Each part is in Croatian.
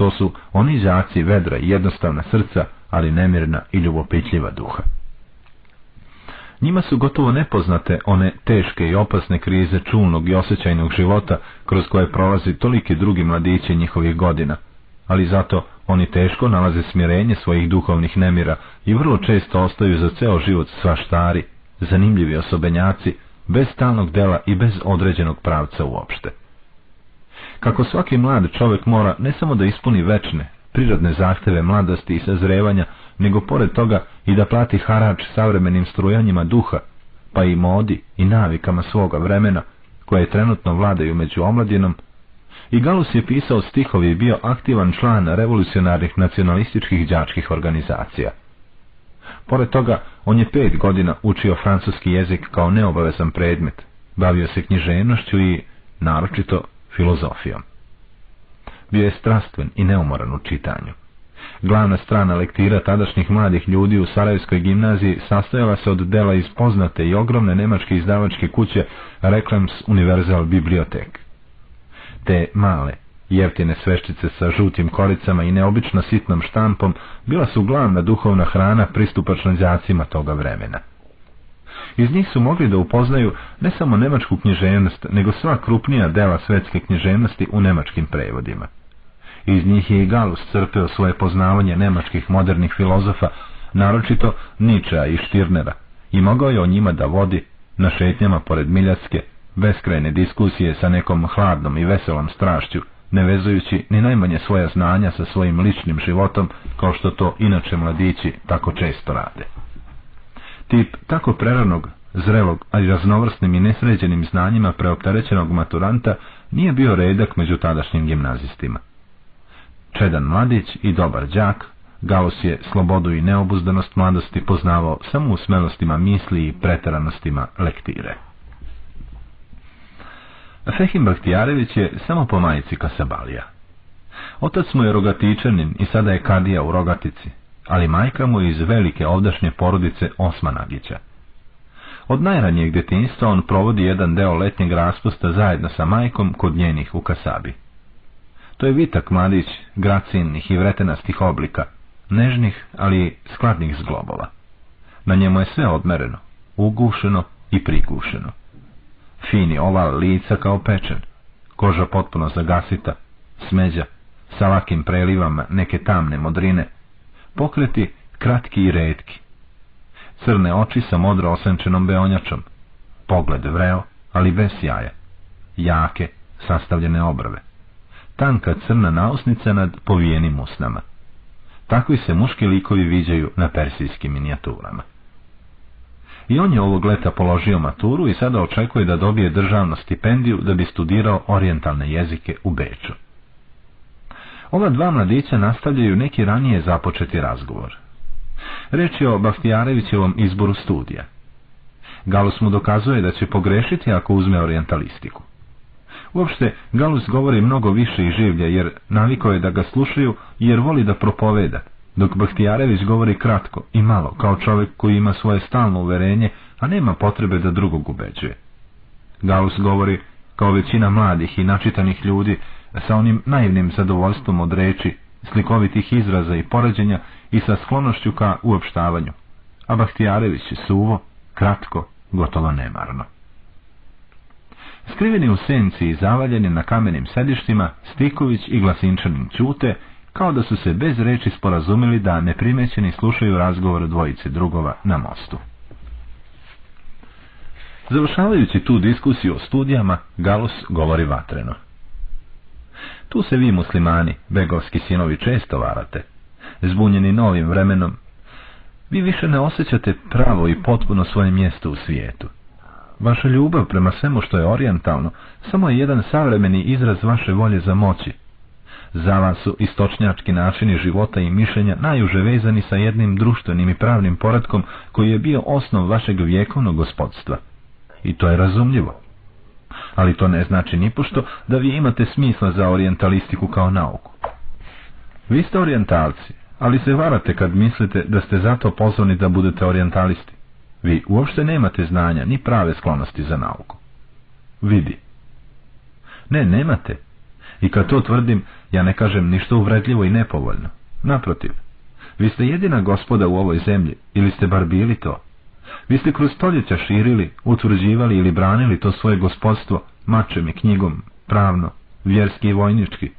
To su oni đaci vedra i jednostavna srca, ali nemirna i ljubopitljiva duha. Njima su gotovo nepoznate one teške i opasne krize čulnog i osjećajnog života kroz koje prolazi toliki drugi mladići njihovih godina, ali zato oni teško nalaze smirenje svojih duhovnih nemira i vrlo često ostaju za ceo život svaštari, zanimljivi osobenjaci, bez stalnog dela i bez određenog pravca uopšte. Kako svaki mlad čovjek mora ne samo da ispuni večne, prirodne zahteve mladosti i sazrevanja, nego pored toga i da plati harač savremenim strujanjima duha, pa i modi i navikama svoga vremena, koje trenutno vladaju među omladinom, i Galus je pisao stihovi i bio aktivan član revolucionarnih nacionalističkih đačkih organizacija. Pored toga, on je pet godina učio francuski jezik kao neobavezan predmet, bavio se književnošću i, naročito, filozofijom. Bio je strastven i neumoran u čitanju. Glavna strana lektira tadašnjih mladih ljudi u Sarajevskoj gimnaziji sastojala se od dela iz poznate i ogromne nemačke izdavačke kuće Reklams Universal Bibliotek. Te male, jeftine sveščice sa žutim koricama i neobično sitnom štampom bila su glavna duhovna hrana pristupačna đacima toga vremena. Iz njih su mogli da upoznaju ne samo nemačku književnost, nego sva krupnija dela svetske književnosti u nemačkim prevodima. Iz njih je i Galus crpeo svoje poznavanje nemačkih modernih filozofa, naročito Niča i Štirnera, i mogao je o njima da vodi na šetnjama pored Miljacke, beskrajne diskusije sa nekom hladnom i veselom strašću, ne vezujući ni najmanje svoja znanja sa svojim ličnim životom, kao što to inače mladići tako često rade. Tip tako preranog, zrelog, ali raznovrsnim i nesređenim znanjima preopterećenog maturanta nije bio redak među tadašnjim gimnazistima. Čedan mladić i dobar đak, Gauss je slobodu i neobuzdanost mladosti poznavao samo u smelostima misli i preteranostima lektire. Fehim Baktijarević je samo po majici Kasabalija. Otac mu je rogatičanin i sada je kadija u rogatici, ali majka mu je iz velike ovdašnje porodice Osmanagića. Od najranijeg detinjstva on provodi jedan deo letnjeg raspusta zajedno sa majkom kod njenih u Kasabi. To je vitak mladić, gracinnih i vretenastih oblika, nežnih, ali skladnih zglobova. Na njemu je sve odmereno, ugušeno i prigušeno. Fini oval lica kao pečen, koža potpuno zagasita, smeđa, sa lakim prelivama neke tamne modrine, pokreti kratki i redki. Crne oči sa modro osenčenom beonjačom, pogled vreo, ali bez jaja, jake, sastavljene obrve tanka crna nausnica nad povijenim usnama. Takvi se muški likovi viđaju na persijskim minijaturama. I on je ovog leta položio maturu i sada očekuje da dobije državnu stipendiju da bi studirao orijentalne jezike u Beču. Ova dva mladića nastavljaju neki ranije započeti razgovor. Reč je o Baftijarevićevom izboru studija. Galus mu dokazuje da će pogrešiti ako uzme orientalistiku. Uopšte, Galus govori mnogo više i življe, jer naliko je da ga slušaju, jer voli da propoveda, dok Bahtijarević govori kratko i malo, kao čovjek koji ima svoje stalno uverenje, a nema potrebe da drugog ubeđuje. Galus govori, kao većina mladih i načitanih ljudi, sa onim naivnim zadovoljstvom od reči, slikovitih izraza i poređenja i sa sklonošću ka uopštavanju, a Bahtijarević je suvo, kratko, gotovo nemarno. Skriveni u senci i zavaljeni na kamenim sedištima, Stiković i Glasinčanin čute, kao da su se bez reči sporazumili da neprimećeni slušaju razgovor dvojice drugova na mostu. Završavajući tu diskusiju o studijama, Galus govori vatreno. Tu se vi muslimani, begovski sinovi, često varate, zbunjeni novim vremenom. Vi više ne osjećate pravo i potpuno svoje mjesto u svijetu. Vaša ljubav prema svemu što je orijentalno samo je jedan savremeni izraz vaše volje za moći. Za vas su istočnjački načini života i mišljenja najuže vezani sa jednim društvenim i pravnim poredkom koji je bio osnov vašeg vjekovnog gospodstva. I to je razumljivo. Ali to ne znači nipošto da vi imate smisla za orientalistiku kao nauku. Vi ste orijentalci, ali se varate kad mislite da ste zato pozvani da budete orientalisti. Vi uopšte nemate znanja, ni prave sklonosti za nauku. Vidi. Ne, nemate. I kad to tvrdim, ja ne kažem ništa uvredljivo i nepovoljno. Naprotiv, vi ste jedina gospoda u ovoj zemlji, ili ste bar bili to. Vi ste kroz stoljeća širili, utvrđivali ili branili to svoje gospodstvo mačem i knjigom, pravno, vjerski i vojnički.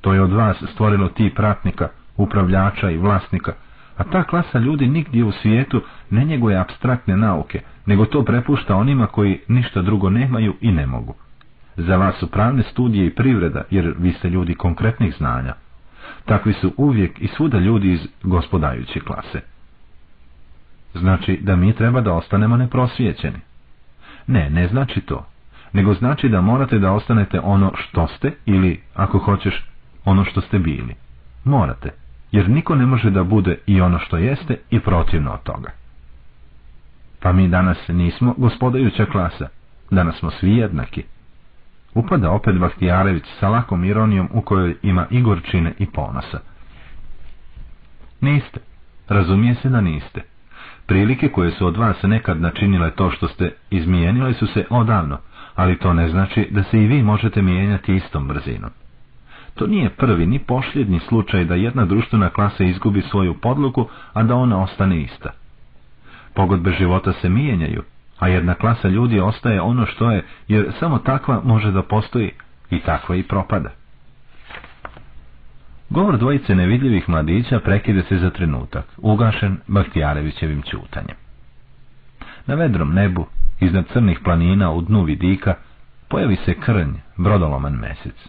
To je od vas stvorilo ti pratnika, upravljača i vlasnika, a ta klasa ljudi nigdje u svijetu ne njeguje abstraktne nauke, nego to prepušta onima koji ništa drugo nemaju i ne mogu. Za vas su pravne studije i privreda, jer vi ste ljudi konkretnih znanja. Takvi su uvijek i svuda ljudi iz gospodajuće klase. Znači da mi treba da ostanemo neprosvijećeni. Ne, ne znači to. Nego znači da morate da ostanete ono što ste ili, ako hoćeš, ono što ste bili. Morate, jer niko ne može da bude i ono što jeste i protivno od toga. Pa mi danas nismo gospodajuća klasa, danas smo svi jednaki. Upada opet Bahtijarević sa lakom ironijom u kojoj ima i gorčine i ponosa. Niste, razumije se da niste. Prilike koje su od vas nekad načinile to što ste izmijenile su se odavno, ali to ne znači da se i vi možete mijenjati istom brzinom. To nije prvi ni posljednji slučaj da jedna društvena klasa izgubi svoju podluku, a da ona ostane ista. Pogodbe života se mijenjaju, a jedna klasa ljudi ostaje ono što je, jer samo takva može da postoji i takva i propada. Govor dvojice nevidljivih mladića prekide se za trenutak, ugašen Bahtijarevićevim čutanjem. Na vedrom nebu, iznad crnih planina u dnu vidika, pojavi se krnj, brodoloman mesec.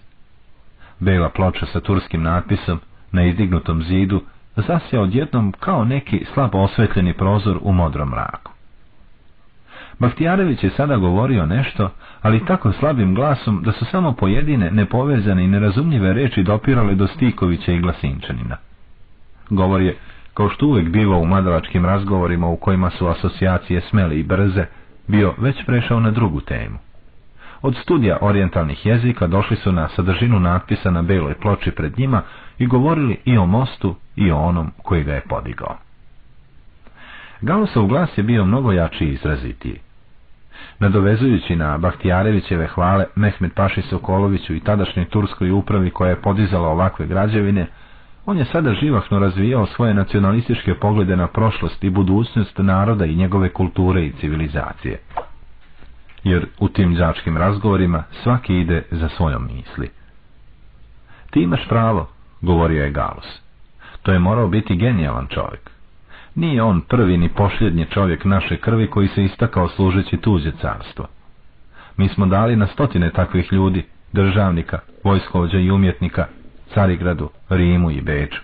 Bela ploča sa turskim natpisom na izdignutom zidu zasja odjednom kao neki slabo osvetljeni prozor u modrom mraku. Bahtijarević je sada govorio nešto, ali tako slabim glasom da su samo pojedine nepovezane i nerazumljive reči dopirale do Stikovića i Glasinčanina. Govor je, kao što uvijek biva u madalačkim razgovorima u kojima su asocijacije smele i brze, bio već prešao na drugu temu. Od studija orijentalnih jezika došli su na sadržinu natpisa na beloj ploči pred njima i govorili i o mostu i o onom koji ga je podigao. Galusov glas je bio mnogo jači i izrazitiji. Nadovezujući na Bahtijarevićeve hvale Mehmed Paši Sokoloviću i tadašnjoj turskoj upravi koja je podizala ovakve građevine, on je sada živahno razvijao svoje nacionalističke poglede na prošlost i budućnost naroda i njegove kulture i civilizacije. Jer u tim đačkim razgovorima svaki ide za svojom misli. Ti imaš pravo, govorio je Galus. To je morao biti genijalan čovjek. Nije on prvi ni posljednji čovjek naše krvi koji se istakao služeći tuđe carstvo. Mi smo dali na stotine takvih ljudi, državnika, vojskovođa i umjetnika, Carigradu, Rimu i Beču.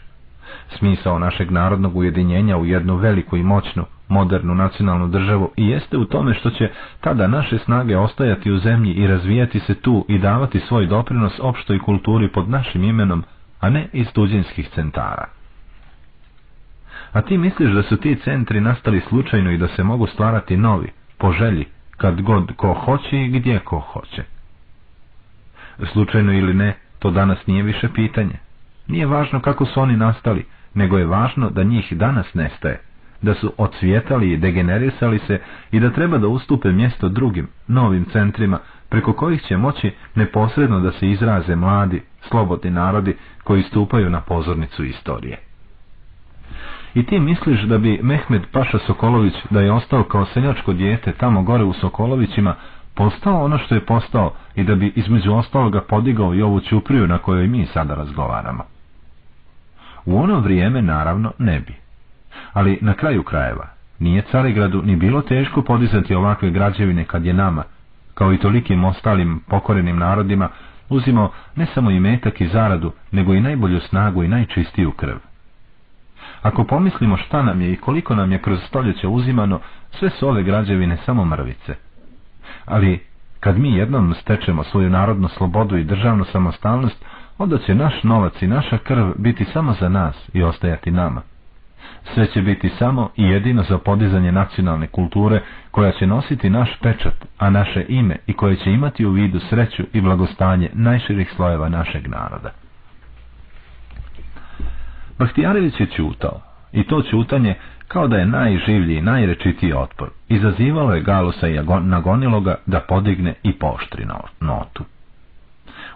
Smisao našeg narodnog ujedinjenja u jednu veliku i moćnu, modernu nacionalnu državu i jeste u tome što će tada naše snage ostajati u zemlji i razvijati se tu i davati svoj doprinos opštoj kulturi pod našim imenom, a ne iz tuđinskih centara. A ti misliš da su ti centri nastali slučajno i da se mogu stvarati novi, po želji, kad god ko hoće i gdje ko hoće? Slučajno ili ne, to danas nije više pitanje. Nije važno kako su oni nastali, nego je važno da njih danas nestaje, da su odsvijetali i degenerisali se i da treba da ustupe mjesto drugim, novim centrima, preko kojih će moći neposredno da se izraze mladi, slobodni narodi koji stupaju na pozornicu istorije. I ti misliš da bi Mehmed Paša Sokolović, da je ostao kao seljačko dijete tamo gore u Sokolovićima, postao ono što je postao i da bi između ostaloga podigao i ovu čupriju na kojoj mi sada razgovaramo? U ono vrijeme, naravno, ne bi. Ali na kraju krajeva, nije Carigradu ni bilo teško podizati ovakve građevine kad je nama, kao i tolikim ostalim pokorenim narodima, uzimao ne samo i metak i zaradu, nego i najbolju snagu i najčistiju krv. Ako pomislimo šta nam je i koliko nam je kroz stoljeće uzimano, sve su ove građevine samo mrvice. Ali, kad mi jednom stečemo svoju narodnu slobodu i državnu samostalnost, onda će naš novac i naša krv biti samo za nas i ostajati nama. Sve će biti samo i jedino za podizanje nacionalne kulture koja će nositi naš pečat, a naše ime i koje će imati u vidu sreću i blagostanje najširih slojeva našeg naroda. Bahtijarević je čutao, i to čutanje, kao da je najživlji i najrečitiji otpor, izazivalo je Galusa i nagonilo ga da podigne i poštri notu.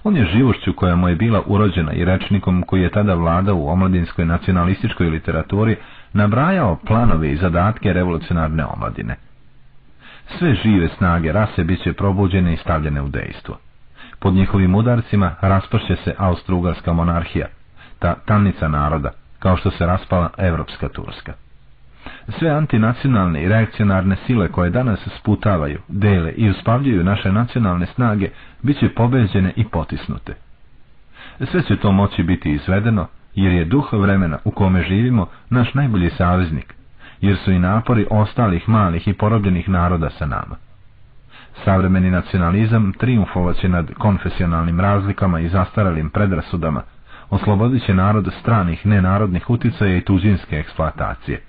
On je živošću koja mu je bila urođena i rečnikom koji je tada vladao u omladinskoj nacionalističkoj literaturi nabrajao planove i zadatke revolucionarne omladine. Sve žive snage rase bit će probuđene i stavljene u dejstvo. Pod njihovim udarcima rasprše se austrougarska monarhija, ta tamnica naroda, kao što se raspala evropska Turska. Sve antinacionalne i reakcionarne sile koje danas sputavaju, dele i uspavljaju naše nacionalne snage, bit će pobeđene i potisnute. Sve će to moći biti izvedeno, jer je duh vremena u kome živimo naš najbolji saveznik, jer su i napori ostalih malih i porobljenih naroda sa nama. Savremeni nacionalizam triumfovaće nad konfesionalnim razlikama i zastaralim predrasudama, oslobodit će narod stranih nenarodnih uticaja i tuđinske eksploatacije.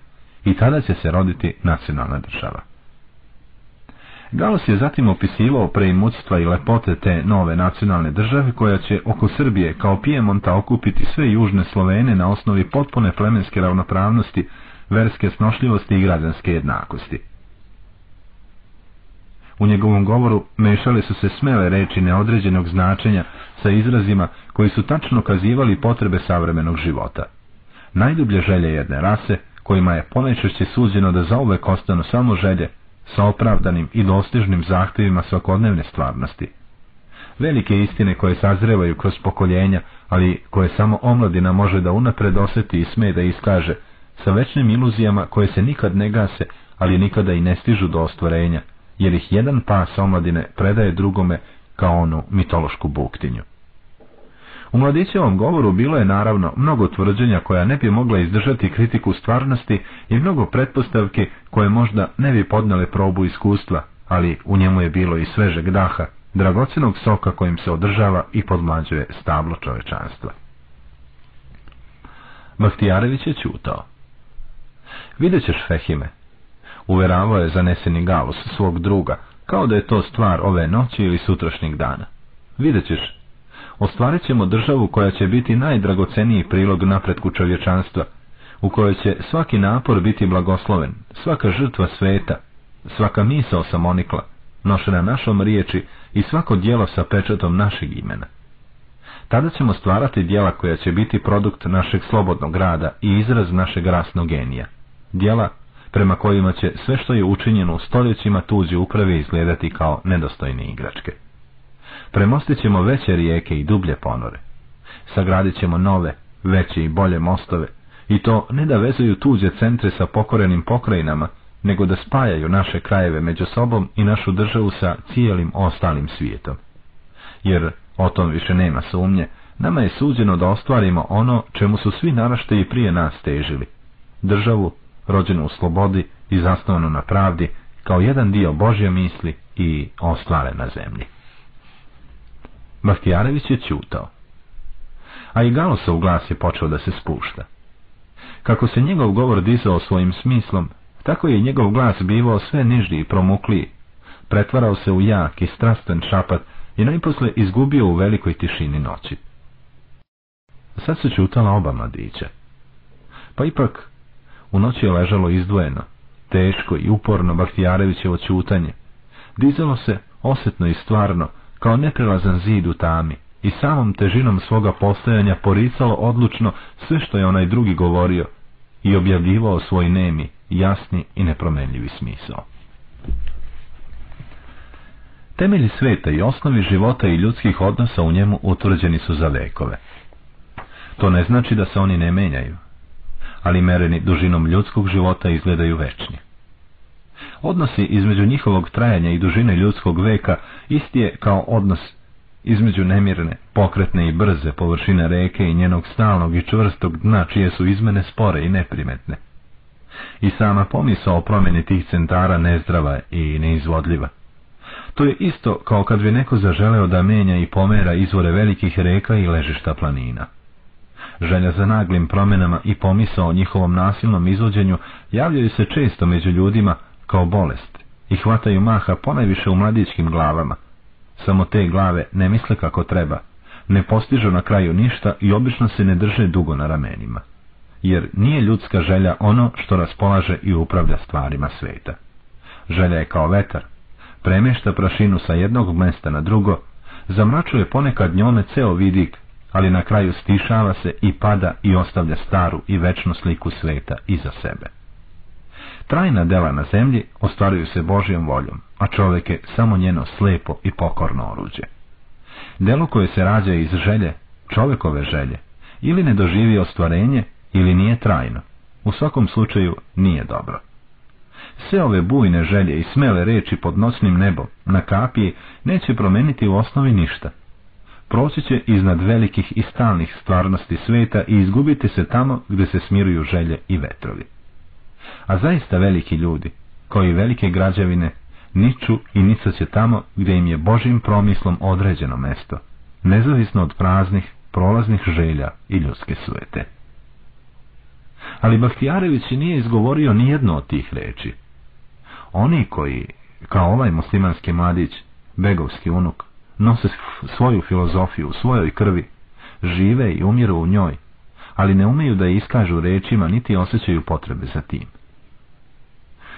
I tada će se roditi nacionalna država. Galos je zatim opisivao preimućstva i lepote te nove nacionalne države koja će oko Srbije kao Pijemonta okupiti sve južne Slovene na osnovi potpune plemenske ravnopravnosti, verske snošljivosti i građanske jednakosti. U njegovom govoru mešale su se smele reči neodređenog značenja sa izrazima koji su tačno kazivali potrebe savremenog života. Najdublje želje jedne rase, kojima je ponajčešće suđeno da zauvek ostanu samo želje, sa opravdanim i dostižnim zahtjevima svakodnevne stvarnosti. Velike istine koje sazrevaju kroz pokoljenja, ali koje samo omladina može da unapred osjeti i sme da iskaže, sa večnim iluzijama koje se nikad ne gase, ali nikada i ne stižu do ostvarenja, jer ih jedan pas omladine predaje drugome kao onu mitološku buktinju. U mladićevom govoru bilo je naravno mnogo tvrđenja koja ne bi mogla izdržati kritiku stvarnosti i mnogo pretpostavki koje možda ne bi podnale probu iskustva, ali u njemu je bilo i svežeg daha, dragocenog soka kojim se održava i podmlađuje stablo čovečanstva. Bahtijarević je čutao. Vidjet ćeš, Fehime, uveravao je zaneseni galus svog druga, kao da je to stvar ove noći ili sutrašnjeg dana. Vidjet ostvarit ćemo državu koja će biti najdragoceniji prilog napretku čovječanstva, u kojoj će svaki napor biti blagosloven, svaka žrtva sveta, svaka misao samonikla, nošena našom riječi i svako dijelo sa pečatom našeg imena. Tada ćemo stvarati dijela koja će biti produkt našeg slobodnog rada i izraz našeg rasnog genija. Dijela prema kojima će sve što je učinjeno u stoljećima tuđe uprave izgledati kao nedostojne igračke. Premostit ćemo veće rijeke i dublje ponore. Sagradit ćemo nove, veće i bolje mostove, i to ne da vezuju tuđe centre sa pokorenim pokrajinama, nego da spajaju naše krajeve među sobom i našu državu sa cijelim ostalim svijetom. Jer, o tom više nema sumnje, nama je suđeno da ostvarimo ono čemu su svi naraštaji prije nas težili. Državu, rođenu u slobodi i zasnovanu na pravdi, kao jedan dio Božje misli i ostvare na zemlji. Bahtijarević je čutao. A i u glas je počeo da se spušta. Kako se njegov govor dizao svojim smislom, tako je njegov glas bivao sve nižiji i promukliji, pretvarao se u jak i strastan šapat i najposle izgubio u velikoj tišini noći. Sad su čutala oba mladića. Pa ipak, u noći je ležalo izdvojeno, teško i uporno Bahtijarevićevo čutanje. Dizalo se osjetno i stvarno, kao neprelazan zid u tami i samom težinom svoga postojanja poricalo odlučno sve što je onaj drugi govorio i objavljivao svoj nemi, jasni i nepromenljivi smisao. Temelji sveta i osnovi života i ljudskih odnosa u njemu utvrđeni su za vekove. To ne znači da se oni ne menjaju, ali mereni dužinom ljudskog života izgledaju večni. Odnosi između njihovog trajanja i dužine ljudskog veka isti je kao odnos između nemirne, pokretne i brze površine reke i njenog stalnog i čvrstog dna čije su izmene spore i neprimetne. I sama pomisao o promjeni tih centara nezdrava i neizvodljiva. To je isto kao kad bi neko zaželeo da menja i pomera izvore velikih reka i ležišta planina. Želja za naglim promjenama i pomisao o njihovom nasilnom izvođenju javljaju se često među ljudima kao bolest i hvataju maha ponajviše u mladićkim glavama. Samo te glave ne misle kako treba, ne postižu na kraju ništa i obično se ne drže dugo na ramenima. Jer nije ljudska želja ono što raspolaže i upravlja stvarima sveta. Želja je kao vetar, premješta prašinu sa jednog mjesta na drugo, Zamračuje ponekad njome ceo vidik, ali na kraju stišava se i pada i ostavlja staru i večnu sliku sveta iza sebe. Trajna dela na zemlji ostvaruju se Božjom voljom, a čovjek je samo njeno slepo i pokorno oruđe. Delo koje se rađa iz želje, čovjekove želje, ili ne doživi ostvarenje, ili nije trajno. U svakom slučaju nije dobro. Sve ove bujne želje i smele reči pod nosnim nebom na kapiji neće promeniti u osnovi ništa. Proći će iznad velikih i stalnih stvarnosti sveta i izgubiti se tamo gdje se smiruju želje i vetrovi. A zaista veliki ljudi, koji velike građevine, niču i će tamo gdje im je Božim promislom određeno mesto, nezavisno od praznih, prolaznih želja i ljudske suete. Ali Bahtijarević nije izgovorio ni jedno od tih reči. Oni koji, kao ovaj muslimanski mladić, begovski unuk, nose svoju filozofiju u svojoj krvi, žive i umiru u njoj, ali ne umeju da iskažu rečima niti osjećaju potrebe za tim.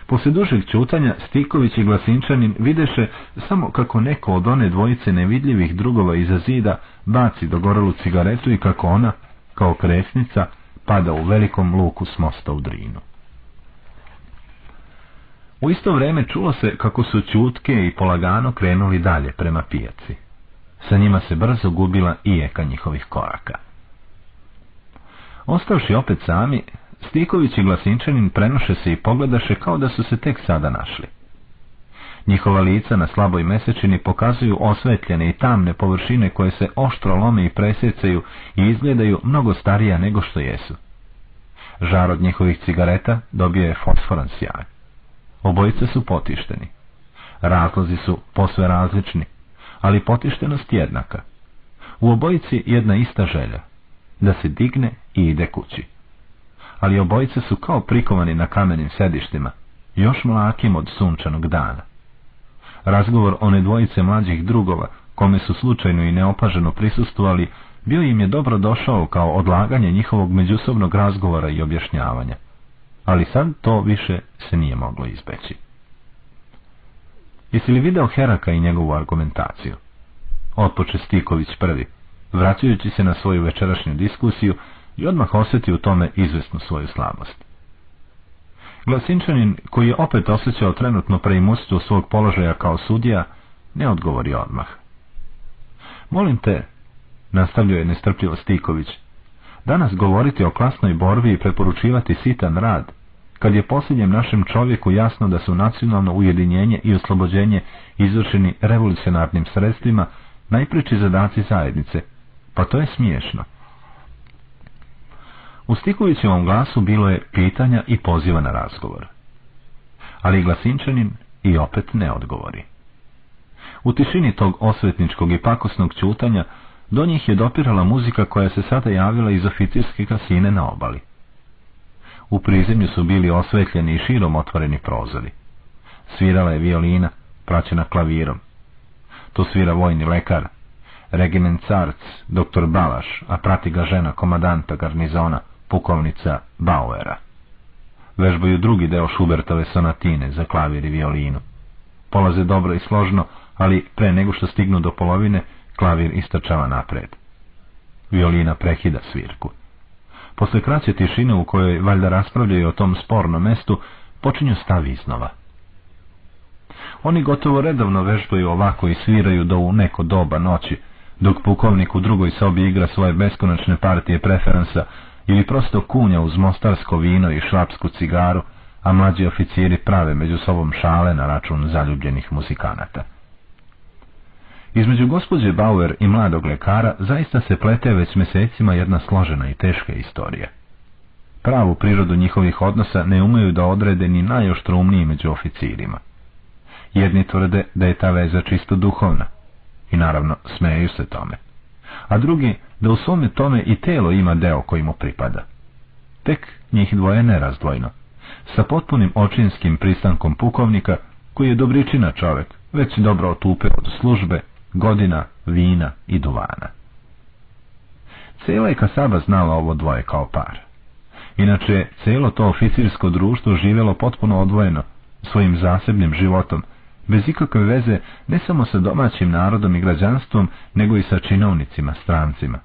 Poslije dužeg čutanja Stiković i Glasinčanin videše samo kako neko od one dvojice nevidljivih drugova iza zida baci do gorelu cigaretu i kako ona, kao kresnica, pada u velikom luku s mosta u drinu. U isto vrijeme čulo se kako su čutke i polagano krenuli dalje prema pijaci. Sa njima se brzo gubila i eka njihovih koraka. Ostavši opet sami, Stiković i Glasinčanin prenoše se i pogledaše kao da su se tek sada našli. Njihova lica na slaboj mesečini pokazuju osvetljene i tamne površine koje se oštro lome i presjecaju i izgledaju mnogo starija nego što jesu. Žar od njihovih cigareta dobio je fosforan sjaj. Obojice su potišteni. Razlozi su posve različni, ali potištenost jednaka. U obojici jedna ista želja, da se digne i ide kući. Ali obojice su kao prikovani na kamenim sedištima, još mlakim od sunčanog dana. Razgovor one dvojice mlađih drugova, kome su slučajno i neopaženo prisustvovali, bio im je dobro došao kao odlaganje njihovog međusobnog razgovora i objašnjavanja. Ali sad to više se nije moglo izbeći. Jesi li video Heraka i njegovu argumentaciju? Otpoče Stiković prvi, vraćajući se na svoju večerašnju diskusiju i odmah osjeti u tome izvesnu svoju slabost. Glasinčanin, koji je opet osjećao trenutno preimustvo svog položaja kao sudija, ne odgovori odmah. Molim te, nastavljuje nestrpljivo Stiković, danas govoriti o klasnoj borbi i preporučivati sitan rad, kad je posljednjem našem čovjeku jasno da su nacionalno ujedinjenje i oslobođenje izvršeni revolucionarnim sredstvima najpreći zadaci zajednice, pa to je smiješno. U Stikovićevom glasu bilo je pitanja i poziva na razgovor. Ali glasinčanin i opet ne odgovori. U tišini tog osvetničkog i pakosnog čutanja do njih je dopirala muzika koja se sada javila iz oficirske kasine na obali. U prizemlju su bili osvetljeni i širom otvoreni prozori. Svirala je violina, praćena klavirom. To svira vojni lekar, regiment carc, doktor Balaš, a prati ga žena komadanta garnizona, pukovnica Bauera. Vežbaju drugi deo Šubertove sonatine za klavir i violinu. Polaze dobro i složno, ali pre nego što stignu do polovine, klavir istrčava napred. Violina prekida svirku. Posle kraće tišine u kojoj valjda raspravljaju o tom spornom mestu, počinju stavi iznova. Oni gotovo redovno vežbaju ovako i sviraju do u neko doba noći, dok pukovnik u drugoj sobi igra svoje beskonačne partije preferensa ili prosto kunja uz mostarsko vino i švapsku cigaru, a mlađi oficiri prave među sobom šale na račun zaljubljenih muzikanata. Između gospođe Bauer i mladog lekara zaista se plete već mjesecima jedna složena i teška istorija. Pravu prirodu njihovih odnosa ne umeju da odrede ni najoštrumniji među oficirima. Jedni tvrde da je ta veza čisto duhovna i naravno smeju se tome, a drugi da u svome tome i telo ima deo koji mu pripada. Tek njih dvoje nerazdvojno, sa potpunim očinskim pristankom pukovnika, koji je dobričina čovek, već dobro otupe od službe, godina, vina i duvana. Cijela je Kasaba znala ovo dvoje kao par. Inače, cijelo to oficirsko društvo živjelo potpuno odvojeno, svojim zasebnim životom, bez ikakve veze ne samo sa domaćim narodom i građanstvom, nego i sa činovnicima, strancima.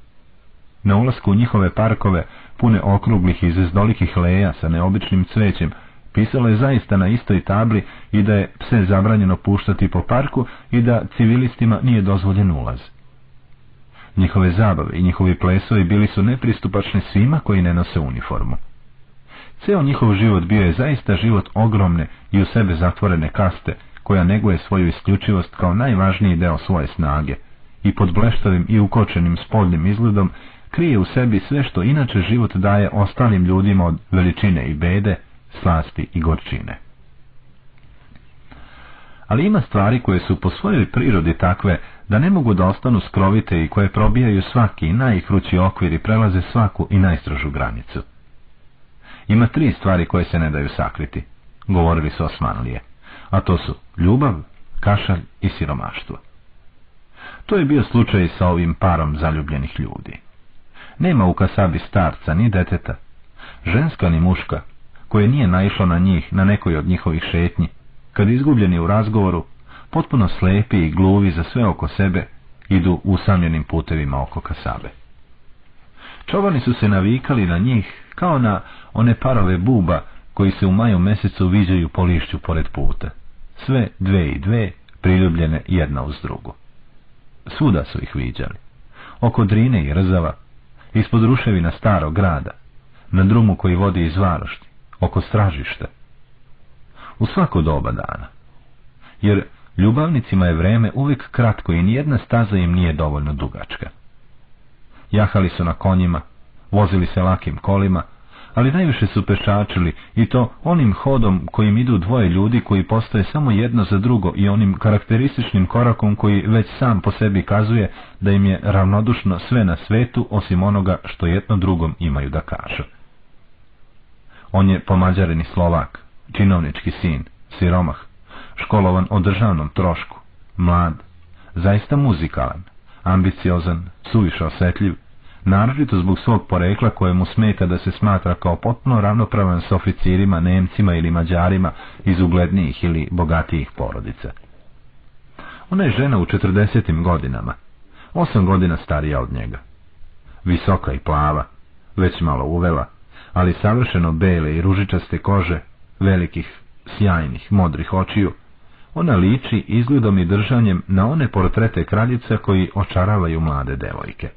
Na ulasku u njihove parkove, pune okruglih i zezdolikih leja sa neobičnim cvećem, pisalo je zaista na istoj tabli i da je pse zabranjeno puštati po parku i da civilistima nije dozvoljen ulaz. Njihove zabave i njihovi plesovi bili su nepristupačni svima koji ne nose uniformu. Ceo njihov život bio je zaista život ogromne i u sebe zatvorene kaste, koja neguje svoju isključivost kao najvažniji deo svoje snage i pod bleštavim i ukočenim spodnjim izgledom krije u sebi sve što inače život daje ostalim ljudima od veličine i bede, slasti i gorčine. Ali ima stvari koje su po svojoj prirodi takve da ne mogu da ostanu skrovite i koje probijaju svaki i najhrući okvir i prelaze svaku i najstražu granicu. Ima tri stvari koje se ne daju sakriti, govorili su Osmanlije, a to su ljubav, kašalj i siromaštvo. To je bio slučaj sa ovim parom zaljubljenih ljudi. Nema u kasabi starca ni deteta, ženska ni muška, koje nije naišlo na njih na nekoj od njihovih šetnji, kad izgubljeni u razgovoru, potpuno slepi i gluvi za sve oko sebe, idu usamljenim putevima oko kasabe. Čovani su se navikali na njih kao na one parove buba koji se u maju mjesecu viđaju po lišću pored puta. Sve dve i dve, priljubljene jedna uz drugu. Svuda su ih viđali. Oko Drine i Rzava, ispod ruševina starog grada, na drumu koji vodi iz Varošti, oko stražišta. U svako doba dana. Jer ljubavnicima je vreme uvijek kratko i nijedna staza im nije dovoljno dugačka. Jahali su na konjima, vozili se lakim kolima, ali najviše su pešačili i to onim hodom kojim idu dvoje ljudi koji postoje samo jedno za drugo i onim karakterističnim korakom koji već sam po sebi kazuje da im je ravnodušno sve na svetu osim onoga što jedno drugom imaju da kažu. On je pomađareni Slovak, činovnički sin, siromah, školovan o državnom trošku, mlad, zaista muzikalan, ambiciozan, suviše osjetljiv, naročito zbog svog porekla kojemu smeta da se smatra kao potpuno ravnopravan s oficirima, Nemcima ili Mađarima iz uglednijih ili bogatijih porodica. Ona je žena u četrdesetim godinama, osam godina starija od njega. Visoka i plava, već malo uvela, ali savršeno bele i ružičaste kože, velikih, sjajnih, modrih očiju, ona liči izgledom i držanjem na one portrete kraljica koji očaravaju mlade devojke.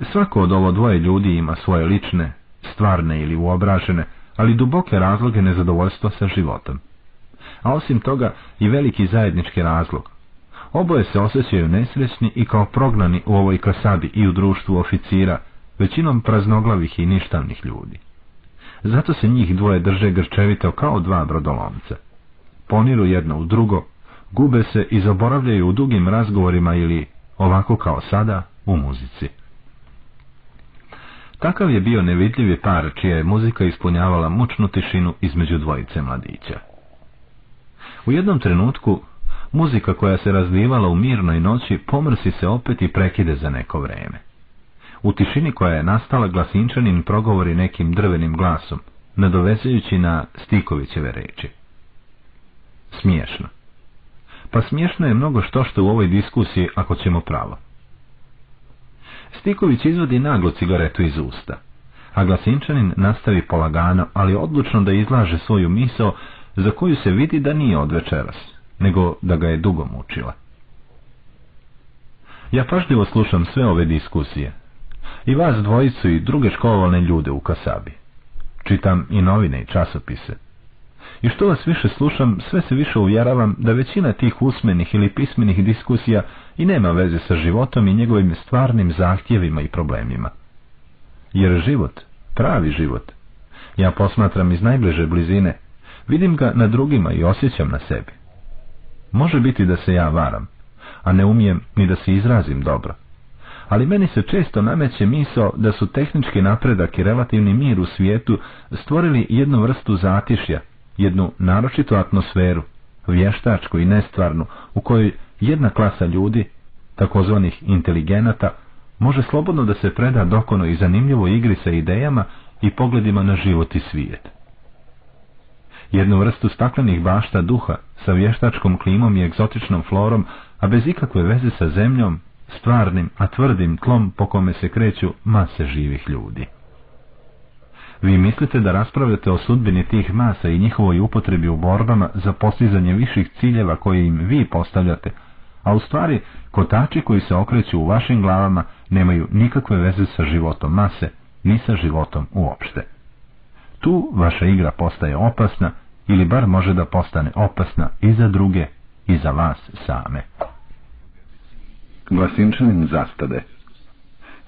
Svako od ovo dvoje ljudi ima svoje lične, stvarne ili uobražene, ali duboke razloge nezadovoljstva sa životom. A osim toga i veliki zajednički razlog. Oboje se osjećaju nesrećni i kao prognani u ovoj kasabi i u društvu oficira, većinom praznoglavih i ništavnih ljudi. Zato se njih dvoje drže grčevito kao dva brodolomca. Poniru jedno u drugo, gube se i zaboravljaju u dugim razgovorima ili, ovako kao sada, u muzici. Takav je bio nevidljivi par čija je muzika ispunjavala mučnu tišinu između dvojice mladića. U jednom trenutku muzika koja se razlivala u mirnoj noći pomrsi se opet i prekide za neko vreme. U tišini koja je nastala glasinčanin progovori nekim drvenim glasom, nadovezujući na Stikovićeve reči. Smiješno. Pa smiješno je mnogo što što u ovoj diskusiji ako ćemo pravo. Stiković izvodi naglo cigaretu iz usta, a glasinčanin nastavi polagano, ali odlučno da izlaže svoju misao za koju se vidi da nije od večeras, nego da ga je dugo mučila. Ja pažljivo slušam sve ove diskusije, i vas dvojicu i druge školovane ljude u Kasabi. Čitam i novine i časopise. I što vas više slušam, sve se više uvjeravam da većina tih usmenih ili pismenih diskusija i nema veze sa životom i njegovim stvarnim zahtjevima i problemima. Jer život, pravi život, ja posmatram iz najbliže blizine, vidim ga na drugima i osjećam na sebi. Može biti da se ja varam, a ne umijem ni da se izrazim dobro. Ali meni se često nameće misao da su tehnički napredak i relativni mir u svijetu stvorili jednu vrstu zatišja, jednu naročitu atmosferu, vještačku i nestvarnu, u kojoj jedna klasa ljudi, takozvanih inteligenata, može slobodno da se preda dokono i zanimljivo igri sa idejama i pogledima na život i svijet. jednu vrstu staklenih bašta duha sa vještačkom klimom i egzotičnom florom, a bez ikakve veze sa zemljom, stvarnim, a tvrdim tlom po kome se kreću mase živih ljudi. Vi mislite da raspravljate o sudbini tih masa i njihovoj upotrebi u borbama za postizanje viših ciljeva koje im vi postavljate, a u stvari kotači koji se okreću u vašim glavama nemaju nikakve veze sa životom mase, ni sa životom uopšte. Tu vaša igra postaje opasna ili bar može da postane opasna i za druge i za vas same. Glasinčanin zastade.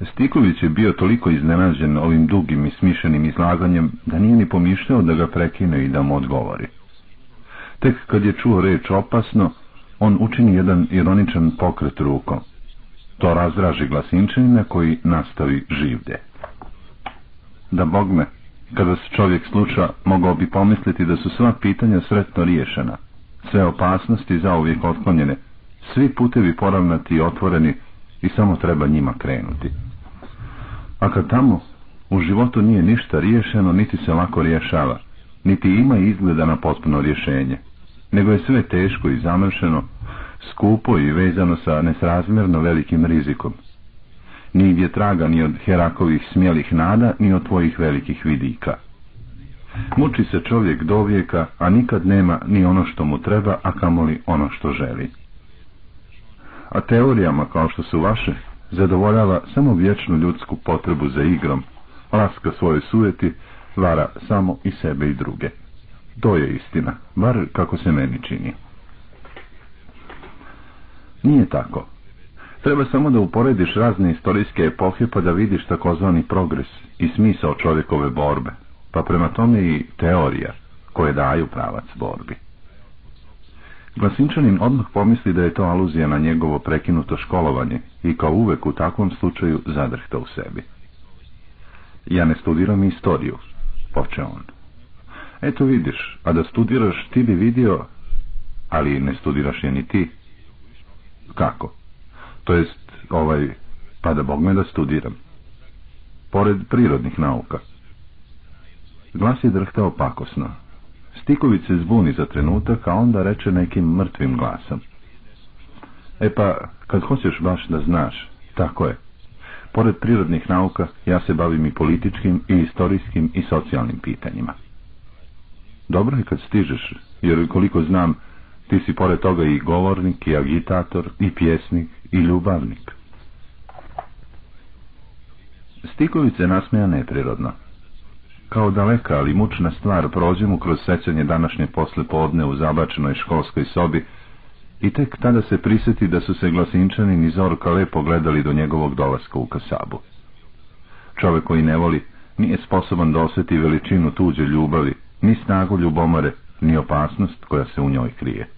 Stiković je bio toliko iznenađen ovim dugim i smišenim izlaganjem da nije ni pomišljao da ga prekine i da mu odgovori. Tek kad je čuo reč opasno, on učini jedan ironičan pokret rukom. To razdraži glasinčanina koji nastavi živde. Da bogme, kada se čovjek sluča, mogao bi pomisliti da su sva pitanja sretno riješena, sve opasnosti zauvijek otklonjene, svi putevi poravnati i otvoreni i samo treba njima krenuti. A kad tamo u životu nije ništa riješeno, niti se lako rješava, niti ima izgleda na potpuno rješenje, nego je sve teško i zamršeno, skupo i vezano sa nesrazmjerno velikim rizikom. Ni je traga ni od Herakovih smjelih nada, ni od tvojih velikih vidika. Muči se čovjek do vijeka, a nikad nema ni ono što mu treba, a kamoli ono što želi. A teorijama, kao što su vaše, zadovoljava samo vječnu ljudsku potrebu za igrom, laska svoje sujeti, vara samo i sebe i druge. To je istina, bar kako se meni čini. Nije tako. Treba samo da uporediš razne istorijske epohe pa da vidiš takozvani progres i smisao čovjekove borbe, pa prema tome i teorija koje daju pravac borbi. Glasinčanin odmah pomisli da je to aluzija na njegovo prekinuto školovanje i kao uvek u takvom slučaju zadrhta u sebi. Ja ne studiram istoriju, poče on. Eto vidiš, a da studiraš ti bi vidio, ali ne studiraš je ni ti. Kako? To jest, ovaj, pa da Bog me da studiram. Pored prirodnih nauka. Glas je drhtao pakosno, Stiković se zbuni za trenutak, a onda reče nekim mrtvim glasom. E pa, kad hoćeš baš da znaš, tako je. Pored prirodnih nauka, ja se bavim i političkim, i istorijskim, i socijalnim pitanjima. Dobro je kad stižeš, jer koliko znam, ti si pored toga i govornik, i agitator, i pjesnik, i ljubavnik. Stiković se nasmeja neprirodno. Kao daleka, ali mučna stvar prođe mu kroz sećanje današnje posle podne u zabačenoj školskoj sobi i tek tada se prisjeti da su se glasinčani i Zorka lepo gledali do njegovog dolaska u kasabu. Čovek koji ne voli nije sposoban da osjeti veličinu tuđe ljubavi, ni snagu ljubomore, ni opasnost koja se u njoj krije.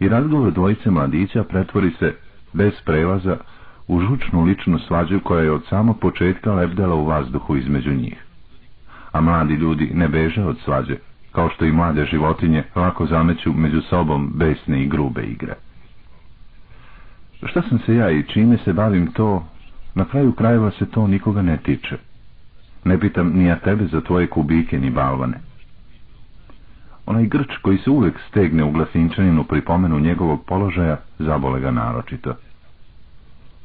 I razgovor dvojice mladića pretvori se, bez prelaza, u žučnu ličnu svađu koja je od samog početka lebdela u vazduhu između njih a mladi ljudi ne beže od svađe, kao što i mlade životinje lako zameću među sobom besne i grube igre. Šta sam se ja i čime se bavim to, na kraju krajeva se to nikoga ne tiče. Ne pitam ni ja tebe za tvoje kubike ni balvane. Onaj grč koji se uvek stegne u glasinčaninu pri pomenu njegovog položaja, zabole ga naročito.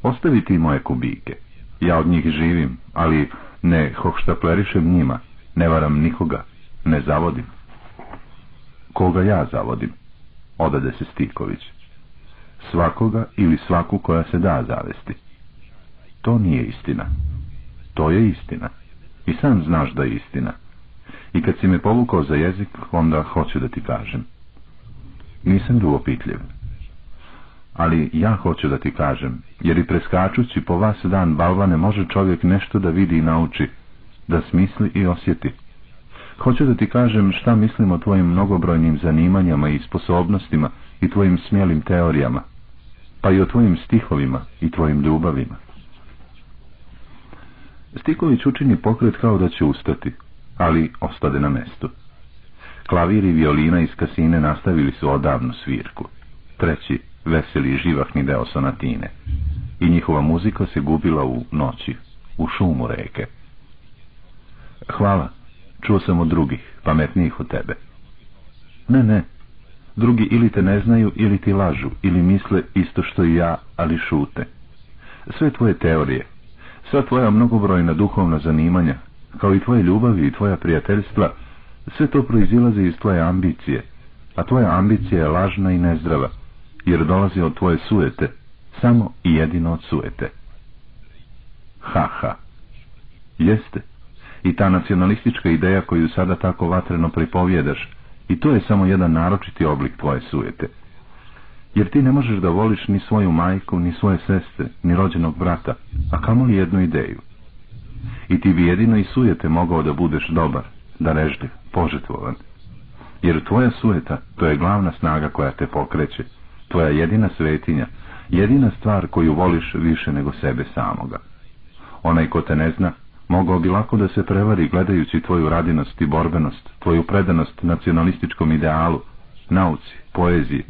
Ostavi ti moje kubike. Ja od njih živim, ali ne hohštaplerišem njima, ne varam nikoga, ne zavodim. Koga ja zavodim? Odade se Stiković. Svakoga ili svaku koja se da zavesti. To nije istina. To je istina. I sam znaš da je istina. I kad si me povukao za jezik, onda hoću da ti kažem. Nisam ljubopitljiv. Ali ja hoću da ti kažem, jer i preskačući po vas dan balvane može čovjek nešto da vidi i nauči, da smisli i osjeti. Hoću da ti kažem šta mislim o tvojim mnogobrojnim zanimanjama i sposobnostima i tvojim smjelim teorijama, pa i o tvojim stihovima i tvojim ljubavima. Stiković učini pokret kao da će ustati, ali ostade na mestu. Klavir i violina iz kasine nastavili su odavnu svirku. Treći, veseli i živahni deo sonatine. I njihova muzika se gubila u noći, u šumu reke. Hvala, Čuo sam od drugih, pametnijih od tebe. Ne, ne. Drugi ili te ne znaju, ili ti lažu, ili misle isto što i ja, ali šute. Sve tvoje teorije, sva tvoja mnogobrojna duhovna zanimanja, kao i tvoje ljubavi i tvoja prijateljstva, sve to proizilazi iz tvoje ambicije, a tvoja ambicija je lažna i nezdrava, jer dolazi od tvoje sujete, samo i jedino od sujete. Ha, ha. Jeste. I ta nacionalistička ideja koju sada tako vatreno pripovjedaš, i to je samo jedan naročiti oblik tvoje sujete. Jer ti ne možeš da voliš ni svoju majku, ni svoje sestre, ni rođenog brata, a kamoli jednu ideju. I ti bi jedino i sujete mogao da budeš dobar, da režde, požetvovan. Jer tvoja sujeta, to je glavna snaga koja te pokreće, tvoja jedina svetinja, jedina stvar koju voliš više nego sebe samoga. Onaj ko te ne zna, mogao bi lako da se prevari gledajući tvoju radinost i borbenost, tvoju predanost nacionalističkom idealu, nauci, poeziji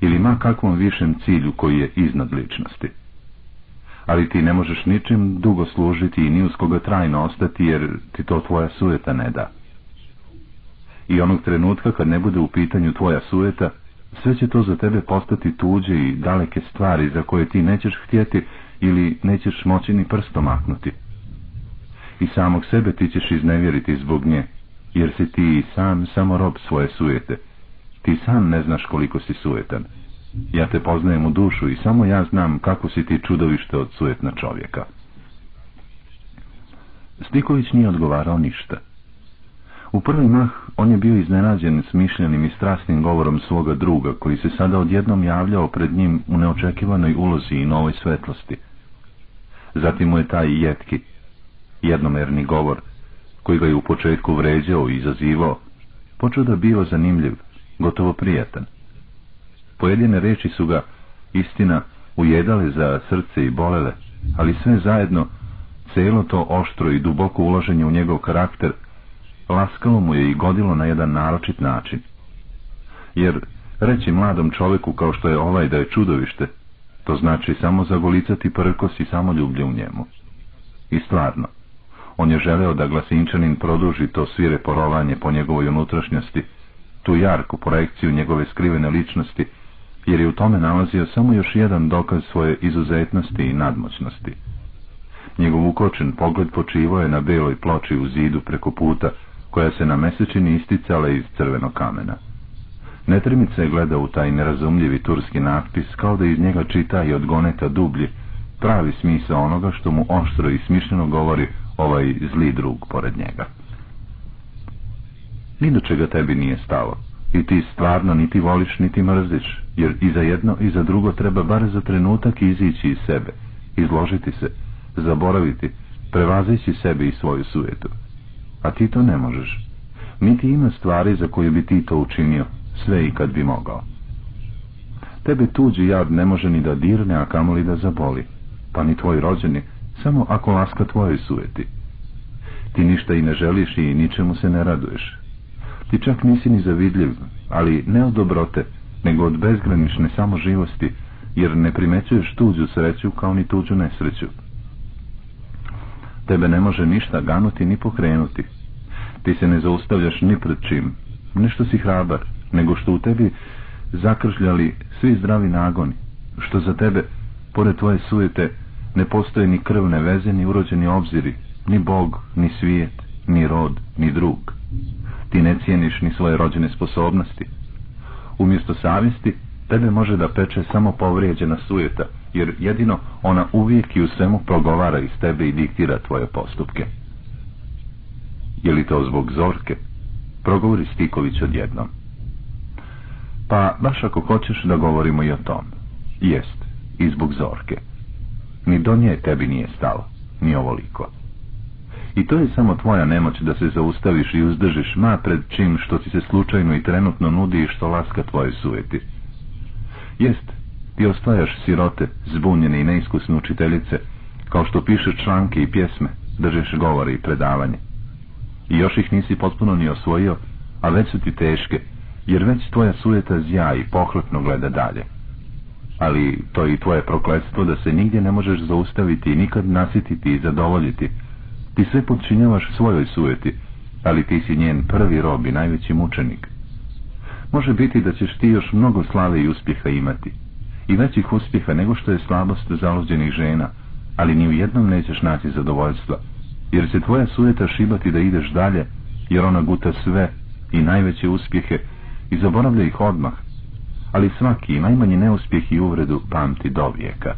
ili ma kakvom višem cilju koji je iznad ličnosti. Ali ti ne možeš ničim dugo služiti i ni uz koga trajno ostati jer ti to tvoja sujeta ne da. I onog trenutka kad ne bude u pitanju tvoja sujeta, sve će to za tebe postati tuđe i daleke stvari za koje ti nećeš htjeti ili nećeš moći ni prstom maknuti. I samog sebe ti ćeš iznevjeriti zbog nje, jer si ti i sam samo rob svoje sujete. Ti sam ne znaš koliko si sujetan. Ja te poznajem u dušu i samo ja znam kako si ti čudovište od sujetna čovjeka. Stiković nije odgovarao ništa. U prvi mah on je bio iznenađen smišljenim i strasnim govorom svoga druga, koji se sada odjednom javljao pred njim u neočekivanoj ulozi i novoj svetlosti. Zatim mu je taj jetki, jednomerni govor, koji ga je u početku vređao i izazivao, počeo da bio zanimljiv, gotovo prijatan. Pojedine reči su ga, istina, ujedale za srce i bolele, ali sve zajedno, celo to oštro i duboko uloženje u njegov karakter, laskalo mu je i godilo na jedan naročit način. Jer reći mladom čoveku kao što je ovaj da je čudovište, to znači samo zagolicati prkos i samo ljublje u njemu. I stvarno, on je želeo da glasinčanin produži to svire porovanje po njegovoj unutrašnjosti, tu jarku projekciju njegove skrivene ličnosti, jer je u tome nalazio samo još jedan dokaz svoje izuzetnosti i nadmoćnosti. Njegov ukočen pogled počivo je na beloj ploči u zidu preko puta, koja se na mesečini isticala iz crvenog kamena. Netremica je gleda u taj nerazumljivi turski natpis, kao da iz njega čita i odgoneta dublji, pravi smisao onoga što mu oštro i smišljeno govori ovaj zli drug pored njega. Do čega tebi nije stalo. I ti stvarno niti voliš, niti mrziš, jer i za jedno i za drugo treba bar za trenutak izići iz sebe, izložiti se, zaboraviti, prevazeći sebe i svoju sujetu. A ti to ne možeš. Niti ima stvari za koje bi ti to učinio, sve i kad bi mogao. Tebe tuđi jad ne može ni da dirne, a kamoli da zaboli, pa ni tvoji rođeni, samo ako laska tvoje sujeti. Ti ništa i ne želiš i ničemu se ne raduješ. Ti čak nisi ni zavidljiv, ali ne od dobrote, nego od bezgranične živosti, jer ne primećuješ tuđu sreću kao ni tuđu nesreću. Tebe ne može ništa ganuti ni pokrenuti. Ti se ne zaustavljaš ni pred čim. Nešto si hrabar, nego što u tebi zakržljali svi zdravi nagoni, što za tebe, pored tvoje sujete, ne postoje ni krvne veze, ni urođeni obziri, ni Bog, ni svijet, ni rod, ni drug. Ti ne cijeniš ni svoje rođene sposobnosti. Umjesto savjesti, tebe može da peče samo povrijeđena sujeta, jer jedino ona uvijek i u svemu progovara iz tebe i diktira tvoje postupke. Je li to zbog Zorke? Progovori Stiković odjednom. Pa, baš ako hoćeš da govorimo i o tom. Jest, i zbog Zorke. Ni do nje tebi nije stalo, ni ovoliko. I to je samo tvoja nemoć da se zaustaviš i uzdržiš ma pred čim što ti se slučajno i trenutno nudi i što laska tvoje sujeti. Jest, ti ostajaš sirote, zbunjene i neiskusne učiteljice, kao što pišeš članke i pjesme, držiš govore i predavanje. I još ih nisi potpuno ni osvojio, a već su ti teške, jer već tvoja sujeta zja i pohlepno gleda dalje. Ali to je i tvoje prokletstvo da se nigdje ne možeš zaustaviti i nikad nasititi i zadovoljiti. Ti sve podčinjavaš svojoj sujeti, ali ti si njen prvi rob i najveći mučenik. Može biti da ćeš ti još mnogo slave i uspjeha imati, i većih uspjeha nego što je slabost zalođenih žena, ali ni u jednom nećeš naći zadovoljstva, jer će tvoja sujeta šibati da ideš dalje, jer ona guta sve i najveće uspjehe i zaboravlja ih odmah, ali svaki najmanji neuspjeh i uvredu pamti do vijeka.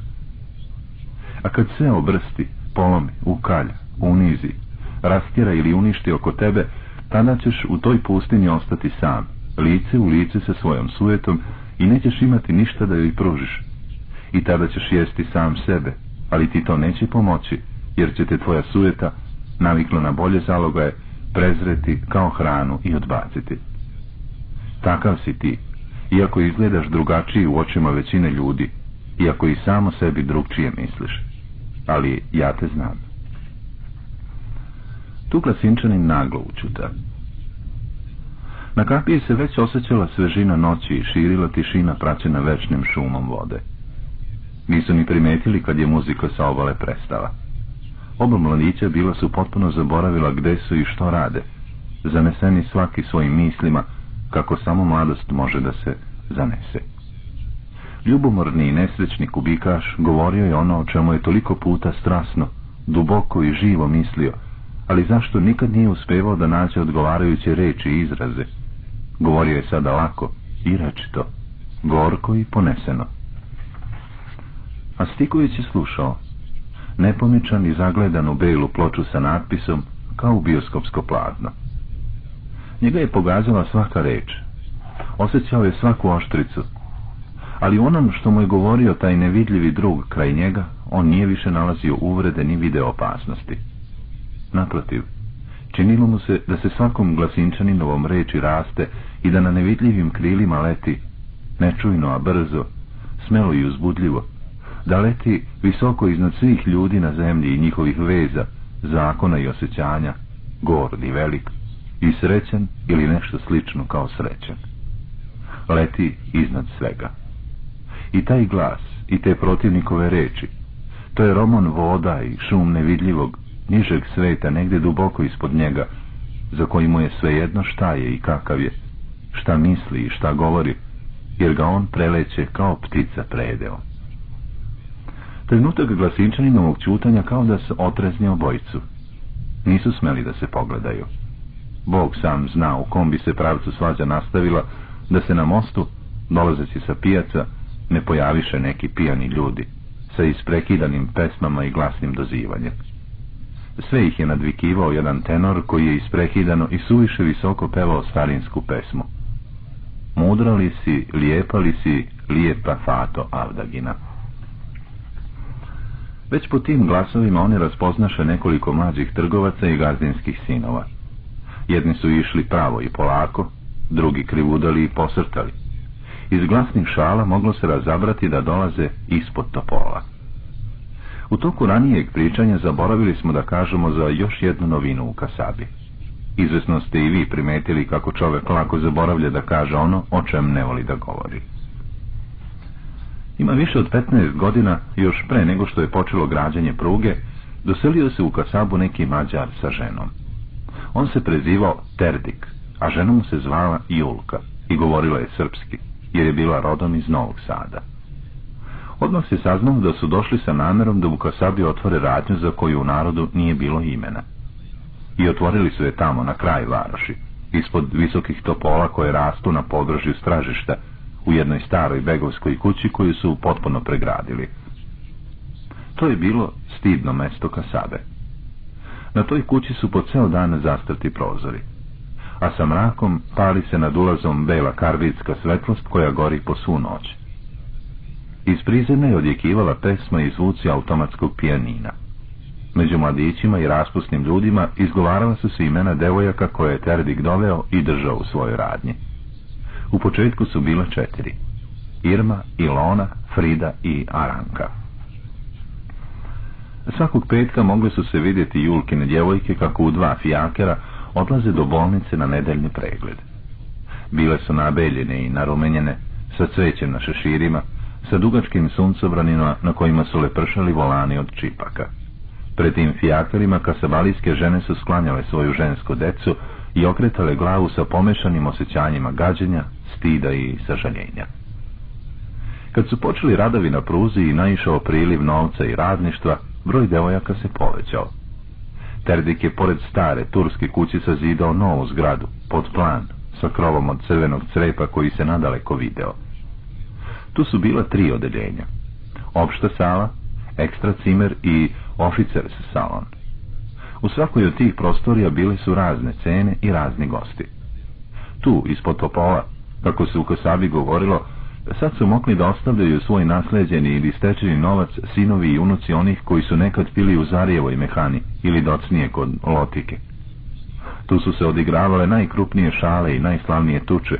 A kad sve obrsti, polomi, ukalja, unizi, rastjera ili uništi oko tebe, tada ćeš u toj pustinji ostati sam, lice u lice sa svojom sujetom i nećeš imati ništa da joj pružiš. I tada ćeš jesti sam sebe, ali ti to neće pomoći, jer će te tvoja sujeta, navikla na bolje zalogaje, prezreti kao hranu i odbaciti. Takav si ti, iako izgledaš drugačiji u očima većine ljudi, iako i samo sebi drugčije misliš. Ali ja te znam. Tu klasinčanin naglo učuta. Na kapiji se već osjećala svežina noći i širila tišina praćena večnim šumom vode. Nisu ni primetili kad je muzika sa obale prestala. Oba mladića bila su potpuno zaboravila gde su i što rade, zaneseni svaki svojim mislima, kako samo mladost može da se zanese. Ljubomorni i nesrećni kubikaš govorio je ono o čemu je toliko puta strasno, duboko i živo mislio, ali zašto nikad nije uspevao da nađe odgovarajuće reči i izraze. Govorio je sada lako i rečito, gorko i poneseno. A Stiković je slušao, nepomičan i zagledan u belu ploču sa natpisom, kao u bioskopsko platno. Njega je pogazala svaka reč. Osjećao je svaku oštricu. Ali onom što mu je govorio taj nevidljivi drug kraj njega, on nije više nalazio uvrede ni video opasnosti. Naprotiv, činilo mu se da se svakom glasinčaninovom reči raste i da na nevidljivim krilima leti, nečujno, a brzo, smelo i uzbudljivo, da leti visoko iznad svih ljudi na zemlji i njihovih veza, zakona i osjećanja, gord i velik, i srećan ili nešto slično kao srećan. Leti iznad svega. I taj glas, i te protivnikove reči, to je roman voda i šum nevidljivog, nižeg sveta, negdje duboko ispod njega, za koji mu je svejedno šta je i kakav je, šta misli i šta govori, jer ga on preleće kao ptica predeo. Trenutak glasinčaninovog čutanja kao da se otreznio obojicu. Nisu smeli da se pogledaju. Bog sam zna u kom bi se pravcu svađa nastavila, da se na mostu, dolazeći sa pijaca, ne pojaviše neki pijani ljudi, sa isprekidanim pesmama i glasnim dozivanjem. Sve ih je nadvikivao jedan tenor koji je isprekidano i suviše visoko pevao starinsku pesmu. Mudra li si, lijepa li si, lijepa fato Avdagina. Već po tim glasovima oni raspoznaše nekoliko mlađih trgovaca i gazdinskih sinova. Jedni su išli pravo i polako, drugi krivudali i posrtali. Iz glasnih šala moglo se razabrati da dolaze ispod topola. U toku ranijeg pričanja zaboravili smo da kažemo za još jednu novinu u Kasabi. Izvesno ste i vi primetili kako čovek lako zaboravlja da kaže ono o čem ne voli da govori. Ima više od 15 godina, još pre nego što je počelo građanje pruge, doselio se u Kasabu neki mađar sa ženom. On se prezivao Terdik, a žena mu se zvala Julka i govorila je srpski, jer je bila rodom iz Novog Sada. Odmah se saznao da su došli sa namerom da u Kasabi otvore radnju za koju u narodu nije bilo imena. I otvorili su je tamo, na kraj varoši, ispod visokih topola koje rastu na podružju stražišta, u jednoj staroj begovskoj kući koju su potpuno pregradili. To je bilo stidno mesto Kasabe. Na toj kući su po ceo dan zastrti prozori, a sa mrakom pali se nad ulazom bela karbitska svetlost koja gori po svu noć. Iz prizemne je odjekivala pesma i zvuci automatskog pijanina. Među mladićima i raspusnim ljudima izgovarala su se imena devojaka koje je Terdik doveo i držao u svojoj radnji. U početku su bila četiri. Irma, Ilona, Frida i Aranka. Svakog petka mogle su se vidjeti Julkine djevojke kako u dva fijakera odlaze do bolnice na nedeljni pregled. Bile su nabeljene i narumenjene, sa cvećem na šeširima, sa dugačkim suncobranima na kojima su lepršali volani od čipaka. Pred tim fijakarima kasabalijske žene su sklanjale svoju žensku decu i okretale glavu sa pomešanim osjećanjima gađenja, stida i sažaljenja. Kad su počeli radovi na pruzi i naišao priliv novca i radništva, broj devojaka se povećao. Terdik je pored stare turske kuće sazidao novu zgradu, pod plan, sa krovom od crvenog crepa koji se nadaleko video. Tu su bila tri odeljenja. Opšta sala, ekstra cimer i oficers salon. U svakoj od tih prostorija bile su razne cene i razni gosti. Tu, ispod topola, kako se u Kosabi govorilo, sad su mogli da ostavljaju svoj nasleđeni ili stečeni novac sinovi i unuci onih koji su nekad pili u Zarijevoj mehani ili docnije kod Lotike. Tu su se odigravale najkrupnije šale i najslavnije tuče,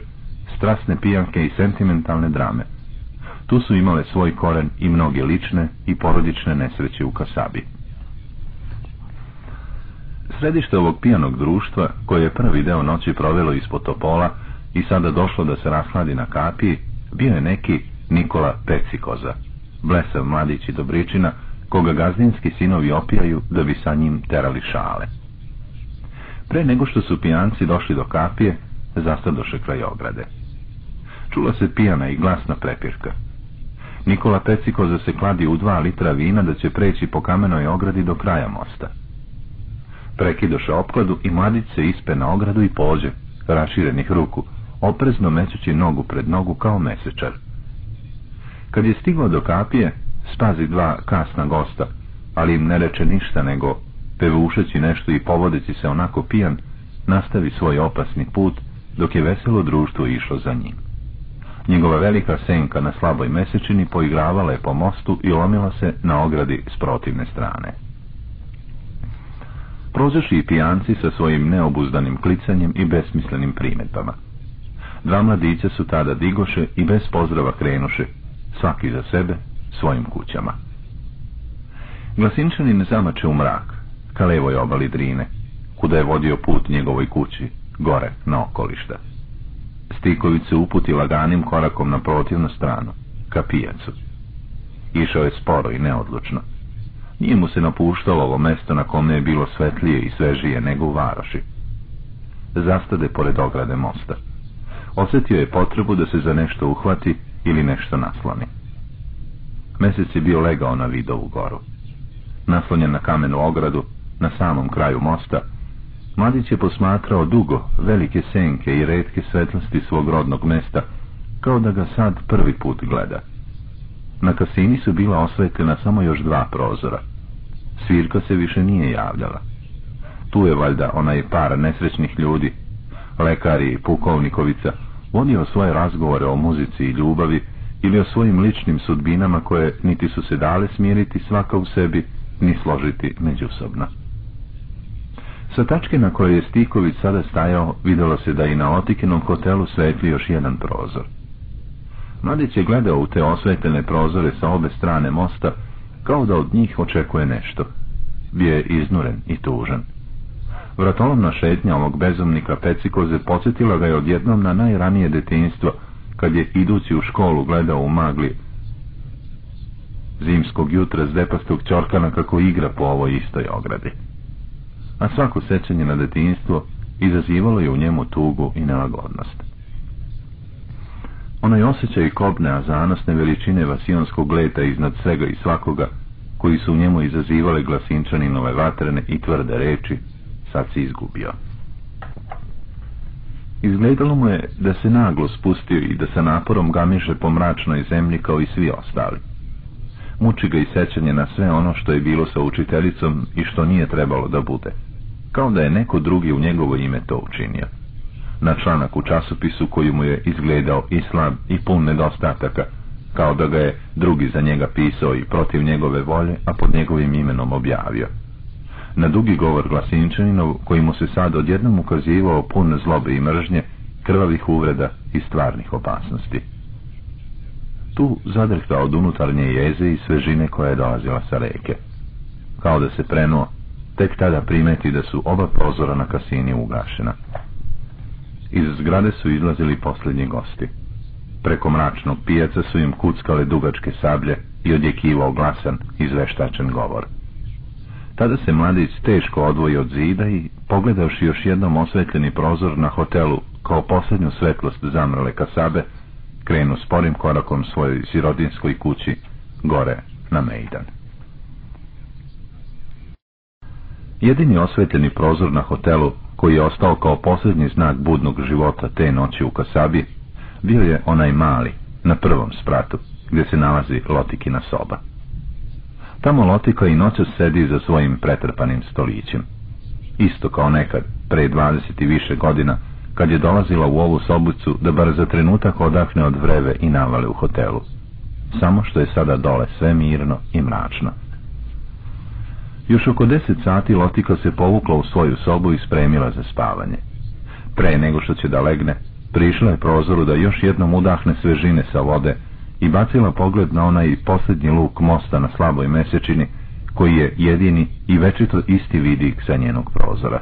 strasne pijanke i sentimentalne drame. Tu su imale svoj koren i mnoge lične i porodične nesreće u Kasabi. Središte ovog pijanog društva, koje je prvi deo noći provelo ispod topola i sada došlo da se rashladi na kapiji, bio je neki Nikola Pecikoza, blesav mladić i dobričina, koga gazdinski sinovi opijaju da bi sa njim terali šale. Pre nego što su pijanci došli do kapije, zastadoše kraj ograde. Čula se pijana i glasna prepirka. Nikola Pecikoza se kladi u dva litra vina da će preći po kamenoj ogradi do kraja mosta. Prekidoše opkladu i mladić se ispe na ogradu i pođe, raširenih ruku, oprezno meseći nogu pred nogu kao mesečar. Kad je stigao do kapije, spazi dva kasna gosta, ali im ne reče ništa nego, pevušeći nešto i povodeći se onako pijan, nastavi svoj opasni put, dok je veselo društvo išlo za njim. Njegova velika senka na slaboj mesečini poigravala je po mostu i lomila se na ogradi s protivne strane. Prozaši i pijanci sa svojim neobuzdanim klicanjem i besmislenim primetbama. Dva mladića su tada digoše i bez pozdrava krenuše, svaki za sebe, svojim kućama. Glasinčanin zamače u mrak, ka levoj obali Drine, kuda je vodio put njegovoj kući, gore, na okolišta. Stiković se uputi laganim korakom na protivnu stranu, ka pijacu. Išao je sporo i neodlučno. Nije mu se napuštalo ovo mesto na kome je bilo svetlije i svežije nego u varoši. Zastade pored ograde mosta. Osjetio je potrebu da se za nešto uhvati ili nešto nasloni. Mesec je bio legao na vidovu goru. Naslonjen na kamenu ogradu, na samom kraju mosta, mladić je posmatrao dugo velike senke i redke svetlosti svog rodnog mesta, kao da ga sad prvi put gleda. Na kasini su bila osvetljena samo još dva prozora. Svirka se više nije javljala. Tu je valjda onaj par nesrećnih ljudi, lekari i pukovnikovica, vodio svoje razgovore o muzici i ljubavi ili o svojim ličnim sudbinama koje niti su se dale smiriti svaka u sebi, ni složiti međusobno. Sa tačke na kojoj je Stiković sada stajao, vidjelo se da i na Otikinom hotelu svetli još jedan prozor. Mladić je gledao u te osvetljene prozore sa obe strane mosta, kao da od njih očekuje nešto. Bio je iznuren i tužan. Vratolomna šetnja ovog bezumnika Pecikoze podsjetila ga je odjednom na najranije detinjstvo, kad je idući u školu gledao u magli zimskog jutra s depastog čorkana kako igra po ovoj istoj ogradi. A svako sećanje na detinjstvo izazivalo je u njemu tugu i nelagodnost. Onaj osjećaj kobne, a zanosne veličine vasijonskog leta iznad svega i svakoga, koji su u njemu izazivale glasinčaninove vatrene i tvrde reči, sad se izgubio. Izgledalo mu je da se naglo spustio i da sa naporom gamiše po mračnoj zemlji kao i svi ostali. Muči ga i sećanje na sve ono što je bilo sa učiteljicom i što nije trebalo da bude. Kao da je neko drugi u njegovo ime to učinio. Na članak u časopisu koji mu je izgledao i slab i pun nedostataka, kao da ga je drugi za njega pisao i protiv njegove volje, a pod njegovim imenom objavio na dugi govor glasinčaninov, koji mu se sad odjednom ukazivao pun zlobe i mržnje, krvavih uvreda i stvarnih opasnosti. Tu zadrhta od unutarnje jeze i svežine koja je dolazila sa reke. Kao da se prenuo, tek tada primeti da su oba prozora na kasini ugašena. Iz zgrade su izlazili posljednji gosti. Preko mračnog pijaca su im kuckale dugačke sablje i odjekivao glasan, izveštačen govor. Tada se mladić teško odvoji od zida i, pogledavši još jednom osvetljeni prozor na hotelu kao posljednju svetlost zamrle kasabe, krenu sporim korakom svojoj sirodinskoj kući gore na Mejdan. Jedini osvetljeni prozor na hotelu, koji je ostao kao posljednji znak budnog života te noći u Kasabi, bio je onaj mali, na prvom spratu, gdje se nalazi Lotikina soba. Tamo Lotika i noća sedi za svojim pretrpanim stolićem. Isto kao nekad, pre dvadeset i više godina, kad je dolazila u ovu sobucu da bar za trenutak odahne od vreve i navale u hotelu. Samo što je sada dole sve mirno i mračno. Još oko deset sati Lotika se povukla u svoju sobu i spremila za spavanje. Pre nego što će da legne, prišla je prozoru da još jednom udahne svežine sa vode i bacila pogled na onaj posljednji luk mosta na slaboj mesečini, koji je jedini i večito isti vidik sa njenog prozora.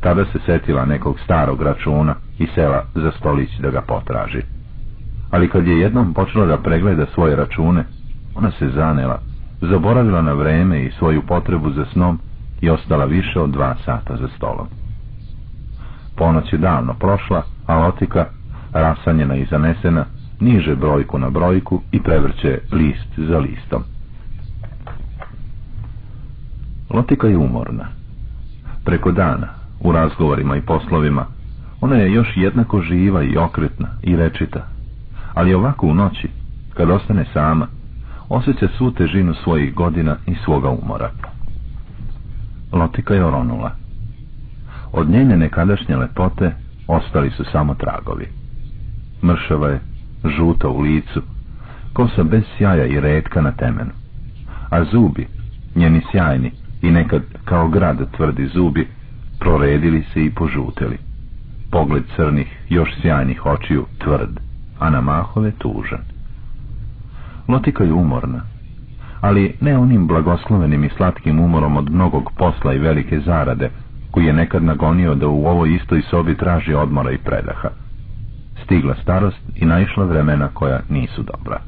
Tada se setila nekog starog računa i sela za stolić da ga potraži. Ali kad je jednom počela da pregleda svoje račune, ona se zanela, zaboravila na vreme i svoju potrebu za snom i ostala više od dva sata za stolom. Ponoć je davno prošla, a Lotika, rasanjena i zanesena, niže brojku na brojku i prevrće list za listom. Lotika je umorna. Preko dana, u razgovorima i poslovima, ona je još jednako živa i okretna i rečita, ali ovako u noći, kad ostane sama, osjeća svu težinu svojih godina i svoga umora. Lotika je oronula. Od njene nekadašnje lepote ostali su samo tragovi. Mršava je, žuta u licu, kosa bez sjaja i redka na temenu. A zubi, njeni sjajni i nekad kao grad tvrdi zubi, proredili se i požuteli. Pogled crnih, još sjajnih očiju tvrd, a na mahove tužan. Lotika je umorna, ali ne onim blagoslovenim i slatkim umorom od mnogog posla i velike zarade, koji je nekad nagonio da u ovoj istoj sobi traži odmora i predaha. Stigla starost i naišla vremena koja nisu dobra.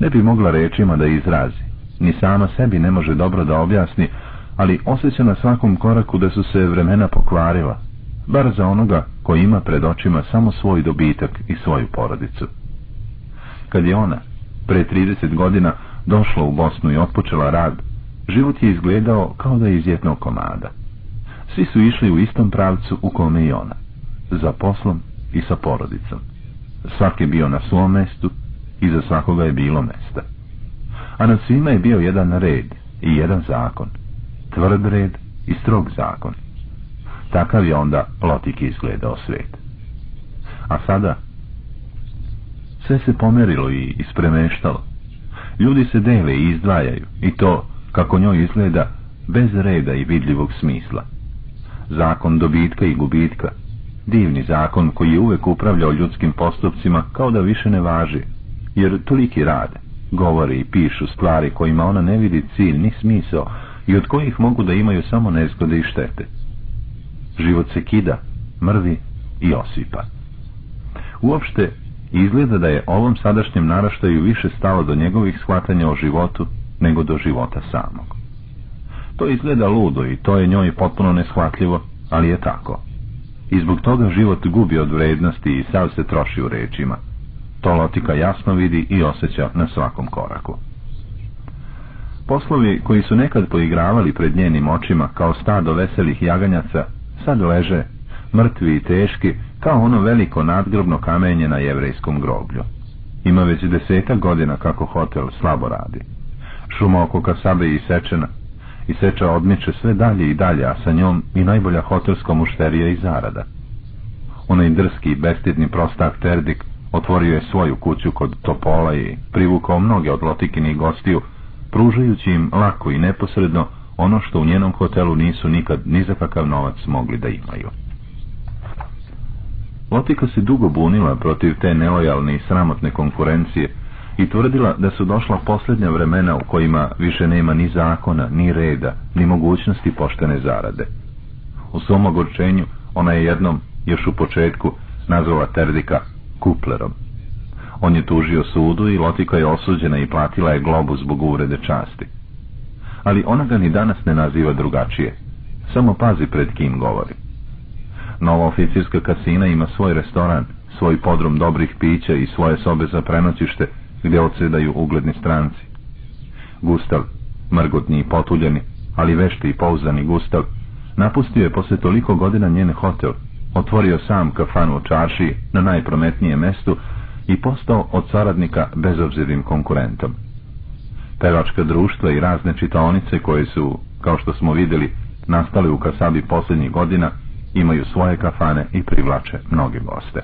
Ne bi mogla rečima da izrazi, ni sama sebi ne može dobro da objasni, ali osjeća na svakom koraku da su se vremena pokvarila, bar za onoga koji ima pred očima samo svoj dobitak i svoju porodicu. Kad je ona, pre 30 godina, došla u Bosnu i otpočela rad, život je izgledao kao da je iz jednog komada. Svi su išli u istom pravcu u kome i ona, za poslom i sa porodicom. Svaki je bio na svom mestu i za svakoga je bilo mesta. A nad svima je bio jedan red i jedan zakon, tvrd red i strog zakon. Takav je onda Lotik izgledao svet. A sada sve se pomerilo i ispremeštalo. Ljudi se dele i izdvajaju, i to, kako njoj izgleda, bez reda i vidljivog smisla. Zakon dobitka i gubitka, divni zakon koji je uvek upravljao ljudskim postupcima kao da više ne važi, jer toliki rade, govore i pišu stvari kojima ona ne vidi cilj ni smisao i od kojih mogu da imaju samo nezgode i štete. Život se kida, mrvi i osipa. Uopšte, izgleda da je ovom sadašnjem naraštaju više stalo do njegovih shvatanja o životu nego do života samog. To izgleda ludo i to je njoj potpuno neshvatljivo, ali je tako. I zbog toga život gubi od vrednosti i sav se troši u rečima. To Lotika jasno vidi i osjeća na svakom koraku. Poslovi koji su nekad poigravali pred njenim očima kao stado veselih jaganjaca, sad leže, mrtvi i teški, kao ono veliko nadgrobno kamenje na jevrejskom groblju. Ima već desetak godina kako hotel slabo radi. Šuma oko kasabe i sečena, i seča odmiče sve dalje i dalje, a sa njom i najbolja hotelska mušterija i zarada. Onaj drski i bestidni prostak Terdik otvorio je svoju kuću kod Topola i privukao mnoge od lotikinih gostiju, pružajući im lako i neposredno ono što u njenom hotelu nisu nikad ni za kakav novac mogli da imaju. Lotika se dugo bunila protiv te nelojalne i sramotne konkurencije i tvrdila da su došla posljednja vremena u kojima više nema ni zakona, ni reda, ni mogućnosti poštene zarade. U svom ogorčenju ona je jednom, još u početku, nazvala Terdika kuplerom. On je tužio sudu i Lotika je osuđena i platila je globu zbog uvrede časti. ali ona ga ni danas ne naziva drugačije. Samo pazi pred kim govori. Nova oficirska kasina ima svoj restoran, svoj podrum dobrih pića i svoje sobe za prenoćište, gdje odsedaju ugledni stranci. Gustav, mrgotni i potuljeni, ali vešti i pouzani Gustav, napustio je posle toliko godina njen hotel, otvorio sam kafanu u čaršiji na najprometnijem mestu i postao od saradnika bezobzirnim konkurentom. Pevačka društva i razne čitaonice koje su, kao što smo vidjeli, nastale u Kasabi posljednjih godina, imaju svoje kafane i privlače mnoge goste.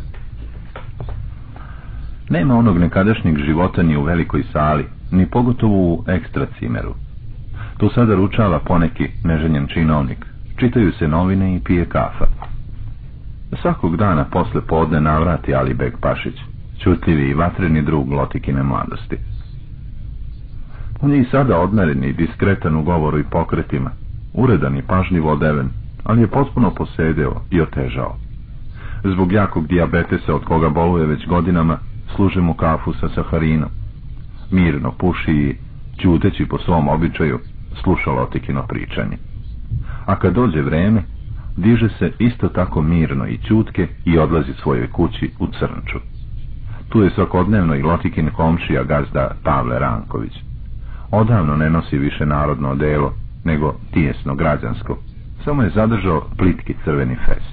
Nema onog nekadašnjeg života ni u velikoj sali, ni pogotovo u ekstra cimeru. Tu sada ručava poneki neženjen činovnik, čitaju se novine i pije kafa. Svakog dana posle podne navrati Ali Beg Pašić, čutljivi i vatreni drug Lotikine mladosti. On je i sada odmeren i diskretan u govoru i pokretima, uredan i pažljivo odeven, ali je potpuno posedeo i otežao. Zbog jakog dijabetesa od koga boluje već godinama, služe mu kafu sa saharinom. Mirno puši i, čuteći po svom običaju, sluša Lotikino pričanje. A kad dođe vreme, diže se isto tako mirno i čutke i odlazi svojoj kući u Crnču. Tu je svakodnevno i Lotikin komšija gazda Pavle Ranković. Odavno ne nosi više narodno odelo, nego tijesno građansko. Samo je zadržao plitki crveni fes.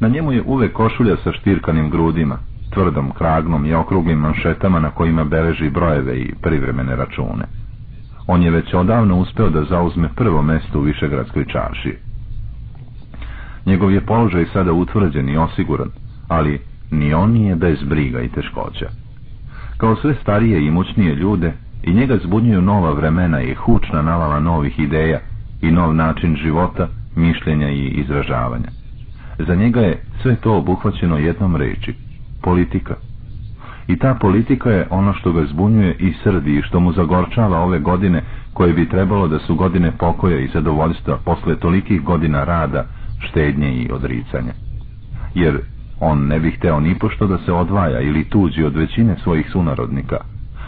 Na njemu je uvek košulja sa štirkanim grudima, tvrdom kragnom i okruglim manšetama na kojima beleži brojeve i privremene račune. On je već odavno uspeo da zauzme prvo mesto u Višegradskoj čarši. Njegov je položaj sada utvrđen i osiguran, ali ni on nije bez briga i teškoća. Kao sve starije i mućnije ljude, i njega zbunjuju nova vremena i hučna navala novih ideja i nov način života, mišljenja i izražavanja. Za njega je sve to obuhvaćeno jednom reči, politika. I ta politika je ono što ga zbunjuje i srdi i što mu zagorčava ove godine koje bi trebalo da su godine pokoja i zadovoljstva posle tolikih godina rada, štednje i odricanja. Jer on ne bi hteo nipošto da se odvaja ili tuđi od većine svojih sunarodnika,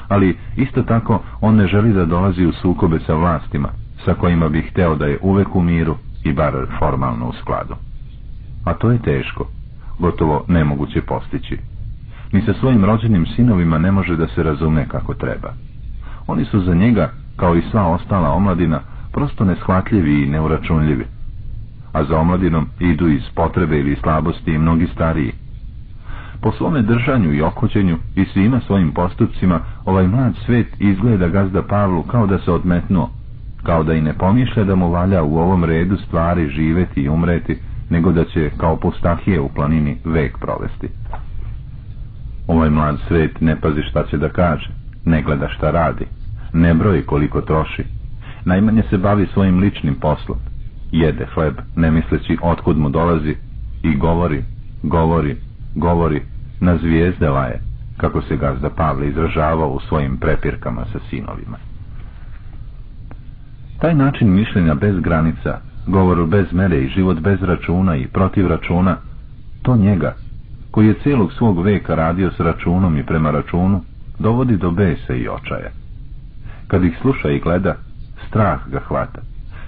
ali isto tako on ne želi da dolazi u sukobe sa vlastima, sa kojima bi hteo da je uvek u miru i bar formalno u skladu. A to je teško, gotovo nemoguće postići. Ni sa svojim rođenim sinovima ne može da se razume kako treba. Oni su za njega, kao i sva ostala omladina, prosto neshvatljivi i neuračunljivi. A za omladinom idu iz potrebe ili slabosti i mnogi stariji, po svome držanju i okoćenju i svima svojim postupcima, ovaj mlad svet izgleda gazda Pavlu kao da se odmetnuo, kao da i ne pomišlja da mu valja u ovom redu stvari živeti i umreti, nego da će kao postahije u planini vek provesti. Ovaj mlad svet ne pazi šta će da kaže, ne gleda šta radi, ne broji koliko troši, najmanje se bavi svojim ličnim poslom, jede hleb, ne misleći otkud mu dolazi, i govori, govori, govori, na zvijezde laje, kako se gazda Pavle izražavao u svojim prepirkama sa sinovima. Taj način mišljenja bez granica, govoru bez mere i život bez računa i protiv računa, to njega, koji je cijelog svog veka radio s računom i prema računu, dovodi do bese i očaja. Kad ih sluša i gleda, strah ga hvata.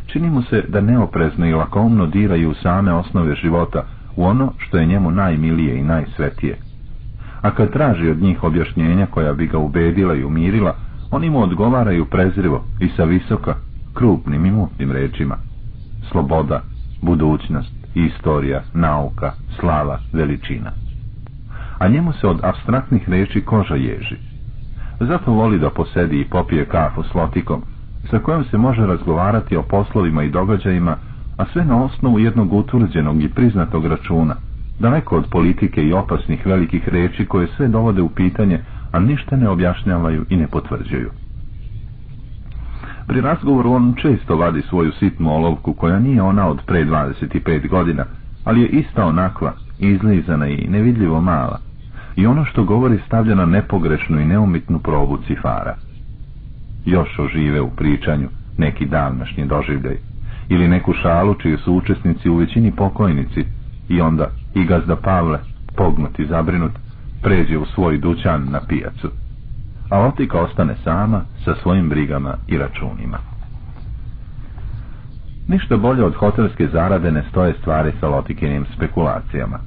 Čini mu se da neoprezno i lakomno diraju same osnove života u ono što je njemu najmilije i najsvetije, a kad traži od njih objašnjenja koja bi ga ubedila i umirila, oni mu odgovaraju prezrivo i sa visoka, krupnim i mutnim rečima. Sloboda, budućnost, istorija, nauka, slava, veličina. A njemu se od abstraktnih reči koža ježi. Zato voli da posedi i popije kafu s lotikom, sa kojom se može razgovarati o poslovima i događajima, a sve na osnovu jednog utvrđenog i priznatog računa, daleko od politike i opasnih velikih reči koje sve dovode u pitanje, a ništa ne objašnjavaju i ne potvrđuju. Pri razgovoru on često vadi svoju sitnu olovku koja nije ona od pre 25 godina, ali je ista onakva, izlizana i nevidljivo mala. I ono što govori stavlja na nepogrešnu i neumitnu probu cifara. Još ožive u pričanju neki davnašnji doživljaj ili neku šalu čiji su učesnici u većini pokojnici i onda i gazda Pavle, pognut i zabrinut, pređe u svoj dućan na pijacu, a Otika ostane sama sa svojim brigama i računima. Ništa bolje od hotelske zarade ne stoje stvari sa Lotikinim spekulacijama.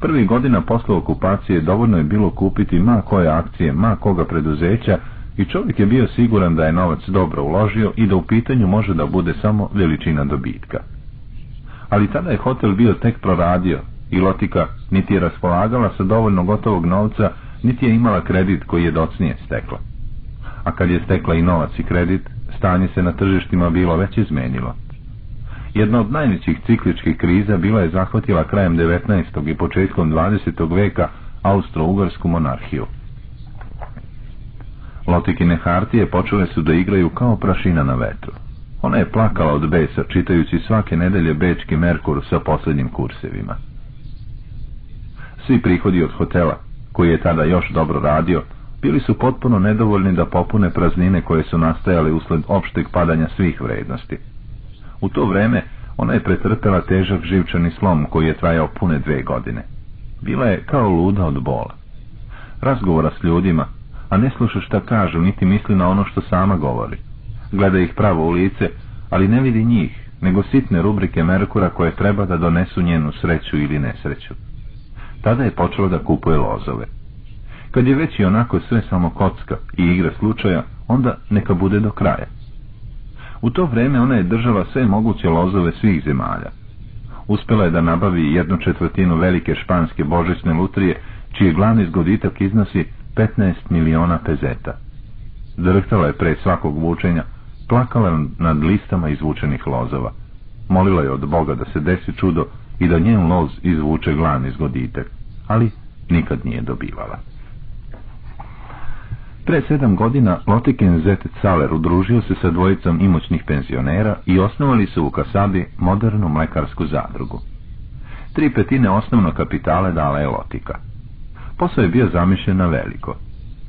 Prvi godina posle okupacije dovoljno je bilo kupiti ma koje akcije, ma koga preduzeća i čovjek je bio siguran da je novac dobro uložio i da u pitanju može da bude samo veličina dobitka. Ali tada je hotel bio tek proradio i Lotika niti je raspolagala sa dovoljno gotovog novca, niti je imala kredit koji je docnije stekla. A kad je stekla i novac i kredit, stanje se na tržištima bilo već izmenilo. Jedna od najvećih cikličkih kriza bila je zahvatila krajem 19. i početkom 20. veka Austro-Ugarsku monarhiju. Lotikine hartije počele su da igraju kao prašina na vetru. Ona je plakala od besa, čitajući svake nedelje bečki Merkur sa posljednjim kursevima. Svi prihodi od hotela, koji je tada još dobro radio, bili su potpuno nedovoljni da popune praznine koje su nastajale usled opšteg padanja svih vrednosti. U to vreme ona je pretrpela težak živčani slom koji je trajao pune dve godine. Bila je kao luda od bola. Razgovora s ljudima, a ne sluša šta kažu, niti misli na ono što sama govori. Gleda ih pravo u lice, ali ne vidi njih, nego sitne rubrike Merkura koje treba da donesu njenu sreću ili nesreću. Tada je počela da kupuje lozove. Kad je već i onako sve samo kocka i igra slučaja, onda neka bude do kraja. U to vrijeme ona je držala sve moguće lozove svih zemalja. Uspjela je da nabavi jednu četvrtinu velike španske božićne lutrije, čiji glavni zgoditak iznosi 15 miliona pezeta. Drhtala je pre svakog vučenja, plakala nad listama izvučenih lozova. Molila je od Boga da se desi čudo i da njen loz izvuče glavni zgoditak, ali nikad nije dobivala. Pre sedam godina Lotiken Zet Caler udružio se sa dvojicom imućnih penzionera i osnovali su u Kasabi modernu mlekarsku zadrugu. Tri petine osnovnog kapitala dala je Lotika. Posao je bio zamišljen na veliko.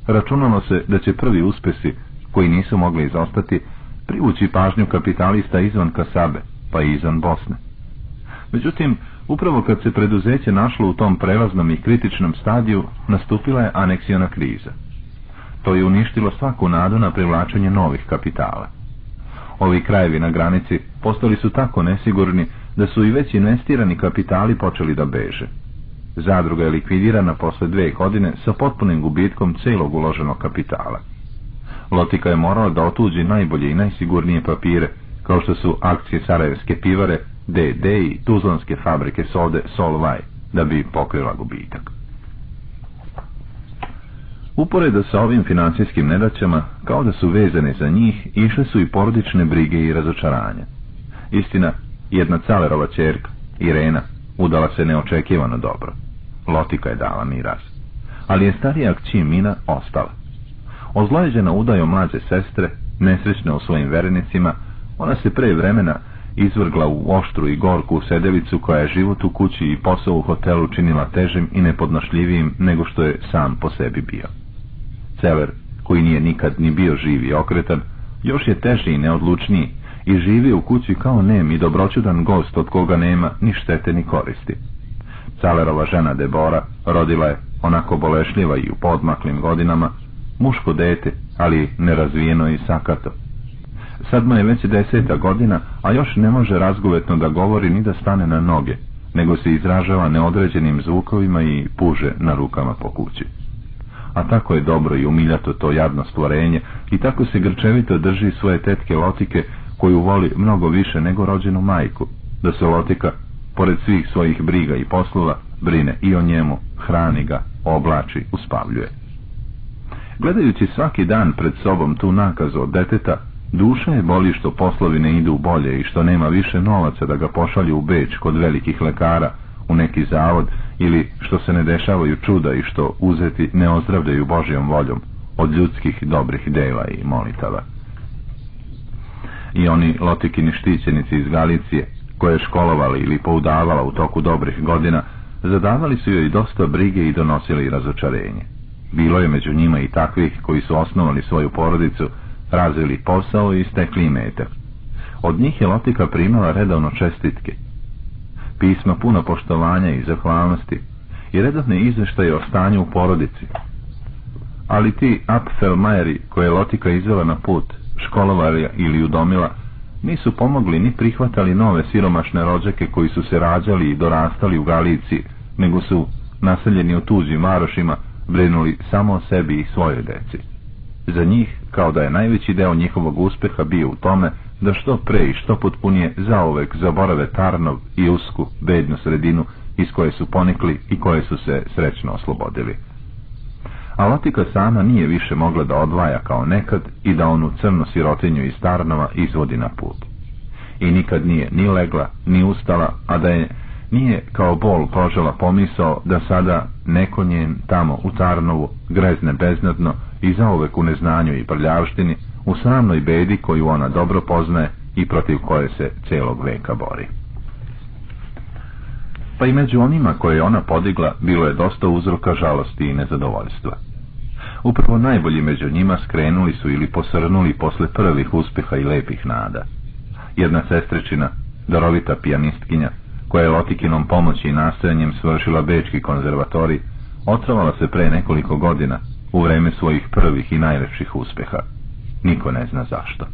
Računalo se da će prvi uspesi, koji nisu mogli izostati, privući pažnju kapitalista izvan Kasabe, pa i izvan Bosne. Međutim, upravo kad se preduzeće našlo u tom prelaznom i kritičnom stadiju, nastupila je aneksiona kriza. To je uništilo svaku nadu na privlačenje novih kapitala. Ovi krajevi na granici postali su tako nesigurni da su i već investirani kapitali počeli da beže. Zadruga je likvidirana posle dve godine sa potpunim gubitkom celog uloženog kapitala. Lotika je morala da otuđi najbolje i najsigurnije papire, kao što su akcije Sarajevske pivare, DD Tuzlanske fabrike sode Solvaj, da bi pokrila gubitak. Uporedo sa ovim financijskim nedaćama, kao da su vezane za njih, išle su i porodične brige i razočaranja. Istina, jedna calerova čerka, Irena, udala se neočekivano dobro. Lotika je dala miraz. Ali je starija kći Mina ostala. Ozlojeđena udajom mlađe sestre, nesrećna u svojim verenicima, ona se pre vremena izvrgla u oštru i gorku sedevicu koja je život u kući i posao u hotelu činila težim i nepodnošljivijim nego što je sam po sebi bio. Celer, koji nije nikad ni bio živ i okretan, još je teži i neodlučniji i živi u kući kao nem i dobroćudan gost od koga nema ni štete ni koristi. Calerova žena Debora rodila je, onako bolešljiva i u podmaklim godinama, muško dete, ali nerazvijeno i sakato. Sad mu je već deseta godina, a još ne može razgovetno da govori ni da stane na noge, nego se izražava neodređenim zvukovima i puže na rukama po kući a tako je dobro i umiljato to jadno stvorenje i tako se grčevito drži svoje tetke Lotike koju voli mnogo više nego rođenu majku, da se Lotika, pored svih svojih briga i poslova, brine i o njemu, hrani ga, oblači, uspavljuje. Gledajući svaki dan pred sobom tu nakazu od deteta, duša je boli što poslovi ne idu bolje i što nema više novaca da ga pošalju u Beč kod velikih lekara, u neki zavod ili što se ne dešavaju čuda i što uzeti ne ozdravljaju Božjom voljom od ljudskih dobrih dela i molitava. I oni lotikini štićenici iz Galicije, koje je školovali ili poudavala u toku dobrih godina, zadavali su joj dosta brige i donosili razočarenje. Bilo je među njima i takvih koji su osnovali svoju porodicu, razvili posao i stekli imetak. Od njih je Lotika primala redovno čestitke, pisma puno poštovanja i zahvalnosti i redovne izveštaje o stanju u porodici. Ali ti Apfelmajeri koje je Lotika izvela na put, školovarja ili udomila, nisu pomogli ni prihvatali nove siromašne rođake koji su se rađali i dorastali u Galici, nego su, naseljeni u tuđim varošima, brinuli samo o sebi i svojoj deci. Za njih, kao da je najveći deo njihovog uspjeha bio u tome da što pre i što potpunije zaovek zaborave Tarnov i usku, bednu sredinu iz koje su ponikli i koje su se srećno oslobodili. A Latika sama nije više mogla da odvaja kao nekad i da onu crnu sirotinju iz Tarnova izvodi na put. I nikad nije ni legla, ni ustala, a da je nije kao bol prožela pomisao da sada neko njen tamo u Tarnovu grezne beznadno i zauvek u neznanju i prljavštini, u sramnoj bedi koju ona dobro poznaje i protiv koje se celog veka bori. Pa i među onima koje je ona podigla bilo je dosta uzroka žalosti i nezadovoljstva. Upravo najbolji među njima skrenuli su ili posrnuli posle prvih uspjeha i lepih nada. Jedna sestričina, darovita pijanistkinja, koja je Lotikinom pomoći i nastojanjem svršila Bečki konzervatori, otrovala se pre nekoliko godina, u vreme svojih prvih i najlepših uspjeha. Niko ne zna zašto.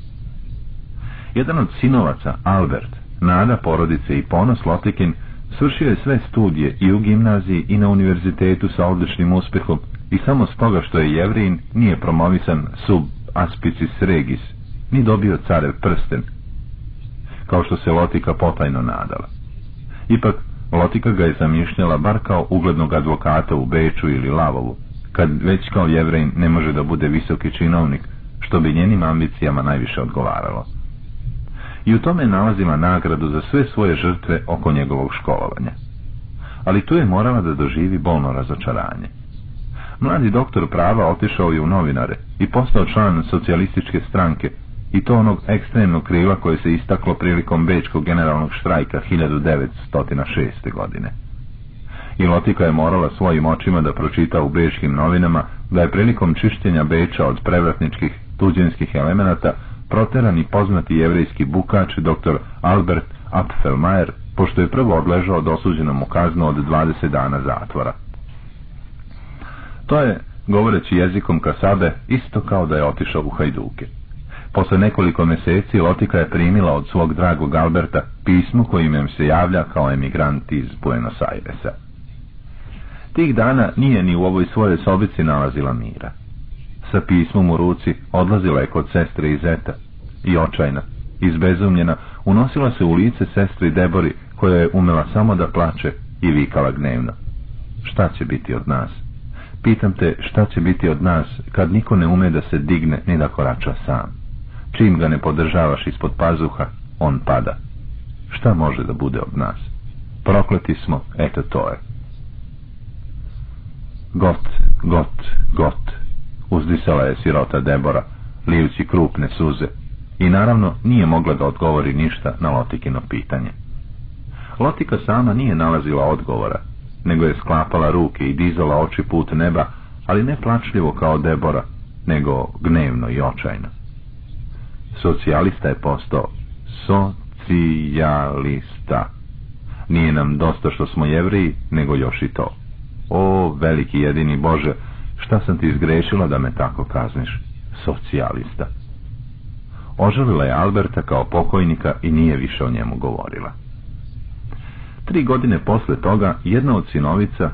Jedan od sinovaca, Albert, nada porodice i ponos Lotikin, svršio je sve studije i u gimnaziji i na univerzitetu sa odličnim uspjehom i samo stoga što je jevrin nije promovisan sub aspicis regis, ni dobio carev prsten, kao što se Lotika potajno nadala. Ipak, Lotika ga je zamišljala bar kao uglednog advokata u Beču ili Lavovu, kad već kao jevrej ne može da bude visoki činovnik, što bi njenim ambicijama najviše odgovaralo. I u tome je nalazila nagradu za sve svoje žrtve oko njegovog školovanja. Ali tu je morala da doživi bolno razočaranje. Mladi doktor prava otišao je u novinare i postao član socijalističke stranke, i to onog ekstremnog krila koje se istaklo prilikom Bečkog generalnog štrajka 1906. godine. I Lotika je morala svojim očima da pročita u bečkim novinama da je prilikom čišćenja Beča od prevratničkih tuđinskih elemenata proterani poznati jevrijski bukač dr. Albert Apfelmeier, pošto je prvo odležao dosuđenom u kaznu od 20 dana zatvora. To je, govoreći jezikom Kasabe, isto kao da je otišao u Hajduke. Posle nekoliko mjeseci Lotika je primila od svog dragog Alberta pismo kojim im se javlja kao emigrant iz Buenos Airesa. Tih dana nije ni u ovoj svojoj sobici nalazila mira. Sa pismom u ruci odlazila je kod sestre Izeta i očajna, izbezumljena, unosila se u lice sestri Debori koja je umela samo da plače i vikala gnevno. Šta će biti od nas? Pitam te šta će biti od nas kad niko ne ume da se digne ni da korača sam. Čim ga ne podržavaš ispod pazuha, on pada. Šta može da bude od nas? Prokleti smo, eto to je. Got, got, got, uzdisala je sirota Debora, lijući krupne suze, i naravno nije mogla da odgovori ništa na Lotikino pitanje. Lotika sama nije nalazila odgovora, nego je sklapala ruke i dizala oči put neba, ali ne plačljivo kao Debora, nego gnevno i očajno. Socijalista je postao socijalista. Nije nam dosta što smo jevriji, nego još i to. O, veliki jedini Bože, šta sam ti izgrešila da me tako kazniš? Socijalista. Ožalila je Alberta kao pokojnika i nije više o njemu govorila. Tri godine posle toga, jedna od sinovica,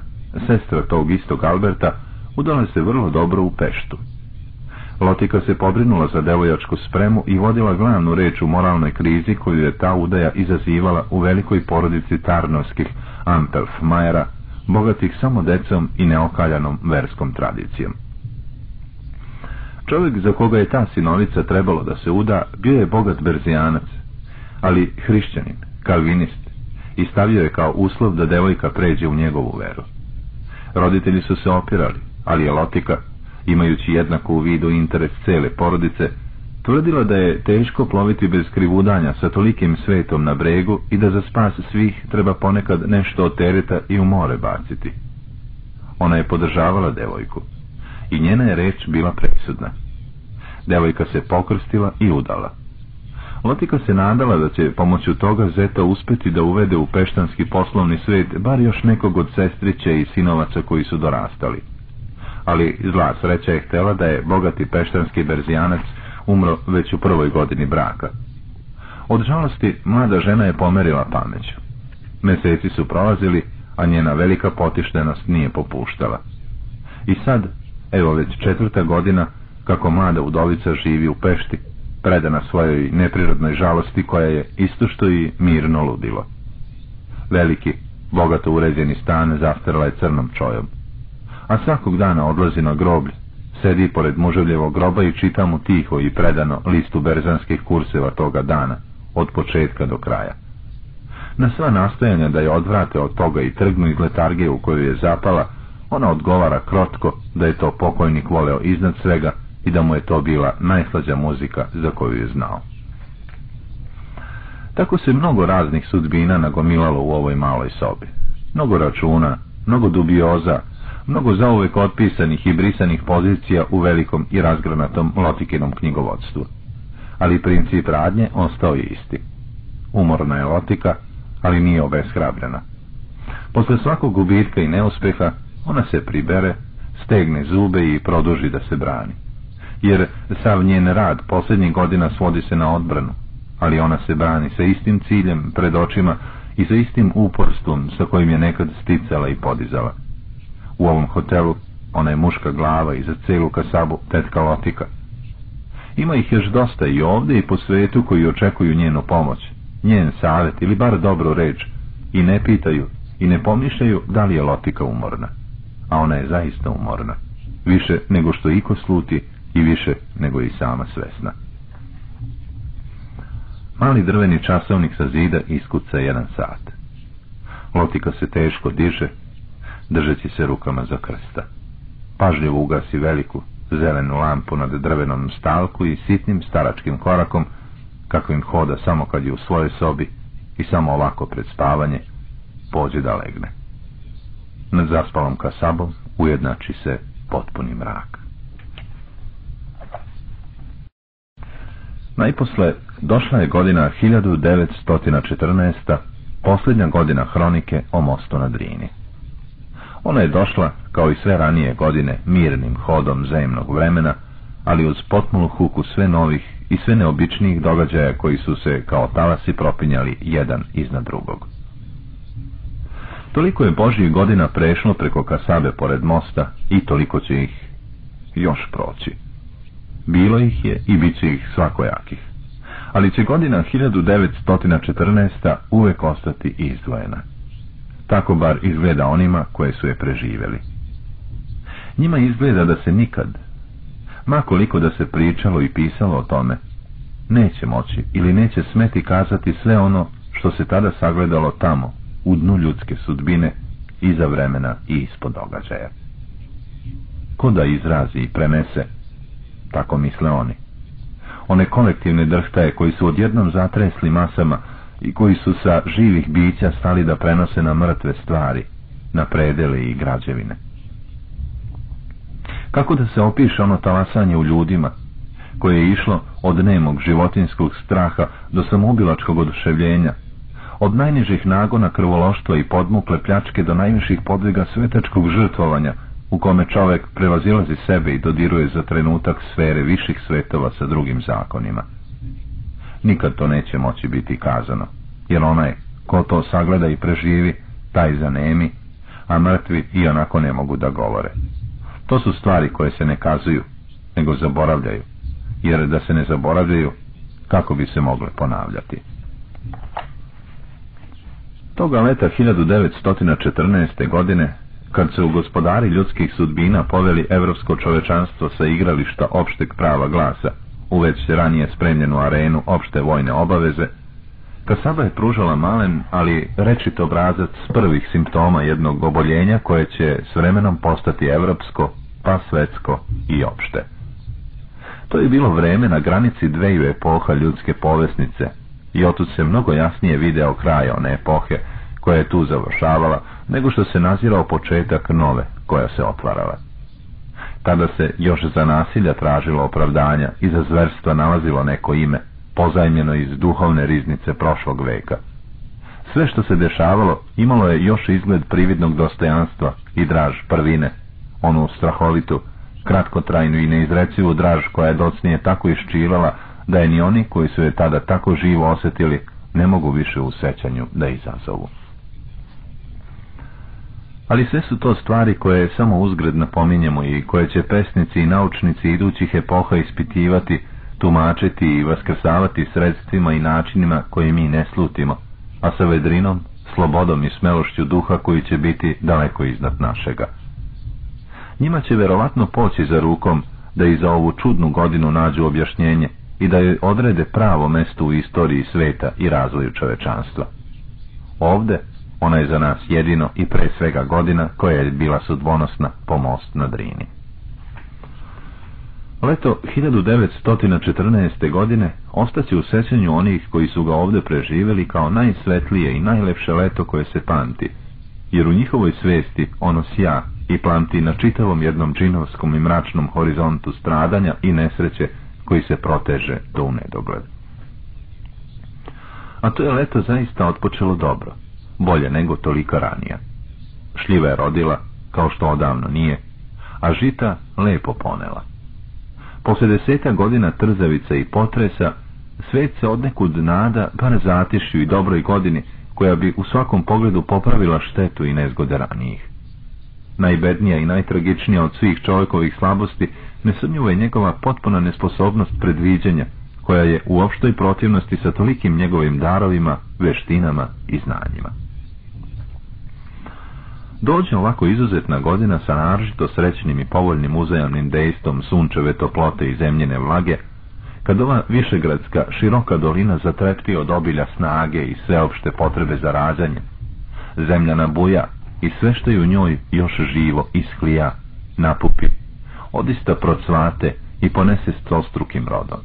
sestra tog istog Alberta, udala se vrlo dobro u Peštu. Lotika se pobrinula za devojačku spremu i vodila glavnu reč u moralnoj krizi koju je ta udaja izazivala u velikoj porodici tarnovskih Majera, bogatih samo decom i neokaljanom verskom tradicijom. Čovjek za koga je ta sinovica trebalo da se uda, bio je bogat berzijanac, ali hrišćanin, kalvinist, i stavio je kao uslov da devojka pređe u njegovu veru. Roditelji su se opirali, ali je Lotika, imajući jednako u vidu interes cele porodice, tvrdila da je teško ploviti bez krivudanja sa tolikim svetom na bregu i da za spas svih treba ponekad nešto od tereta i u more baciti. Ona je podržavala devojku i njena je reč bila presudna. Devojka se pokrstila i udala. Lotika se nadala da će pomoću toga Zeta uspeti da uvede u peštanski poslovni svet bar još nekog od sestriće i sinovaca koji su dorastali ali zla sreća je htjela da je bogati peštanski berzijanac umro već u prvoj godini braka. Od žalosti mlada žena je pomerila pameću. Meseci su prolazili, a njena velika potištenost nije popuštala. I sad, evo već četvrta godina, kako mlada udovica živi u Pešti, predana svojoj neprirodnoj žalosti koja je isto što i mirno ludilo. Veliki, bogato uređeni stan zastarala je crnom čojom. A svakog dana odlazi na groblje, sedi pored muževljevog groba i čita mu tiho i predano listu berzanskih kurseva toga dana, od početka do kraja. Na sva nastojanja da je odvrate od toga i trgnu iz letargije u koju je zapala, ona odgovara krotko da je to pokojnik voleo iznad svega i da mu je to bila najslađa muzika za koju je znao. Tako se mnogo raznih sudbina nagomilalo u ovoj maloj sobi. Mnogo računa, mnogo dubioza, mnogo zauvek otpisanih i brisanih pozicija u velikom i razgranatom Lotikinom knjigovodstvu. Ali princip radnje ostao je isti. Umorna je Lotika, ali nije obeshrabljena. Posle svakog gubitka i neuspeha, ona se pribere, stegne zube i produži da se brani. Jer sav njen rad posljednjih godina svodi se na odbranu, ali ona se brani sa istim ciljem pred očima i sa istim uporstvom sa kojim je nekad sticala i podizala. U ovom hotelu ona je muška glava i za celu kasabu tetka Lotika. Ima ih još dosta i ovdje i po svetu koji očekuju njenu pomoć, njen savjet ili bar dobru reč i ne pitaju i ne pomišljaju da li je Lotika umorna. A ona je zaista umorna. Više nego što iko sluti i više nego i sama svesna. Mali drveni časovnik sa zida iskuca jedan sat. Lotika se teško diže, držeći se rukama za krsta. Pažljivo ugasi veliku, zelenu lampu nad drvenom stalku i sitnim staračkim korakom, kako im hoda samo kad je u svojoj sobi i samo ovako pred spavanje, pođe da legne. Nad zaspalom kasabom ujednači se potpuni mrak. Najposle došla je godina 1914. posljednja godina hronike o mostu na Drini. Ona je došla, kao i sve ranije godine, mirnim hodom zemnog vremena, ali uz potpunu huku sve novih i sve neobičnijih događaja koji su se kao talasi propinjali jedan iznad drugog. Toliko je Božjih godina prešlo preko Kasabe pored mosta i toliko će ih još proći. Bilo ih je i bit će ih svakojakih. Ali će godina 1914. uvek ostati izdvojena. Tako bar izgleda onima koje su je preživeli. Njima izgleda da se nikad, makoliko da se pričalo i pisalo o tome, neće moći ili neće smeti kazati sve ono što se tada sagledalo tamo, u dnu ljudske sudbine, iza vremena i ispod događaja. Ko da izrazi i prenese, tako misle oni. One kolektivne drhtaje koji su odjednom zatresli masama i koji su sa živih bića stali da prenose na mrtve stvari, na predele i građevine. Kako da se opiše ono talasanje u ljudima, koje je išlo od nemog životinskog straha do samoubilačkog oduševljenja, od najnižih nagona krvološtva i podmukle pljačke do najviših podviga svetačkog žrtvovanja, u kome čovjek prevazilazi sebe i dodiruje za trenutak sfere viših svetova sa drugim zakonima. Nikad to neće moći biti kazano, jer onaj ko to sagleda i preživi, taj zanemi, a mrtvi i onako ne mogu da govore. To su stvari koje se ne kazuju, nego zaboravljaju, jer da se ne zaboravljaju, kako bi se mogle ponavljati. Toga leta 1914. godine kad se u gospodari ljudskih sudbina poveli evropsko čovečanstvo sa igrališta opšteg prava glasa, u već ranije spremljenu arenu opšte vojne obaveze, Kasaba je pružala malen, ali rečit obrazac prvih simptoma jednog oboljenja koje će s vremenom postati evropsko, pa svetsko i opšte. To je bilo vreme na granici dveju epoha ljudske povesnice i otud se mnogo jasnije video kraj one epohe koja je tu završavala, nego što se nazirao početak nove, koja se otvarala. Tada se još za nasilja tražilo opravdanja i za zverstva nalazilo neko ime, pozajmljeno iz duhovne riznice prošlog veka. Sve što se dešavalo imalo je još izgled prividnog dostojanstva i draž prvine, onu strahovitu, kratkotrajnu i neizrecivu draž koja je docnije tako iščilala da je ni oni koji su je tada tako živo osjetili ne mogu više u sećanju da izazovu. Ali sve su to stvari koje samo uzgred napominjemo i koje će pesnici i naučnici idućih epoha ispitivati, tumačiti i vaskrsavati sredstvima i načinima koje mi ne slutimo, a sa vedrinom, slobodom i smelošću duha koji će biti daleko iznad našega. Njima će verovatno poći za rukom da i za ovu čudnu godinu nađu objašnjenje i da joj odrede pravo mesto u istoriji sveta i razvoju čovečanstva. Ovde ona je za nas jedino i pre svega godina koja je bila sudbonosna pomost na Drini. Leto 1914. godine ostaće u sećanju onih koji su ga ovde preživjeli kao najsvetlije i najlepše leto koje se pamti, jer u njihovoj svesti ono sja i plamti na čitavom jednom džinovskom i mračnom horizontu stradanja i nesreće koji se proteže do u. A to je leto zaista otpočelo dobro, bolje nego toliko ranija. Šljiva je rodila, kao što odavno nije, a žita lepo ponela. Posle deseta godina trzavica i potresa, svet se odnekud nada, bar zatišju i dobroj godini, koja bi u svakom pogledu popravila štetu i nezgode ranijih. Najbednija i najtragičnija od svih čovjekovih slabosti nesumnjivo je njegova potpuna nesposobnost predviđanja, koja je u opštoj protivnosti sa tolikim njegovim darovima, veštinama i znanjima. Dođe ovako izuzetna godina sa naročito srećnim i povoljnim uzajamnim dejstvom sunčeve toplote i zemljene vlage, kad ova višegradska široka dolina zatrepti od obilja snage i sveopšte potrebe za rađanje. Zemlja nabuja i sve što je u njoj još živo isklija, napupi, odista procvate i ponese stostrukim rodom.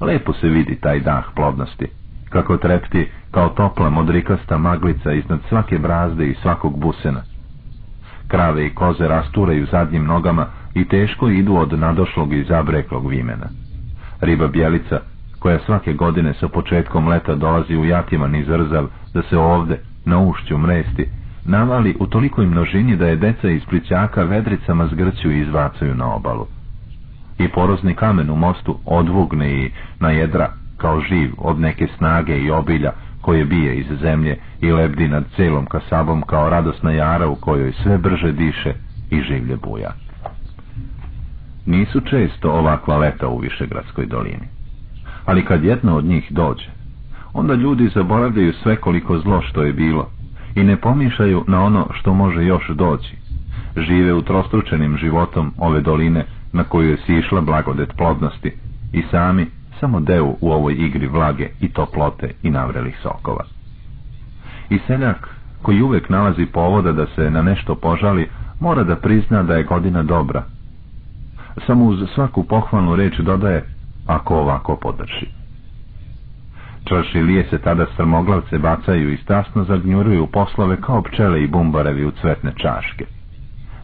Lepo se vidi taj dah plodnosti, kako trepti kao topla modrikasta maglica iznad svake brazde i svakog busena. Krave i koze rasturaju zadnjim nogama i teško idu od nadošlog i zabreklog vimena. Riba bjelica, koja svake godine sa početkom leta dolazi u jatima niz rzav, da se ovde, na ušću mresti, navali u tolikoj množini da je deca iz plićaka vedricama zgrću i izvacaju na obalu. I porozni kamen u mostu odvugne i na jedra kao živ od neke snage i obilja koje bije iz zemlje i lebdi nad celom kasabom kao radosna jara u kojoj sve brže diše i življe buja. Nisu često ovakva leta u Višegradskoj dolini, ali kad jedna od njih dođe, onda ljudi zaboravljaju sve koliko zlo što je bilo i ne pomišljaju na ono što može još doći. Žive u trostručenim životom ove doline na koju je sišla blagodet plodnosti i sami samo deo u ovoj igri vlage i toplote i navrelih sokova. I seljak, koji uvek nalazi povoda da se na nešto požali, mora da prizna da je godina dobra. Samo uz svaku pohvalnu reč dodaje, ako ovako podrži. Čaršilije se tada strmoglavce bacaju i stasno zagnjuruju poslove kao pčele i bumbarevi u cvetne čaške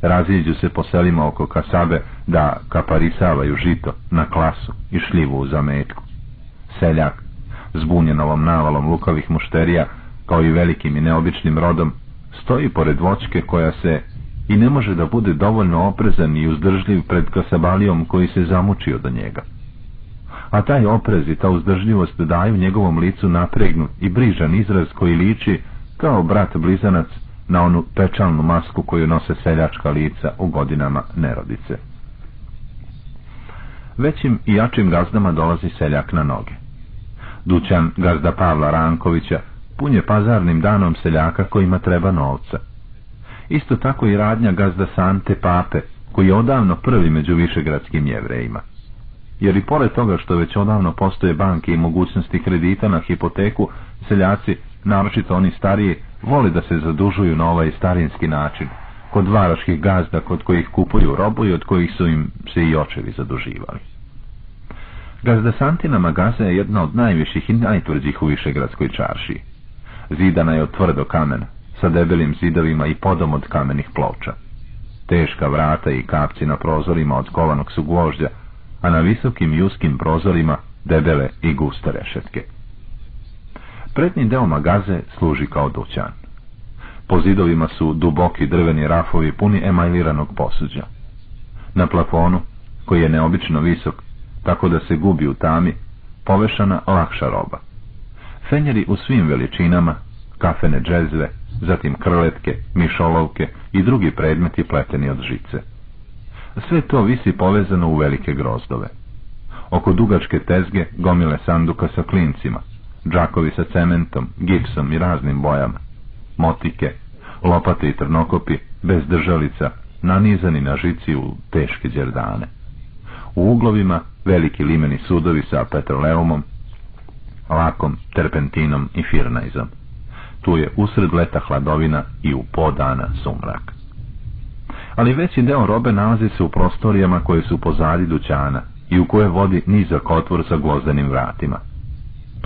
raziđu se po selima oko kasabe da kaparisavaju žito na klasu i šljivu u zametku. Seljak, zbunjen ovom navalom lukavih mušterija, kao i velikim i neobičnim rodom, stoji pored vočke koja se i ne može da bude dovoljno oprezan i uzdržljiv pred kasabalijom koji se zamučio do njega. A taj oprez i ta uzdržljivost daju njegovom licu napregnut i brižan izraz koji liči kao brat blizanac na onu pečalnu masku koju nose seljačka lica u godinama nerodice. Većim i jačim gazdama dolazi seljak na noge. Dućan gazda Pavla Rankovića pun je pazarnim danom seljaka kojima treba novca. Isto tako i radnja gazda Sante Pape, koji je odavno prvi među višegradskim jevrejima. Jer i pored toga što već odavno postoje banke i mogućnosti kredita na hipoteku, seljaci, naročito oni stariji, voli da se zadužuju na ovaj starinski način, kod varaških gazda kod kojih kupuju robu i od kojih su im se i očevi zaduživali. Gazda Santina Magaza je jedna od najviših i najtvrđih u Višegradskoj čarši. Zidana je od tvrdo kamena, sa debelim zidovima i podom od kamenih ploča. Teška vrata i kapci na prozorima od kovanog su gvožđa, a na visokim i uskim prozorima debele i guste rešetke. Prednji deo magaze služi kao dućan. Po zidovima su duboki drveni rafovi puni emajliranog posuđa. Na plafonu, koji je neobično visok, tako da se gubi u tami, povešana lakša roba. Fenjeri u svim veličinama, kafene džezve, zatim krletke, mišolovke i drugi predmeti pleteni od žice. Sve to visi povezano u velike grozdove. Oko dugačke tezge gomile sanduka sa klincima, džakovi sa cementom, gipsom i raznim bojama, motike, lopate i trnokopi, bez držalica, nanizani na žici u teške đerdane. U uglovima veliki limeni sudovi sa petroleumom, lakom, terpentinom i firnajzom. Tu je usred leta hladovina i u podana sumrak. Ali veći deo robe nalazi se u prostorijama koje su pozadi dućana i u koje vodi nizak otvor sa glozdenim vratima.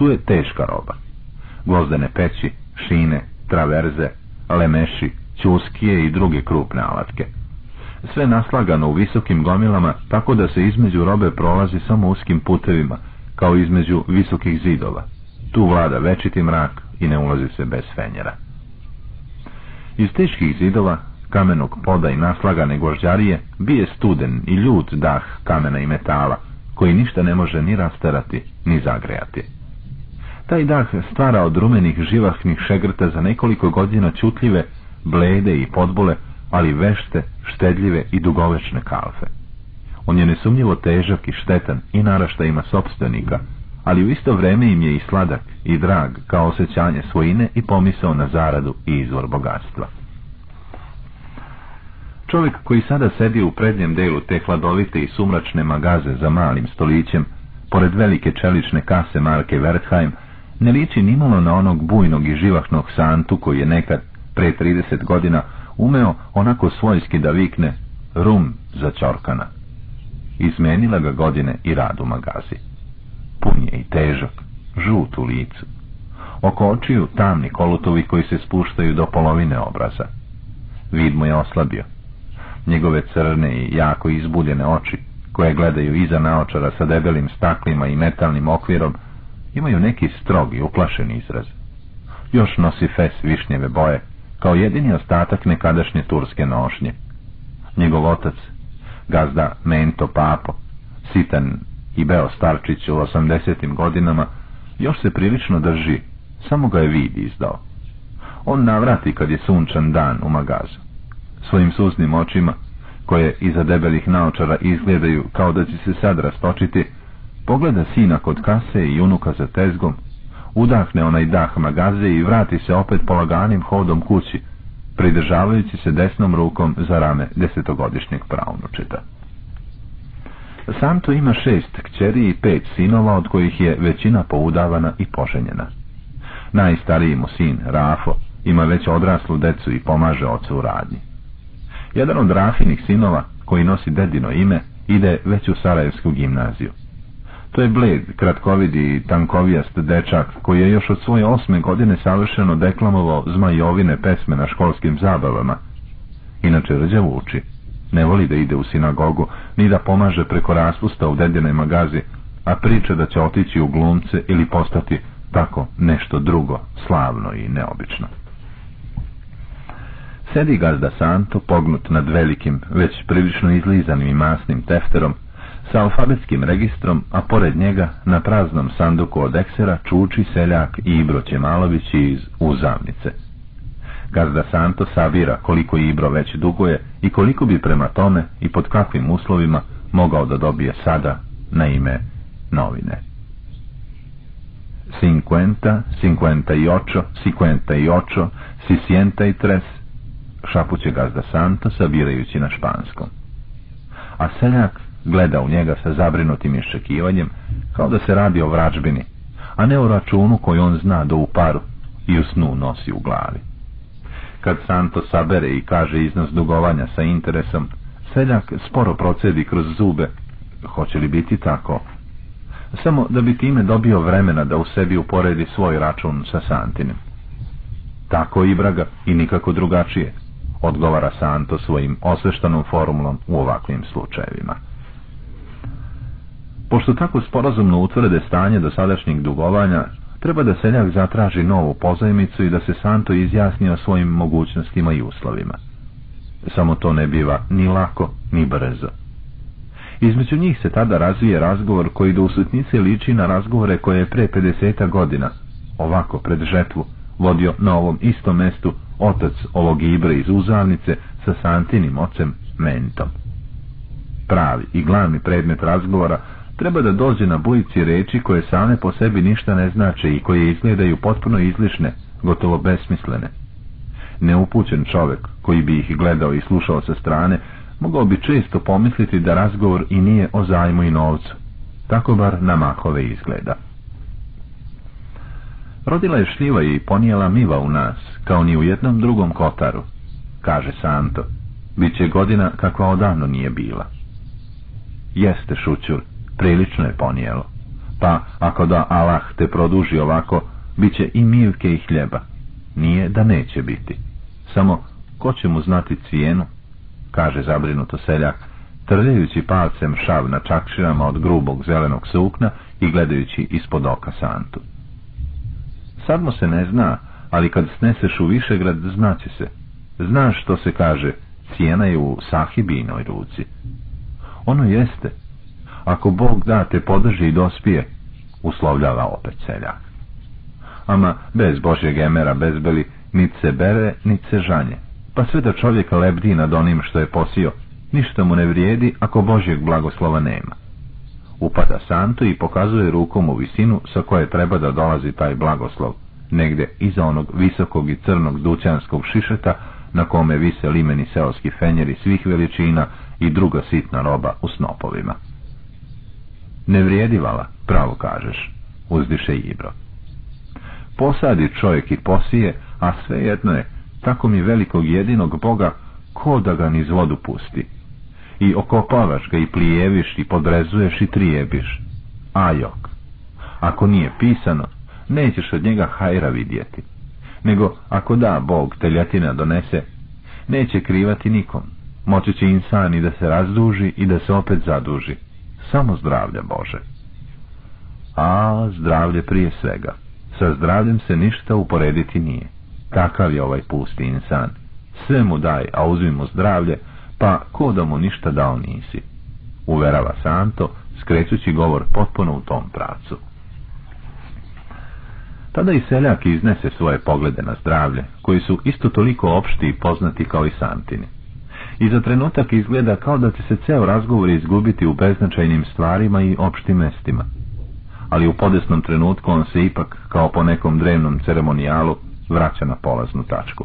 Tu je teška roba. Gvozdene peći, šine, traverze, lemeši, ćuskije i druge krupne alatke. Sve naslagano u visokim gomilama, tako da se između robe prolazi samo uskim putevima, kao između visokih zidova. Tu vlada večiti mrak i ne ulazi se bez fenjera. Iz teških zidova, kamenog poda i naslagane gožđarije, bije studen i ljut dah kamena i metala, koji ništa ne može ni rastarati, ni zagrejati. Taj dah stvara od rumenih živahnih šegrta za nekoliko godina čutljive, blede i podbole, ali vešte, štedljive i dugovečne kalfe. On je nesumnjivo težak i štetan i narašta ima sobstvenika, ali u isto vrijeme im je i sladak i drag kao osjećanje svojine i pomisao na zaradu i izvor bogatstva. Čovjek koji sada sedi u prednjem delu te hladovite i sumračne magaze za malim stolićem, pored velike čelične kase marke Wertheim, ne liči nimalo na onog bujnog i živahnog santu koji je nekad, pre 30 godina, umeo onako svojski da vikne rum za čorkana. Izmenila ga godine i rad u magazi. Pun je i težak, žut u licu. Oko očiju tamni kolutovi koji se spuštaju do polovine obraza. Vid mu je oslabio. Njegove crne i jako izbuljene oči, koje gledaju iza naočara sa debelim staklima i metalnim okvirom, imaju neki strog i uplašen izraz. Još nosi fes višnjeve boje, kao jedini ostatak nekadašnje turske nošnje. Njegov otac, gazda Mento Papo, sitan i beo starčić u osamdesetim godinama, još se prilično drži, samo ga je vid izdao. On navrati kad je sunčan dan u magazu. Svojim suznim očima, koje iza debelih naočara izgledaju kao da će se sad rastočiti, pogleda sina kod kase i unuka za tezgom, udahne onaj dah magaze i vrati se opet polaganim hodom kući, pridržavajući se desnom rukom za rame desetogodišnjeg pravnučeta. Santo ima šest kćeri i pet sinova, od kojih je većina poudavana i poženjena. Najstariji mu sin, Rafo, ima već odraslu decu i pomaže ocu u radnji. Jedan od Rafinih sinova, koji nosi dedino ime, ide već u Sarajevsku gimnaziju. To je bled, kratkovid i tankovijast dečak, koji je još od svoje osme godine savršeno deklamovao zmajovine pesme na školskim zabavama. Inače rđav uči. Ne voli da ide u sinagogu, ni da pomaže preko raspusta u dedinoj magazi, a priča da će otići u glumce ili postati tako nešto drugo, slavno i neobično. Sedi gazda Santo, pognut nad velikim, već prilično izlizanim i masnim tefterom, sa alfabetskim registrom, a pored njega na praznom sanduku od eksera čuči seljak Ibro Ćemalović iz Uzavnice. Gazda Santo sabira koliko Ibro već duguje i koliko bi prema tome i pod kakvim uslovima mogao da dobije sada na ime novine. Cinquenta, cinquenta i ocho, cinquenta i ocho, sisienta i tres, šapuće gazda Santo sabirajući na španskom. A seljak gleda u njega sa zabrinutim iščekivanjem, kao da se radi o vračbini, a ne o računu koji on zna do u paru i u snu nosi u glavi. Kad Santo sabere i kaže iznos dugovanja sa interesom, seljak sporo procedi kroz zube. Hoće li biti tako? Samo da bi time dobio vremena da u sebi uporedi svoj račun sa Santinim. Tako i braga i nikako drugačije, odgovara Santo svojim osveštanom formulom u ovakvim slučajevima. Pošto tako sporazumno utvrde stanje do sadašnjeg dugovanja, treba da seljak zatraži novu pozajmicu i da se Santo izjasni o svojim mogućnostima i uslovima. Samo to ne biva ni lako, ni brzo. Između njih se tada razvije razgovor koji do usutnice liči na razgovore koje je pre 50 godina, ovako pred žetvu, vodio na ovom istom mestu otac ovog Ibre iz uzavnice sa Santinim ocem Mentom. Pravi i glavni predmet razgovora treba da dođe na bujici reči koje same po sebi ništa ne znače i koje izgledaju potpuno izlišne, gotovo besmislene. Neupućen čovjek, koji bi ih gledao i slušao sa strane, mogao bi često pomisliti da razgovor i nije o zajmu i novcu. Tako bar na mahove izgleda. Rodila je šljiva i ponijela miva u nas, kao ni u jednom drugom kotaru, kaže Santo. Biće godina kakva odavno nije bila. Jeste, šućur, prilično je ponijelo. Pa, ako da Allah te produži ovako, bit će i milke i hljeba. Nije da neće biti. Samo, ko će mu znati cijenu? Kaže zabrinuto seljak, trljajući palcem šav na čakširama od grubog zelenog sukna i gledajući ispod oka Santu. Sad mu se ne zna, ali kad sneseš u Višegrad, znaće se. Znaš što se kaže, cijena je u sahibinoj ruci. Ono jeste. Ako Bog da te podrži i dospije, uslovljava opet seljak. Ama bez Božjeg emera bezbeli, nit se bere, nit se žanje. Pa sve da čovjek lebdi nad onim što je posio, ništa mu ne vrijedi ako Božjeg blagoslova nema. Upada Santo i pokazuje rukom u visinu sa koje treba da dolazi taj blagoslov, negde iza onog visokog i crnog dućanskog šišeta na kome vise limeni seoski fenjeri svih veličina i druga sitna roba u snopovima. Ne vrijedi vala, pravo kažeš, uzdiše Ibro. Posadi čovjek i posije, a svejedno je, tako mi velikog jedinog Boga, ko da ga niz vodu pusti. I okopavaš ga i plijeviš i podrezuješ i trijebiš. Ajok. Ako nije pisano, nećeš od njega hajra vidjeti. Nego, ako da Bog teljatina donese, neće krivati nikom. Moći će insan i da se razduži i da se opet zaduži. Samo zdravlja Bože. A zdravlje prije svega. Sa zdravljem se ništa uporediti nije. Takav je ovaj pusti insan. Sve mu daj, a uzmi mu zdravlje, pa ko da mu ništa dao nisi. Uverava Santo, skrećući govor potpuno u tom pracu. Tada i seljak iznese svoje poglede na zdravlje, koji su isto toliko opšti i poznati kao i Santini. I za trenutak izgleda kao da će se ceo razgovor izgubiti u beznačajnim stvarima i opštim mestima. Ali u podesnom trenutku on se ipak, kao po nekom drevnom ceremonijalu, vraća na polaznu tačku.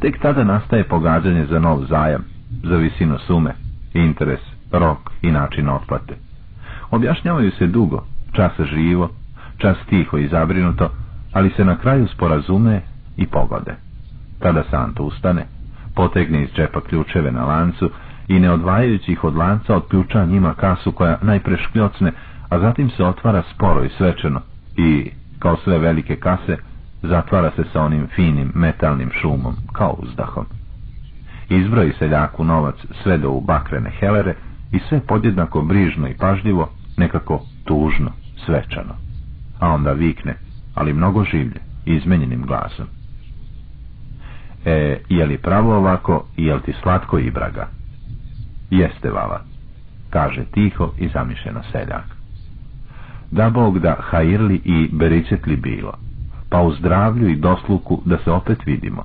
Tek tada nastaje pogađanje za nov zajam, za visinu sume, interes, rok i način otplate. Objašnjavaju se dugo, časa živo, čas tiho i zabrinuto, ali se na kraju sporazume i pogode. Tada Santo ustane, potegne iz džepa ključeve na lancu i ne odvajajući ih od lanca otključa njima kasu koja najpre škljocne, a zatim se otvara sporo i svečano i, kao sve velike kase, zatvara se sa onim finim metalnim šumom, kao uzdahom. Izbroji seljaku novac sve do u bakrene helere i sve podjednako brižno i pažljivo, nekako tužno, svečano. A onda vikne, ali mnogo življe, izmenjenim glasom. E, je li pravo ovako, je ti slatko i braga? Jeste, vala, kaže tiho i zamišljeno seljak. Da Bog da hajirli i beričetli bilo, pa u zdravlju i dosluku da se opet vidimo.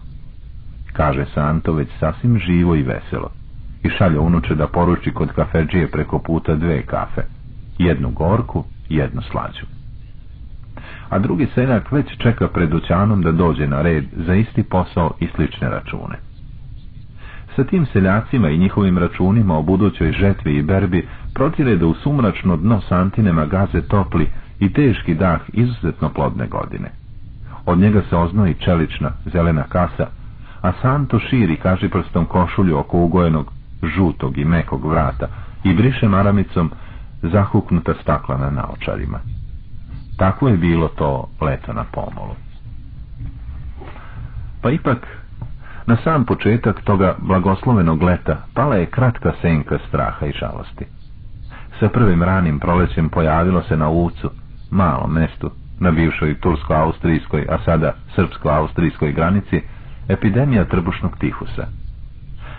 Kaže Santo već sasvim živo i veselo i šalje unuče da poruči kod kafeđije preko puta dve kafe, jednu gorku, jednu slađu. A drugi seljak već čeka pred dućanom da dođe na red za isti posao i slične račune. Sa tim seljacima i njihovim računima o budućoj žetvi i berbi protire da u sumračno dno santinema gaze topli i teški dah izuzetno plodne godine. Od njega se oznoji čelična, zelena kasa, a Santo širi kaži prstom košulju oko ugojenog, žutog i mekog vrata i briše maramicom zahuknuta staklana na očarima. Tako je bilo to leto na pomolu. Pa ipak, na sam početak toga blagoslovenog leta pala je kratka senka straha i žalosti. Sa prvim ranim prolećem pojavilo se na ucu, malom mestu, na bivšoj tursko-austrijskoj, a sada srpsko-austrijskoj granici, epidemija trbušnog tihusa.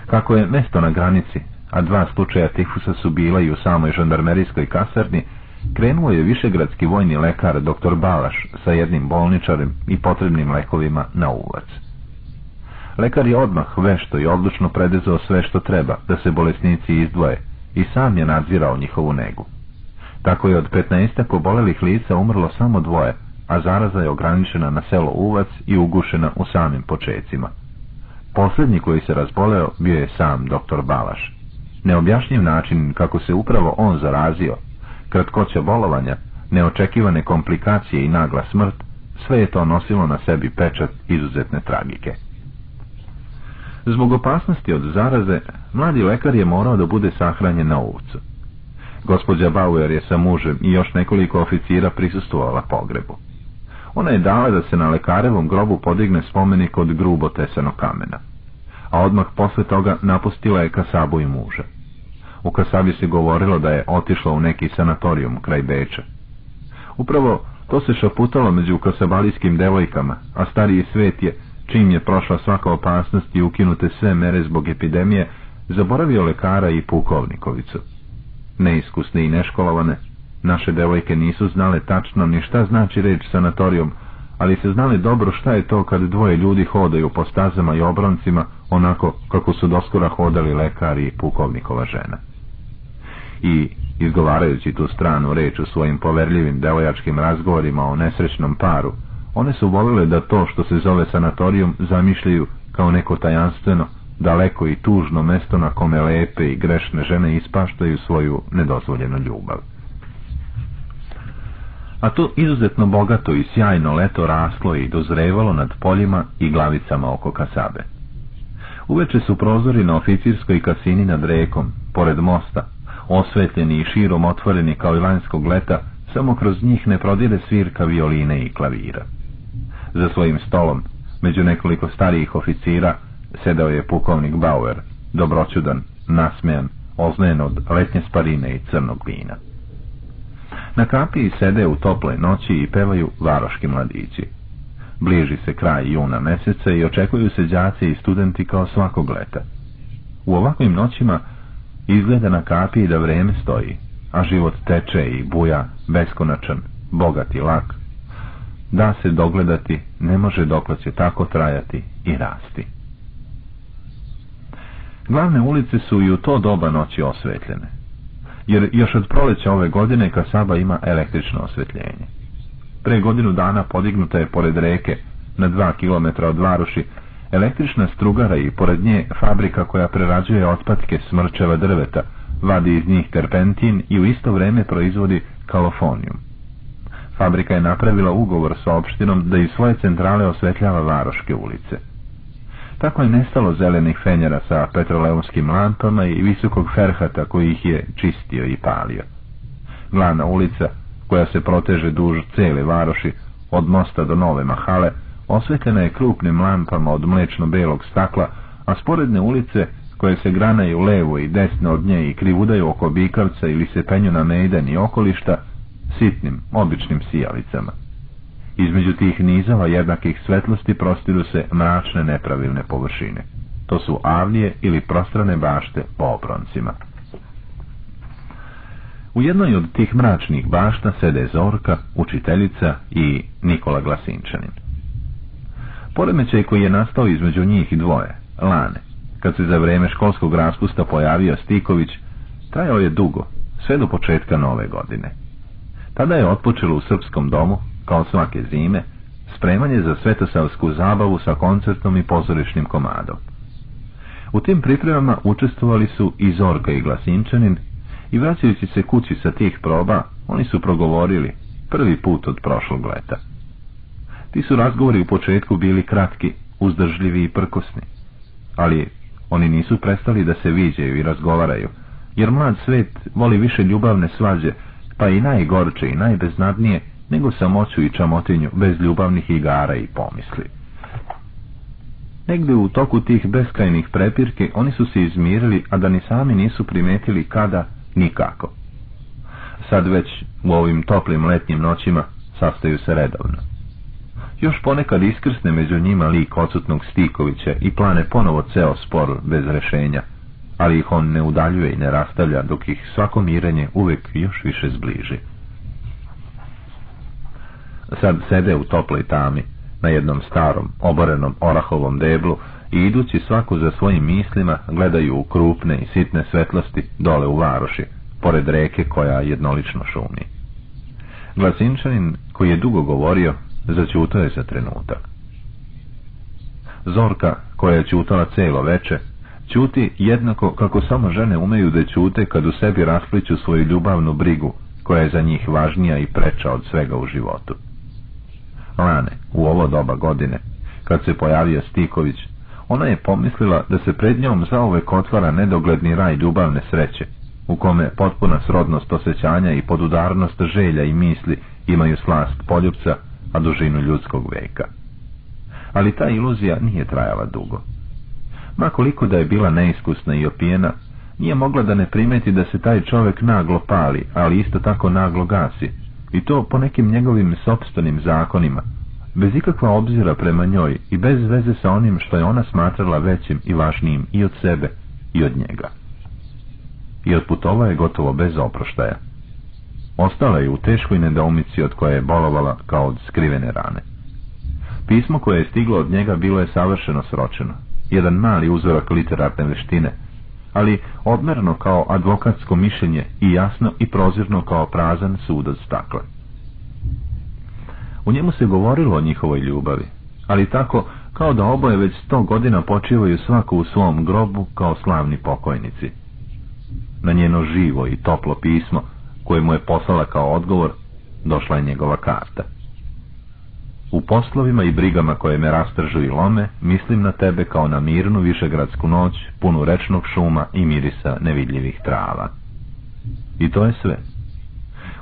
Kako je mesto na granici, a dva slučaja tifusa su bila i u samoj žandarmerijskoj kasarni, krenuo je višegradski vojni lekar dr. Balaš sa jednim bolničarem i potrebnim lekovima na uvac. Lekar je odmah vešto i odlučno predezao sve što treba da se bolesnici izdvoje i sam je nadzirao njihovu negu. Tako je od 15 obolelih lica umrlo samo dvoje, a zaraza je ograničena na selo Uvac i ugušena u samim počecima. Posljednji koji se razboleo bio je sam dr. Balaš. Neobjašnjiv način kako se upravo on zarazio, kratkoća bolovanja, neočekivane komplikacije i nagla smrt, sve je to nosilo na sebi pečat izuzetne tragike. Zbog opasnosti od zaraze, mladi lekar je morao da bude sahranjen na ulicu. Gospođa Bauer je sa mužem i još nekoliko oficira prisustovala pogrebu. Ona je dala da se na lekarevom grobu podigne spomenik od grubo tesanog kamena. A odmah posle toga napustila je Kasabu i muža. U Kasabi se govorilo da je otišla u neki sanatorijum kraj Beča. Upravo to se šaputalo među kasabalijskim devojkama, a stariji svet je, čim je prošla svaka opasnost i ukinute sve mere zbog epidemije, zaboravio lekara i pukovnikovicu. Neiskusne i neškolovane, Naše devojke nisu znale tačno ni šta znači reč sanatorijom, ali se znali dobro šta je to kad dvoje ljudi hodaju po stazama i obroncima, onako kako su doskora hodali lekari i pukovnikova žena. I, izgovarajući tu stranu reč u svojim poverljivim devojačkim razgovorima o nesrećnom paru, one su volile da to što se zove sanatorijom zamišljaju kao neko tajanstveno, daleko i tužno mesto na kome lepe i grešne žene ispaštaju svoju nedozvoljenu ljubav a to izuzetno bogato i sjajno leto raslo i dozrevalo nad poljima i glavicama oko kasabe. Uveče su prozori na oficirskoj kasini nad rekom, pored mosta, osvetljeni i širom otvoreni kao i lanjskog leta, samo kroz njih ne prodire svirka violine i klavira. Za svojim stolom, među nekoliko starijih oficira, sedao je pukovnik Bauer, dobroćudan, nasmejan, oznojen od letnje sparine i crnog vina. Na kapiji sede u tople noći i pevaju varoški mladići. Bliži se kraj juna meseca i očekuju se đaci i studenti kao svakog leta. U ovakvim noćima izgleda na kapiji da vreme stoji, a život teče i buja beskonačan, bogat i lak. Da se dogledati, ne može dokle će tako trajati i rasti. Glavne ulice su i u to doba noći osvetljene jer još od proleća ove godine Kasaba ima električno osvjetljenje. Pre godinu dana podignuta je pored reke, na dva kilometra od Varuši, električna strugara i pored nje fabrika koja prerađuje otpadke smrčeva drveta, vadi iz njih terpentin i u isto vrijeme proizvodi kalofonijum. Fabrika je napravila ugovor sa opštinom da iz svoje centrale osvetljava Varoške ulice. Tako je nestalo zelenih fenjera sa petroleumskim lampama i visokog ferhata koji ih je čistio i palio. Glavna ulica, koja se proteže duž cele varoši, od mosta do nove mahale, osvetljena je krupnim lampama od mlečno-belog stakla, a sporedne ulice, koje se granaju levo i desno od nje i krivudaju oko bikavca ili se penju na mejdan i okolišta, sitnim, običnim sijalicama. Između tih nizava jednakih svetlosti prostiru se mračne nepravilne površine. To su avlije ili prostrane bašte po obroncima. U jednoj od tih mračnih bašta sede Zorka, učiteljica i Nikola Glasinčanin. Poremećaj koji je nastao između njih dvoje, Lane, kad se za vrijeme školskog raspusta pojavio Stiković, trajao je dugo, sve do početka nove godine. Tada je otpočelo u srpskom domu, kao svake zime, spremanje za svetosavsku zabavu sa koncertom i pozorišnim komadom. U tim pripremama učestvovali su i Zorka i Glasinčanin i vraćajući se kući sa tih proba, oni su progovorili prvi put od prošlog leta. Ti su razgovori u početku bili kratki, uzdržljivi i prkosni, ali oni nisu prestali da se viđaju i razgovaraju, jer mlad svet voli više ljubavne svađe, pa i najgorče i najbeznadnije nego samoću i čamotinju bez ljubavnih igara i pomisli. Negde u toku tih beskrajnih prepirke oni su se izmirili, a da ni sami nisu primetili kada, nikako. Sad već u ovim toplim letnjim noćima sastaju se redovno. Još ponekad iskrsne među njima lik odsutnog Stikovića i plane ponovo ceo spor bez rešenja, ali ih on ne udaljuje i ne rastavlja, dok ih svako mirenje uvijek još više zbliži. Sad sede u toploj tami, na jednom starom, oborenom orahovom deblu i idući svaku za svojim mislima gledaju u krupne i sitne svetlosti dole u varoši, pored reke koja jednolično šumi. Glasinčanin, koji je dugo govorio, začuto je za trenutak. Zorka, koja je čutala celo veče, čuti jednako kako samo žene umeju da čute kad u sebi raspliću svoju ljubavnu brigu, koja je za njih važnija i preča od svega u životu. Lane, u ovo doba godine, kad se pojavio Stiković, ona je pomislila da se pred njom zauvek otvara nedogledni raj ljubavne sreće, u kome potpuna srodnost osjećanja i podudarnost želja i misli imaju slast poljubca, a dužinu ljudskog veka. Ali ta iluzija nije trajala dugo. Makoliko da je bila neiskusna i opijena, nije mogla da ne primeti da se taj čovjek naglo pali, ali isto tako naglo gasi, i to po nekim njegovim sobstvenim zakonima, bez ikakva obzira prema njoj i bez veze sa onim što je ona smatrala većim i važnijim i od sebe i od njega. I otputova je gotovo bez oproštaja. Ostala je u teškoj nedoumici od koje je bolovala kao od skrivene rane. Pismo koje je stiglo od njega bilo je savršeno sročeno, jedan mali uzorak literarne veštine, ali odmerno kao advokatsko mišljenje i jasno i prozirno kao prazan sud od stakla. U njemu se govorilo o njihovoj ljubavi, ali tako kao da oboje već sto godina počivaju svako u svom grobu kao slavni pokojnici. Na njeno živo i toplo pismo, koje mu je poslala kao odgovor, došla je njegova karta. U poslovima i brigama koje me rastržu i lome, mislim na tebe kao na mirnu višegradsku noć, punu rečnog šuma i mirisa nevidljivih trava. I to je sve.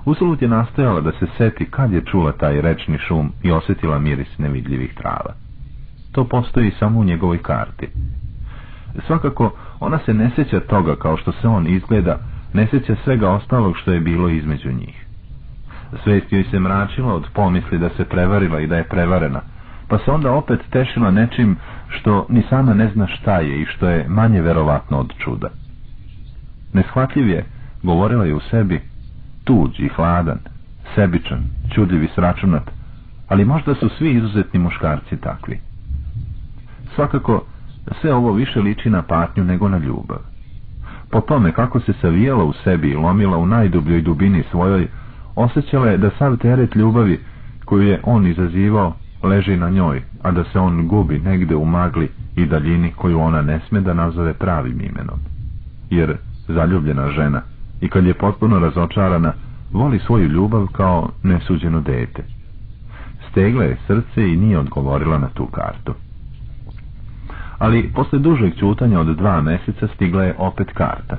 Usulut je nastojala da se seti kad je čula taj rečni šum i osjetila miris nevidljivih trava. To postoji samo u njegovoj karti. Svakako, ona se ne sjeća toga kao što se on izgleda, ne sjeća svega ostalog što je bilo između njih. Svest joj se mračila od pomisli da se prevarila i da je prevarena, pa se onda opet tešila nečim što ni sama ne zna šta je i što je manje verovatno od čuda. Neshvatljiv je, govorila je u sebi, tuđ i hladan, sebičan, čudljiv i sračunat, ali možda su svi izuzetni muškarci takvi. Svakako, sve ovo više liči na patnju nego na ljubav. Po tome kako se savijala u sebi i lomila u najdubljoj dubini svojoj, osjećala je da sav teret ljubavi koju je on izazivao leži na njoj, a da se on gubi negde u magli i daljini koju ona ne sme da nazove pravim imenom. Jer zaljubljena žena, i kad je potpuno razočarana, voli svoju ljubav kao nesuđeno dete. Stegla je srce i nije odgovorila na tu kartu. Ali posle dužeg čutanja od dva mjeseca stigla je opet karta.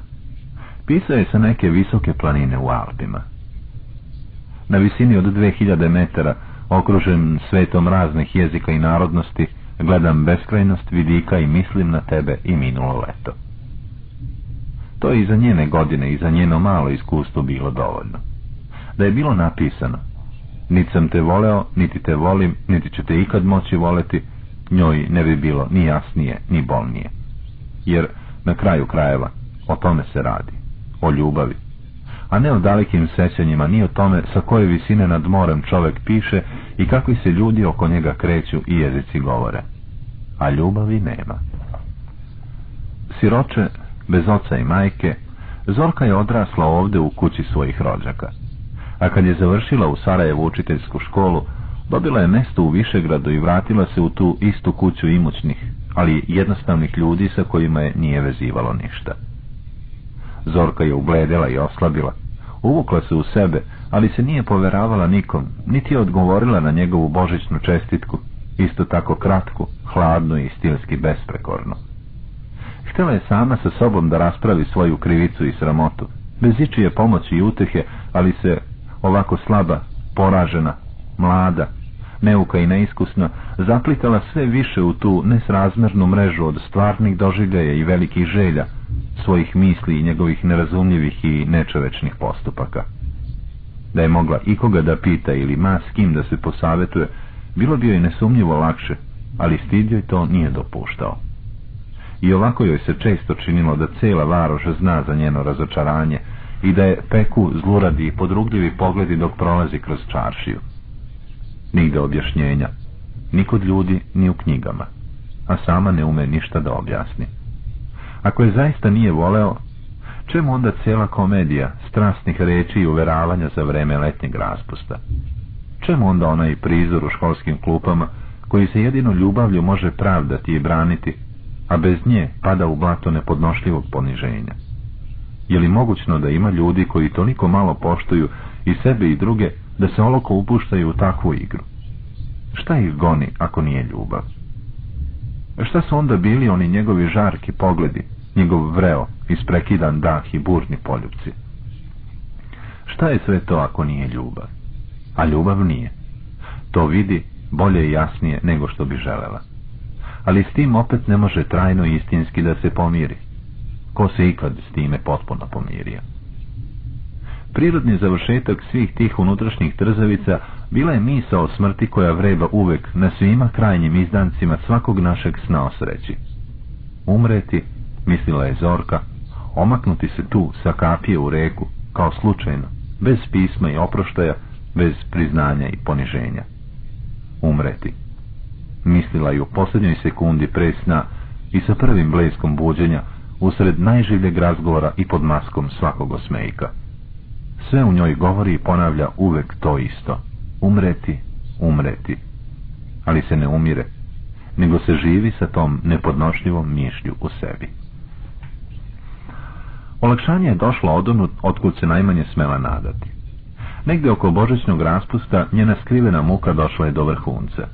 Pisao je sa neke visoke planine u Alpima na visini od 2000 metara, okružen svetom raznih jezika i narodnosti, gledam beskrajnost vidika i mislim na tebe i minulo leto. To je i za njene godine i za njeno malo iskustvo bilo dovoljno. Da je bilo napisano, niti sam te voleo, niti te volim, niti ću te ikad moći voleti, njoj ne bi bilo ni jasnije, ni bolnije. Jer, na kraju krajeva, o tome se radi, o ljubavi, a ne o dalekim sećanjima, ni o tome sa koje visine nad morem čovjek piše i kakvi se ljudi oko njega kreću i jezici govore. A ljubavi nema. Siroče, bez oca i majke, Zorka je odrasla ovdje u kući svojih rođaka. A kad je završila u Sarajevu učiteljsku školu, dobila je mesto u Višegradu i vratila se u tu istu kuću imućnih, ali jednostavnih ljudi sa kojima je nije vezivalo ništa. Zorka je ugledela i oslabila, uvukla se u sebe, ali se nije poveravala nikom, niti je odgovorila na njegovu božićnu čestitku, isto tako kratku, hladnu i stilski besprekornu. Htjela je sama sa sobom da raspravi svoju krivicu i sramotu, bez ičije pomoći i utehe, ali se ovako slaba, poražena, mlada, neuka i neiskusna, zaplitala sve više u tu nesrazmernu mrežu od stvarnih doživljaja i velikih želja, svojih misli i njegovih nerazumljivih i nečovečnih postupaka. Da je mogla ikoga da pita ili ma s kim da se posavetuje, bilo bi joj nesumnjivo lakše, ali stid joj to nije dopuštao. I ovako joj se često činilo da cijela varoš zna za njeno razočaranje i da je peku zluradi i podrugljivi pogledi dok prolazi kroz čaršiju. Nigde objašnjenja, ni kod ljudi, ni u knjigama, a sama ne ume ništa da objasni. Ako je zaista nije voleo, čemu onda cijela komedija strastnih reči i uveravanja za vreme letnjeg raspusta? Čemu onda onaj prizor u školskim klupama koji se jedino ljubavlju može pravdati i braniti, a bez nje pada u blato nepodnošljivog poniženja? Je li mogućno da ima ljudi koji toliko malo poštuju i sebe i druge da se oloko upuštaju u takvu igru? Šta ih goni ako nije ljubav? Šta su onda bili oni njegovi žarki pogledi, njegov vreo, isprekidan dah i burni poljubci? Šta je sve to ako nije ljubav? A ljubav nije. To vidi bolje i jasnije nego što bi želela. Ali s tim opet ne može trajno i istinski da se pomiri. Ko se ikad s time potpuno pomirio? Prirodni završetak svih tih unutrašnjih trzavica bila je misa o smrti koja vreba uvek na svima krajnjim izdancima svakog našeg sna o sreći. Umreti, mislila je Zorka, omaknuti se tu sa kapije u reku, kao slučajno, bez pisma i oproštaja, bez priznanja i poniženja. Umreti. Mislila je u posljednjoj sekundi presna i sa prvim bleskom buđenja usred najživljeg razgovora i pod maskom svakog osmejka. Sve u njoj govori i ponavlja uvek to isto. Umreti, umreti. Ali se ne umire, nego se živi sa tom nepodnošljivom mišlju u sebi. Olakšanje je došlo od otkud se najmanje smela nadati. Negde oko božićnog raspusta njena skrivena muka došla je do vrhunca.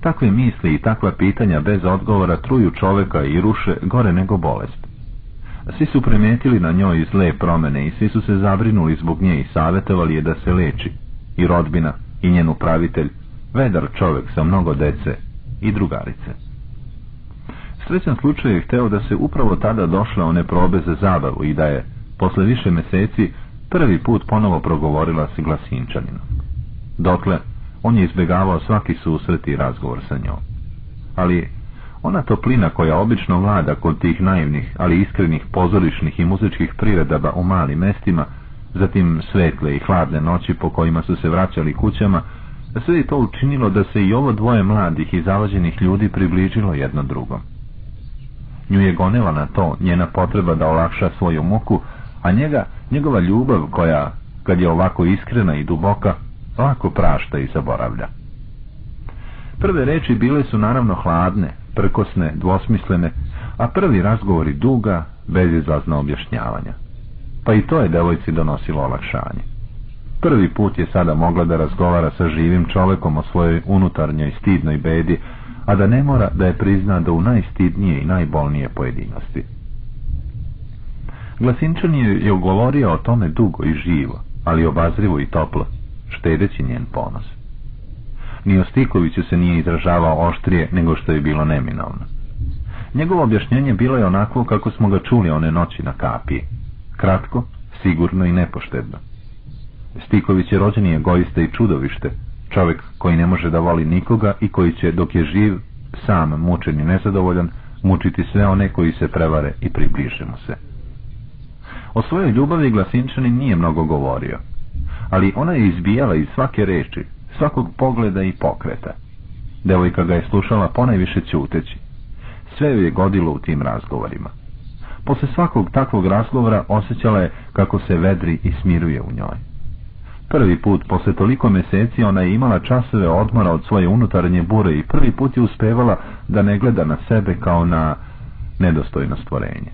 Takve misli i takva pitanja bez odgovora truju čoveka i ruše gore nego bolest. Svi su primijetili na njoj zle promene i svi su se zabrinuli zbog nje i savjetovali je da se leči. I rodbina, i njen upravitelj, vedar čovjek sa mnogo dece i drugarice. Srećan slučaj je hteo da se upravo tada došla one probe za zabavu i da je, posle više meseci, prvi put ponovo progovorila s glasinčaninom. Dokle, on je izbjegavao svaki susret i razgovor sa njom. Ali ona toplina koja obično vlada kod tih naivnih, ali iskrenih pozorišnih i muzičkih priredaba u malim mestima, zatim svetle i hladne noći po kojima su se vraćali kućama, sve je to učinilo da se i ovo dvoje mladih i zavađenih ljudi približilo jedno drugom. Nju je gonila na to njena potreba da olakša svoju muku, a njega, njegova ljubav koja, kad je ovako iskrena i duboka, lako prašta i zaboravlja. Prve reči bile su naravno hladne, prkosne, dvosmislene, a prvi razgovori duga, bezizlazna objašnjavanja. Pa i to je devojci donosilo olakšanje. Prvi put je sada mogla da razgovara sa živim čovekom o svojoj unutarnjoj stidnoj bedi, a da ne mora da je prizna da u najstidnije i najbolnije pojedinosti. Glasinčan je govorio o tome dugo i živo, ali obazrivo i toplo, štedeći njen ponos. Ni Ostikoviću se nije izražavao oštrije nego što je bilo neminovno. Njegovo objašnjenje bilo je onako kako smo ga čuli one noći na kapiji. Kratko, sigurno i nepoštedno. Stiković je rođeni egoista i čudovište, čovjek koji ne može da voli nikoga i koji će, dok je živ, sam mučen i nezadovoljan, mučiti sve one koji se prevare i približe mu se. O svojoj ljubavi Glasinčani nije mnogo govorio, ali ona je izbijala iz svake reči, svakog pogleda i pokreta. Devojka ga je slušala ponajviše ćuteći. Sve ju je godilo u tim razgovorima. Posle svakog takvog razgovora osjećala je kako se vedri i smiruje u njoj. Prvi put, posle toliko mjeseci, ona je imala časove odmora od svoje unutarnje bure i prvi put je uspevala da ne gleda na sebe kao na nedostojno stvorenje.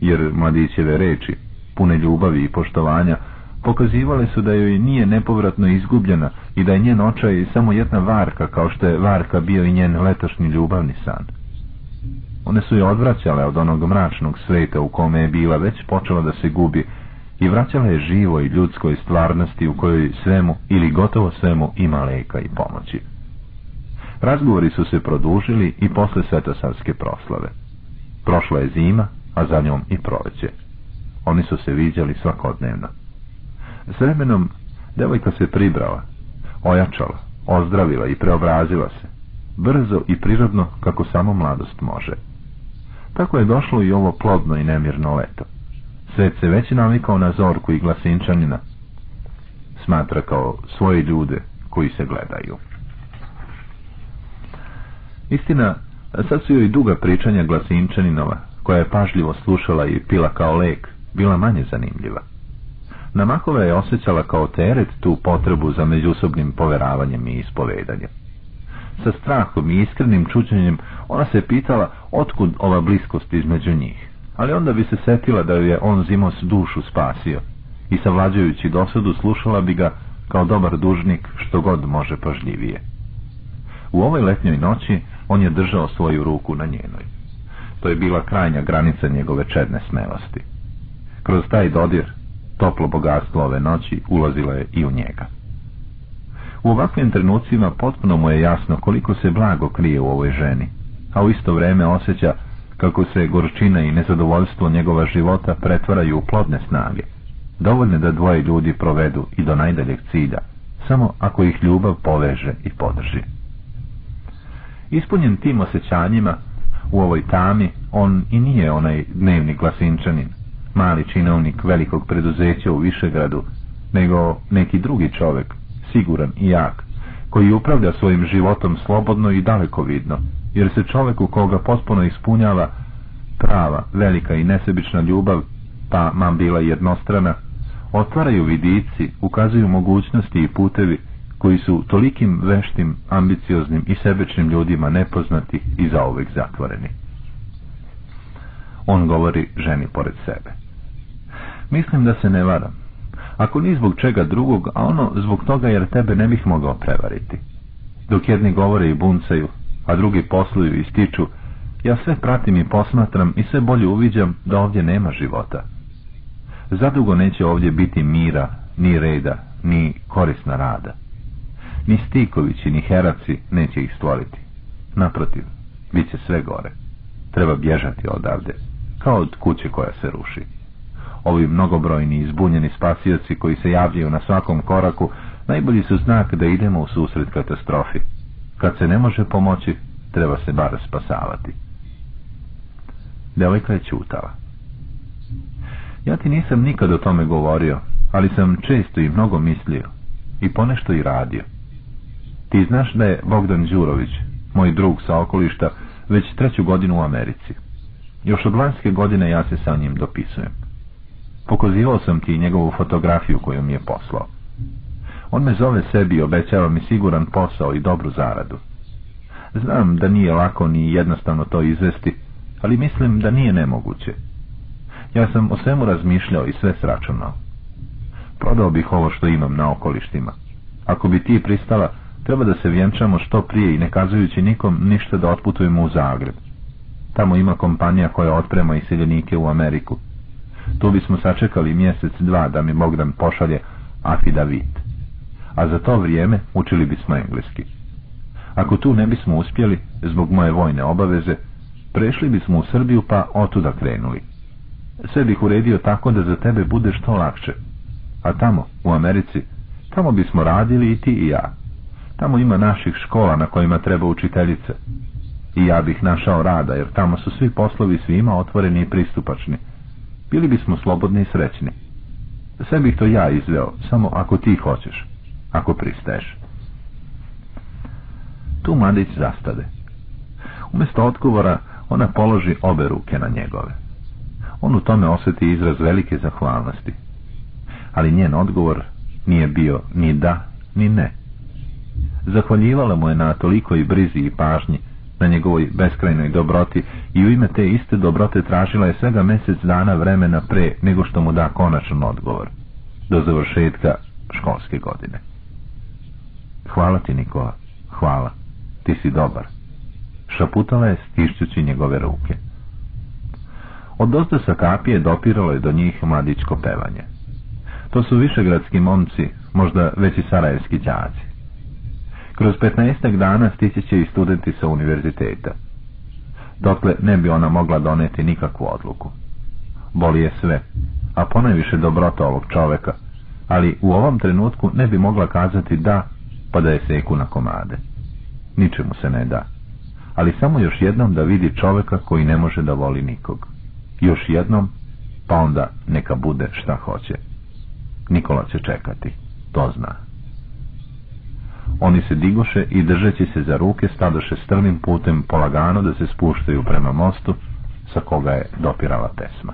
Jer mladićeve reči, pune ljubavi i poštovanja, pokazivale su da joj nije nepovratno izgubljena i da je njen očaj samo jedna varka kao što je varka bio i njen letošnji ljubavni san. One su je odvraćale od onog mračnog sveta u kome je bila već počela da se gubi i vraćala je živoj ljudskoj stvarnosti u kojoj svemu ili gotovo svemu ima leka i pomoći. Razgovori su se produžili i posle svetosavske proslave. Prošla je zima, a za njom i proleće. Oni su se viđali svakodnevno. S vremenom devojka se pribrala, ojačala, ozdravila i preobrazila se, brzo i prirodno kako samo mladost može. Tako je došlo i ovo plodno i nemirno leto. Svet se već navikao na Zorku i Glasinčanina. Smatra kao svoje ljude koji se gledaju. Istina, sad su joj duga pričanja Glasinčaninova, koja je pažljivo slušala i pila kao lek, bila manje zanimljiva. Namakova je osjećala kao teret tu potrebu za međusobnim poveravanjem i ispovedanjem. Sa strahom i iskrenim čuđenjem ona se pitala otkud ova bliskost između njih, ali onda bi se setila da je on zimos dušu spasio i savlađujući dosadu slušala bi ga kao dobar dužnik što god može pažljivije. U ovoj letnjoj noći on je držao svoju ruku na njenoj. To je bila krajnja granica njegove čedne smelosti. Kroz taj dodir, toplo bogatstvo ove noći ulazilo je i u njega. U ovakvim trenucima potpuno mu je jasno koliko se blago krije u ovoj ženi, a u isto vrijeme osjeća kako se gorčina i nezadovoljstvo njegova života pretvaraju u plodne snage, dovoljne da dvoje ljudi provedu i do najdaljeg cilja, samo ako ih ljubav poveže i podrži. Ispunjen tim osjećanjima, u ovoj tami, on i nije onaj dnevni glasinčanin, mali činovnik velikog preduzeća u Višegradu, nego neki drugi čovjek, siguran i jak, koji upravlja svojim životom slobodno i dalekovidno, jer se čovjeku koga potpuno ispunjava prava, velika i nesebična ljubav, pa mam bila jednostrana, otvaraju vidici, ukazuju mogućnosti i putevi koji su tolikim veštim, ambicioznim i sebečnim ljudima nepoznati i zauvek zatvoreni. On govori ženi pored sebe. Mislim da se ne varam. Ako ni zbog čega drugog, a ono zbog toga jer tebe ne bih mogao prevariti. Dok jedni govore i buncaju, a drugi posluju i stiču, ja sve pratim i posmatram i sve bolje uviđam da ovdje nema života. Zadugo neće ovdje biti mira, ni reda, ni korisna rada. Ni Stikovići, ni Heraci neće ih stvoriti. Naprotiv, bit će sve gore. Treba bježati odavde, kao od kuće koja se ruši. Ovi mnogobrojni izbunjeni spasioci koji se javljaju na svakom koraku, najbolji su znak da idemo u susret katastrofi. Kad se ne može pomoći, treba se bar spasavati. Devojka je čutala. Ja ti nisam nikad o tome govorio, ali sam često i mnogo mislio i ponešto i radio. Ti znaš da je Bogdan Đurović, moj drug sa okolišta, već treću godinu u Americi. Još od lanske godine ja se sa njim dopisujem. Pokazivao sam ti njegovu fotografiju koju mi je poslao. On me zove sebi i obećava mi siguran posao i dobru zaradu. Znam da nije lako ni jednostavno to izvesti, ali mislim da nije nemoguće. Ja sam o svemu razmišljao i sve sračunao. Prodao bih ovo što imam na okolištima. Ako bi ti pristala, treba da se vjenčamo što prije i ne kazujući nikom ništa da otputujemo u Zagreb. Tamo ima kompanija koja otprema iseljenike u Ameriku. Tu bismo sačekali mjesec dva da mi Bogdan pošalje afidavit. A za to vrijeme učili bismo engleski. Ako tu ne bismo uspjeli, zbog moje vojne obaveze, prešli bismo u Srbiju pa otuda krenuli. Sve bih uredio tako da za tebe bude što lakše. A tamo, u Americi, tamo bismo radili i ti i ja. Tamo ima naših škola na kojima treba učiteljice. I ja bih našao rada, jer tamo su svi poslovi svima otvoreni i pristupačni. Bili bismo slobodni i srećni. Sve bih to ja izveo, samo ako ti hoćeš, ako pristaješ. Tu mladić zastade. Umjesto odgovora, ona položi obe ruke na njegove. On u tome osjeti izraz velike zahvalnosti. Ali njen odgovor nije bio ni da, ni ne. Zahvaljivala mu je na tolikoj brizi i pažnji, na njegovoj beskrajnoj dobroti i u ime te iste dobrote tražila je svega mjesec dana vremena pre nego što mu da konačan odgovor, do završetka školske godine. Hvala ti, Nikola, hvala, ti si dobar. Šaputala je stišćući njegove ruke. Od dosta sa kapije dopiralo je do njih mladičko pevanje. To su višegradski momci, možda već i sarajevski đaci. Kroz petnaestak dana stići će i studenti sa univerziteta. Dokle ne bi ona mogla doneti nikakvu odluku. Boli je sve, a ponajviše dobrota ovog čoveka, ali u ovom trenutku ne bi mogla kazati da, pa da je seku na komade. Ničemu se ne da. ali samo još jednom da vidi čovjeka koji ne može da voli nikog. Još jednom, pa onda neka bude šta hoće. Nikola će čekati, to zna. Oni se digoše i držeći se za ruke stadoše strmim putem polagano da se spuštaju prema mostu sa koga je dopirala pesma.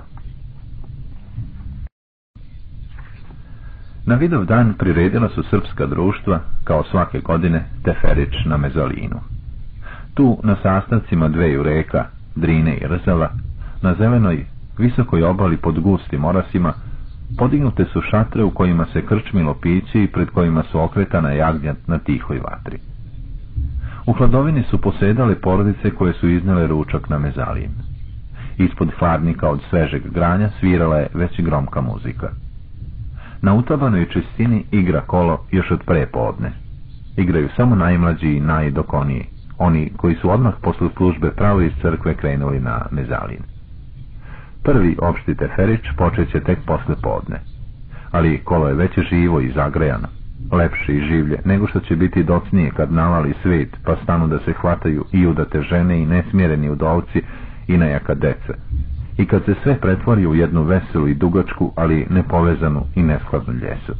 Na vidov dan priredila su srpska društva, kao svake godine, Teferić na Mezalinu. Tu, na sastavcima dveju reka, Drine i Rzava, na zelenoj, visokoj obali pod gustim orasima, podignute su šatre u kojima se krčmilo pići i pred kojima su okretana jagnjat na tihoj vatri. U hladovini su posedale porodice koje su iznele ručak na mezalijem. Ispod hladnika od svežeg granja svirala je već gromka muzika. Na utabanoj čistini igra kolo još od prepodne. Igraju samo najmlađi i najdokoniji, oni koji su odmah posle službe pravo iz crkve krenuli na mezalin. Prvi opšti teferić počeće tek posle podne, ali kolo je već živo i zagrejano, lepše i življe, nego što će biti docnije kad navali svet, pa stanu da se hvataju i udate žene i nesmjereni udovci i najaka deca, i kad se sve pretvori u jednu veselu i dugačku, ali nepovezanu i neskladnu ljesu.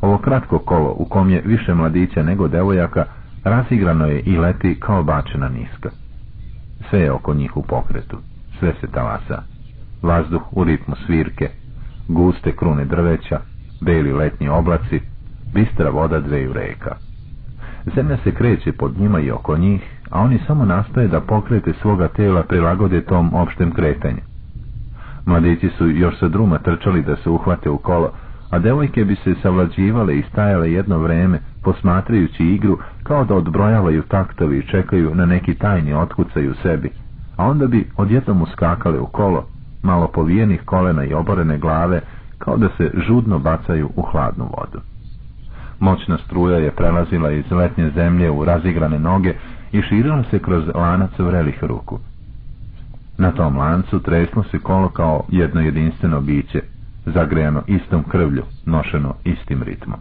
Ovo kratko kolo, u kom je više mladića nego devojaka, razigrano je i leti kao bačena niska. Sve je oko njih u pokretu, sve se talasa. Vazduh u ritmu svirke, guste krune drveća, beli letnji oblaci, bistra voda dveju reka. Zemlja se kreće pod njima i oko njih, a oni samo nastoje da pokrete svoga tela prilagode tom opštem kretanju. Mladići su još sa druma trčali da se uhvate u kolo, a devojke bi se savlađivale i stajale jedno vreme, posmatrajući igru, kao da odbrojavaju taktovi i čekaju na neki tajni otkucaj u sebi, a onda bi odjednom uskakale u kolo, malo povijenih kolena i oborene glave, kao da se žudno bacaju u hladnu vodu. Moćna struja je prelazila iz letnje zemlje u razigrane noge i širila se kroz lanac vrelih ruku. Na tom lancu treslo se kolo kao jedno jedinstveno biće, zagrejano istom krvlju, nošeno istim ritmom.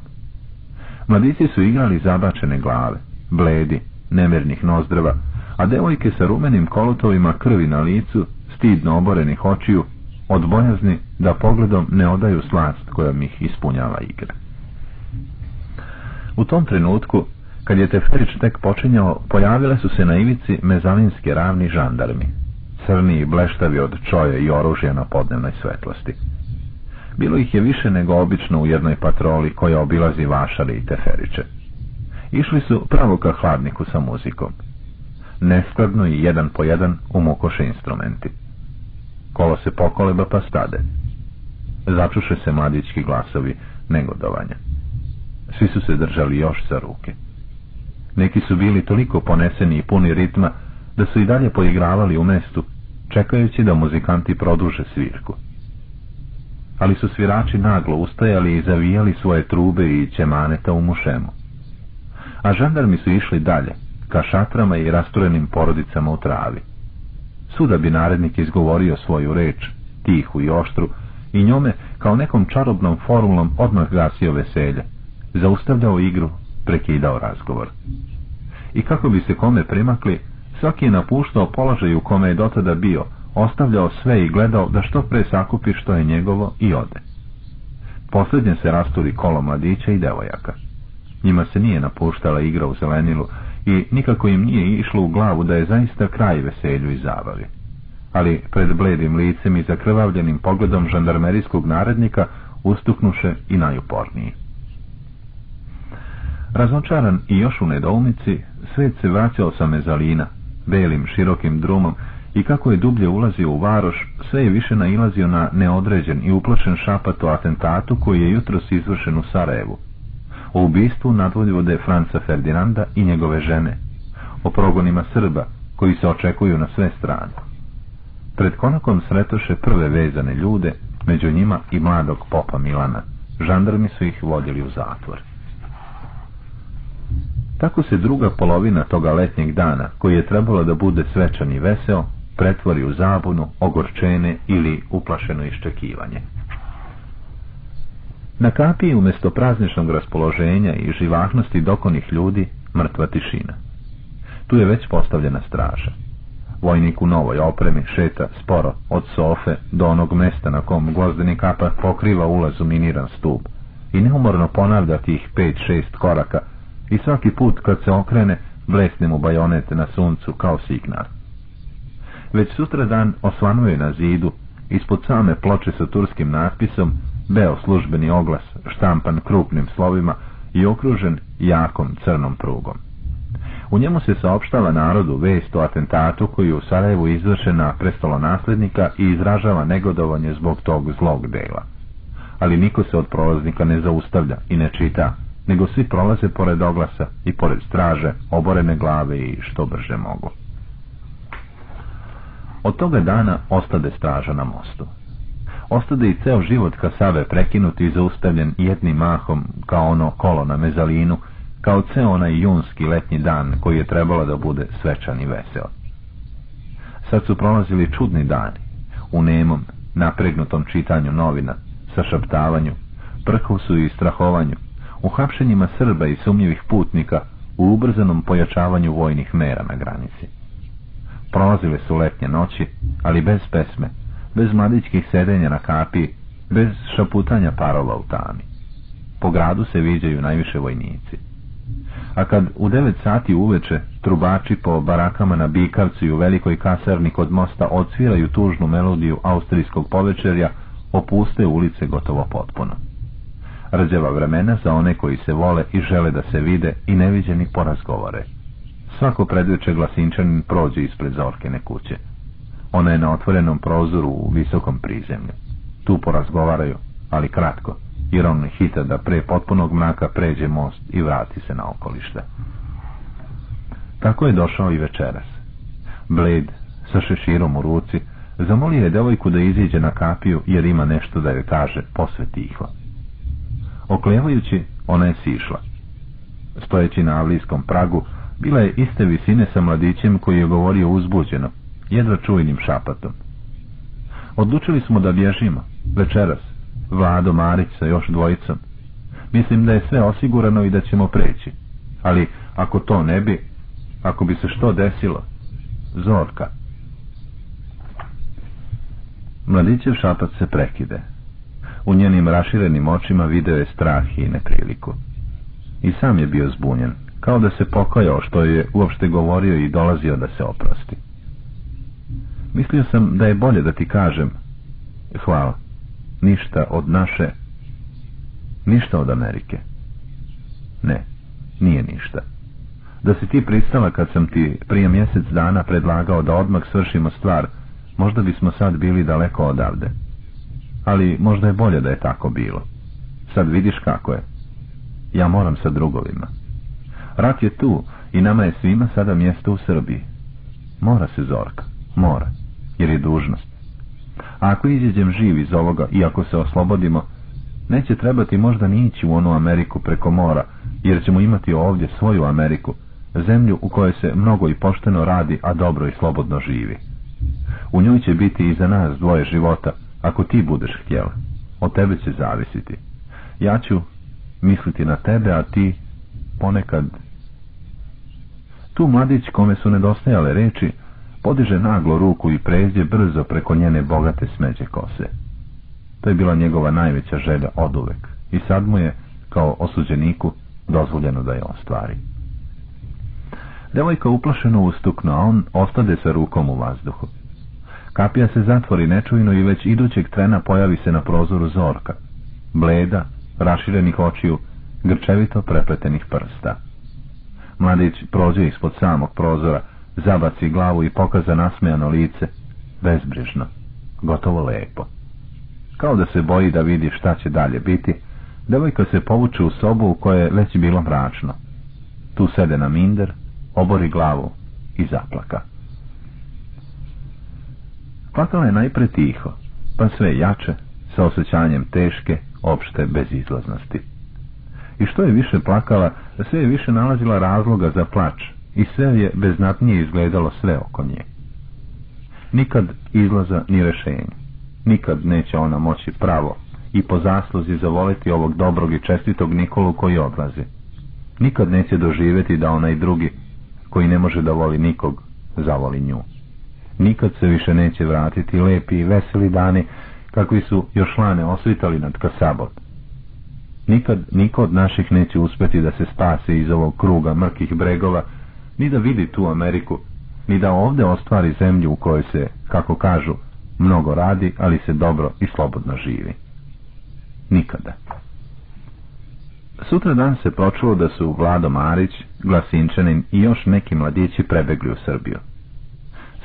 Mladici su igrali zabačene glave, bledi, nemernih nozdrava, a devojke sa rumenim kolotovima krvi na licu, stidno oborenih očiju, od bojazni da pogledom ne odaju slast kojom ih ispunjava igra. U tom trenutku, kad je Teferić tek počinjao, pojavile su se na ivici mezalinske ravni žandarmi, crni i bleštavi od čoja i oružja na podnevnoj svetlosti. Bilo ih je više nego obično u jednoj patroli koja obilazi vašari i Teferiće. Išli su pravo ka hladniku sa muzikom. Neskladno i jedan po jedan umukoše instrumenti. Kolo se pokoleba pa stade. Začuše se mladički glasovi negodovanja. Svi su se držali još za ruke. Neki su bili toliko poneseni i puni ritma da su i dalje poigravali u mestu, čekajući da muzikanti produže svirku. Ali su svirači naglo ustajali i zavijali svoje trube i ćemaneta u mušemu. A žandarmi su išli dalje, ka šatrama i rasturenim porodicama u travi. Suda bi narednik izgovorio svoju reč, tihu i oštru, i njome, kao nekom čarobnom formulom, odmah gasio veselje, zaustavljao igru, prekidao razgovor. I kako bi se kome primakli, svaki je napuštao položaj u kome je dotada bio, ostavljao sve i gledao da što pre sakupi što je njegovo i ode. Posljednje se rasturi kolo mladića i devojaka. Njima se nije napuštala igra u zelenilu i nikako im nije išlo u glavu da je zaista kraj veselju i zabavi. Ali pred bledim licem i zakrvavljenim pogledom žandarmerijskog narednika ustuknuše i najuporniji. Razočaran i još u nedoumici, svet se vraćao sa mezalina, belim, širokim drumom, i kako je dublje ulazio u varoš, sve je više nailazio na neodređen i uplašen šapat o atentatu koji je jutros izvršen u Sarajevu. O ubistvu nadvodjvode Franca Ferdinanda i njegove žene. O progonima Srba, koji se očekuju na sve strane. Pred konakom sretoše prve vezane ljude, među njima i mladog popa Milana. Žandarmi su ih vodili u zatvor. Tako se druga polovina toga letnjeg dana, koji je trebalo da bude svečan i veseo, pretvori u zabunu, ogorčene ili uplašeno iščekivanje. Na kapiji umjesto prazničnog raspoloženja i živahnosti dokonih ljudi, mrtva tišina. Tu je već postavljena straža. Vojnik u novoj opremi šeta sporo od sofe do onog mesta na kom gvozdeni kapak pokriva ulaz u miniran stup i neumorno ponavlja tih pet, šest koraka i svaki put kad se okrene blesne mu bajonet na suncu kao signal. Već sutra dan osvanuje na zidu, ispod same ploče sa turskim natpisom, beo službeni oglas, štampan krupnim slovima i okružen jakom crnom prugom. U njemu se saopštava narodu vest o atentatu koji u Sarajevu izvršen na prestolonaslednika i izražava negodovanje zbog tog zlog dela. Ali niko se od prolaznika ne zaustavlja i ne čita, nego svi prolaze pored oglasa i pored straže, oborene glave i što brže mogu. Od toga dana ostade straža na mostu. Ostade i ceo život Kasave prekinuti i zaustavljen jednim mahom kao ono kolo na mezalinu, kao ceo onaj junski letnji dan koji je trebalo da bude svečan i vesel. Sad su prolazili čudni dani, u nemom, napregnutom čitanju novina, sašaptavanju, prhusu i strahovanju, u hapšenjima Srba i sumnjivih putnika, u ubrzanom pojačavanju vojnih mera na granici. Prolazile su letnje noći, ali bez pesme, bez mladićkih sedenja na kapi, bez šaputanja parova u tami. Po gradu se viđaju najviše vojnici. A kad u devet sati uveče trubači po barakama na Bikavcu i u velikoj kasarni kod mosta odsviraju tužnu melodiju austrijskog povečerja, opuste ulice gotovo potpuno. Rđeva vremena za one koji se vole i žele da se vide i neviđeni porazgovore. Svako predveče glasinčanin prođe ispred Zorkine kuće. Ona je na otvorenom prozoru u visokom prizemlju. Tu porazgovaraju, ali kratko, jer on hita da pre potpunog mraka pređe most i vrati se na okolište. Tako je došao i večeras. Bled, sa šeširom u ruci, zamolio je devojku da iziđe na kapiju jer ima nešto da joj kaže posve tiho. Oklevajući, ona je sišla. Stojeći na avlijskom pragu, bila je iste visine sa mladićem koji je govorio uzbuđeno, jedva čujnim šapatom. Odlučili smo da bježimo, večeras, Vlado Marić sa još dvojicom. Mislim da je sve osigurano i da ćemo preći. Ali ako to ne bi, ako bi se što desilo, Zorka. Mladićev šapat se prekide. U njenim raširenim očima video je strah i nepriliku. I sam je bio zbunjen, kao da se pokajao što je uopšte govorio i dolazio da se oprosti. Mislio sam da je bolje da ti kažem, hvala, ništa od naše, ništa od Amerike. Ne, nije ništa. Da si ti pristala kad sam ti prije mjesec dana predlagao da odmah svršimo stvar, možda bismo sad bili daleko odavde. Ali možda je bolje da je tako bilo. Sad vidiš kako je. Ja moram sa drugovima. Rat je tu i nama je svima sada mjesto u Srbiji. Mora se Zorka, mora, jer je dužnost. A ako iziđem živ iz ovoga i ako se oslobodimo, neće trebati možda ni ići u onu Ameriku preko mora, jer ćemo imati ovdje svoju Ameriku, zemlju u kojoj se mnogo i pošteno radi, a dobro i slobodno živi. U njoj će biti i za nas dvoje života, ako ti budeš htjela. Od tebe će zavisiti. Ja ću misliti na tebe, a ti ponekad... Tu mladić kome su nedostajale reči, podiže naglo ruku i pređe brzo preko njene bogate smeđe kose. To je bila njegova najveća želja oduvek i sad mu je, kao osuđeniku, dozvoljeno da je ostvari. Devojka uplašeno ustukno, a on ostade sa rukom u vazduhu. Kapija se zatvori nečujno i već idućeg trena pojavi se na prozoru zorka. Bleda, raširenih očiju, grčevito prepletenih prsta. Mladić prođe ispod samog prozora, zabaci glavu i pokaza nasmejano lice, bezbrižno, gotovo lepo. Kao da se boji da vidi šta će dalje biti, devojka se povuče u sobu u kojoj je već bilo mračno. Tu sede na minder, obori glavu i zaplaka. Plakala je najpre tiho, pa sve jače, sa osjećanjem teške, opšte bezizlaznosti. I što je više plakala, sve je više nalazila razloga za plač i sve je beznatnije izgledalo sve oko nje. Nikad izlaza ni rešenja. Nikad neće ona moći pravo i po zasluzi zavoliti ovog dobrog i čestitog Nikolu koji odlazi. Nikad neće doživjeti da onaj drugi, koji ne može da voli nikog, zavoli nju. Nikad se više neće vratiti lepi i veseli dani kakvi su još lane osvitali nad Kasabom. Nikad niko od naših neće uspjeti da se spase iz ovog kruga mrkih bregova, ni da vidi tu Ameriku, ni da ovdje ostvari zemlju u kojoj se, kako kažu, mnogo radi, ali se dobro i slobodno živi. Nikada. Sutra dan se pročulo da su Vlado Marić, Glasinčanin i još neki mladići prebegli u Srbiju.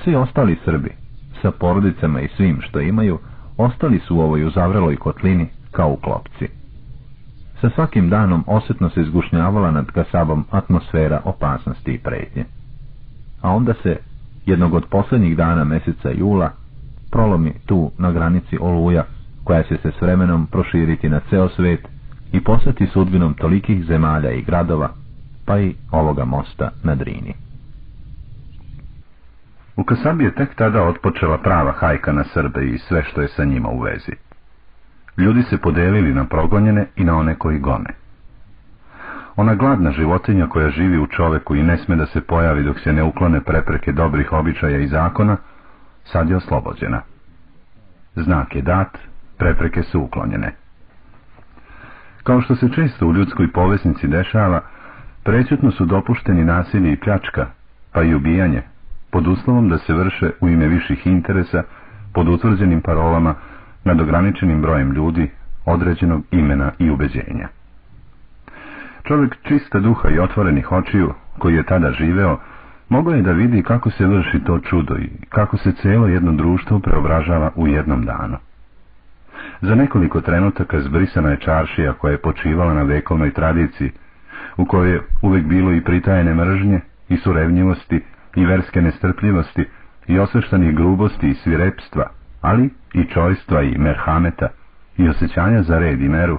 Svi ostali Srbi, sa porodicama i svim što imaju, ostali su u ovoj uzavreloj kotlini kao u klopci. Sa svakim danom osjetno se izgušnjavala nad Kasabom atmosfera opasnosti i pretnje. A onda se, jednog od posljednjih dana mjeseca jula, prolomi tu na granici Oluja, koja će se s vremenom proširiti na ceo svet i postati sudbinom tolikih zemalja i gradova, pa i ovoga mosta na Drini. U Kasabi je tek tada otpočela prava hajka na Srbe i sve što je sa njima u vezi. Ljudi se podelili na progonjene i na one koji gone. Ona gladna životinja koja živi u čoveku i ne sme da se pojavi dok se ne uklone prepreke dobrih običaja i zakona, sad je oslobođena. Znak je dat, prepreke su uklonjene. Kao što se često u ljudskoj povesnici dešava, prećutno su dopušteni nasilje i pljačka, pa i ubijanje, pod uslovom da se vrše u ime viših interesa, pod utvrđenim parolama, nad ograničenim brojem ljudi, određenog imena i ubeđenja. Čovjek čista duha i otvorenih očiju, koji je tada živeo, mogao je da vidi kako se vrši to čudo i kako se cijelo jedno društvo preobražava u jednom danu. Za nekoliko trenutaka zbrisana je čaršija koja je počivala na vekovnoj tradiciji, u kojoj je uvijek bilo i pritajene mržnje, i surevnjivosti, i verske nestrpljivosti, i osveštanih grubosti i svirepstva, ali i čojstva i merhameta, i osjećanja za red i meru,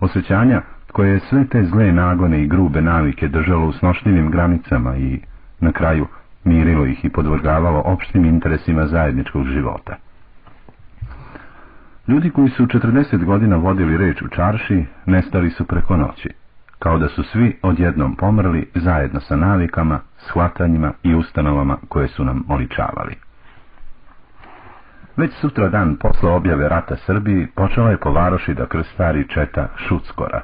osjećanja koje je sve te zle nagone i grube navike držalo u snošljivim granicama i, na kraju, mirilo ih i podvrgavalo opštim interesima zajedničkog života. Ljudi koji su 40 godina vodili reč u čarši, nestali su preko noći, kao da su svi odjednom pomrli zajedno sa navikama, shvatanjima i ustanovama koje su nam oličavali. Već sutra dan posle objave rata Srbiji počela je po varoši da krstari četa Šuckora.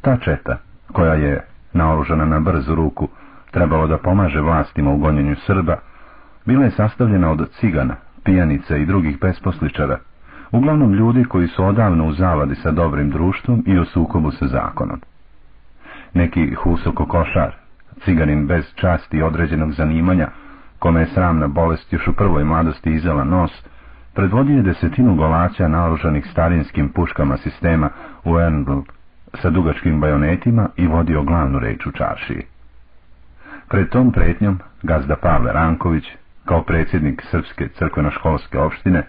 Ta četa, koja je, naoružana na brzu ruku, trebalo da pomaže vlastima u gonjenju Srba, bila je sastavljena od cigana, pijanica i drugih besposličara, uglavnom ljudi koji su odavno u zavadi sa dobrim društvom i u sukobu sa zakonom. Neki husoko košar, ciganin bez časti i određenog zanimanja, kome je sramna bolest još u prvoj mladosti izela nos, predvodio je desetinu golaća naoružanih starinskim puškama sistema u Ernbl sa dugačkim bajonetima i vodio glavnu reč u čaršiji. Pred tom pretnjom gazda Pavle Ranković, kao predsjednik Srpske crkveno-školske opštine,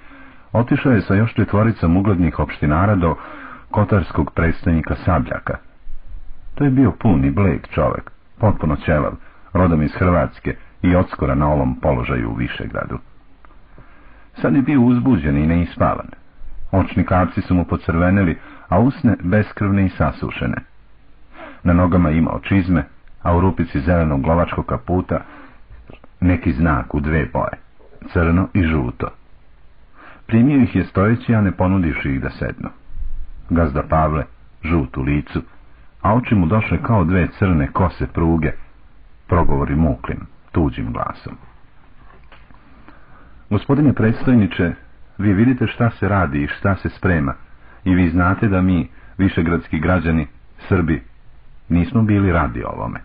otišao je sa još četvoricom uglednih opštinara do kotarskog predstavnika Sabljaka. To je bio pun i bled čovek, potpuno ćelav, rodom iz Hrvatske i odskora na ovom položaju u Višegradu. Sad je bio uzbuđen i neispavan. Očni kapci su mu pocrvenili, a usne beskrvne i sasušene. Na nogama imao čizme, a u rupici zelenog glovačkog kaputa neki znak u dve boje, crno i žuto. Primio ih je stojeći, a ne ponudivši ih da sednu. Gazda Pavle, žut u licu, a oči mu došle kao dve crne kose pruge, progovori muklim, tuđim glasom. Gospodine predstojniče, vi vidite šta se radi i šta se sprema, i vi znate da mi, višegradski građani, Srbi, nismo bili radi ovome.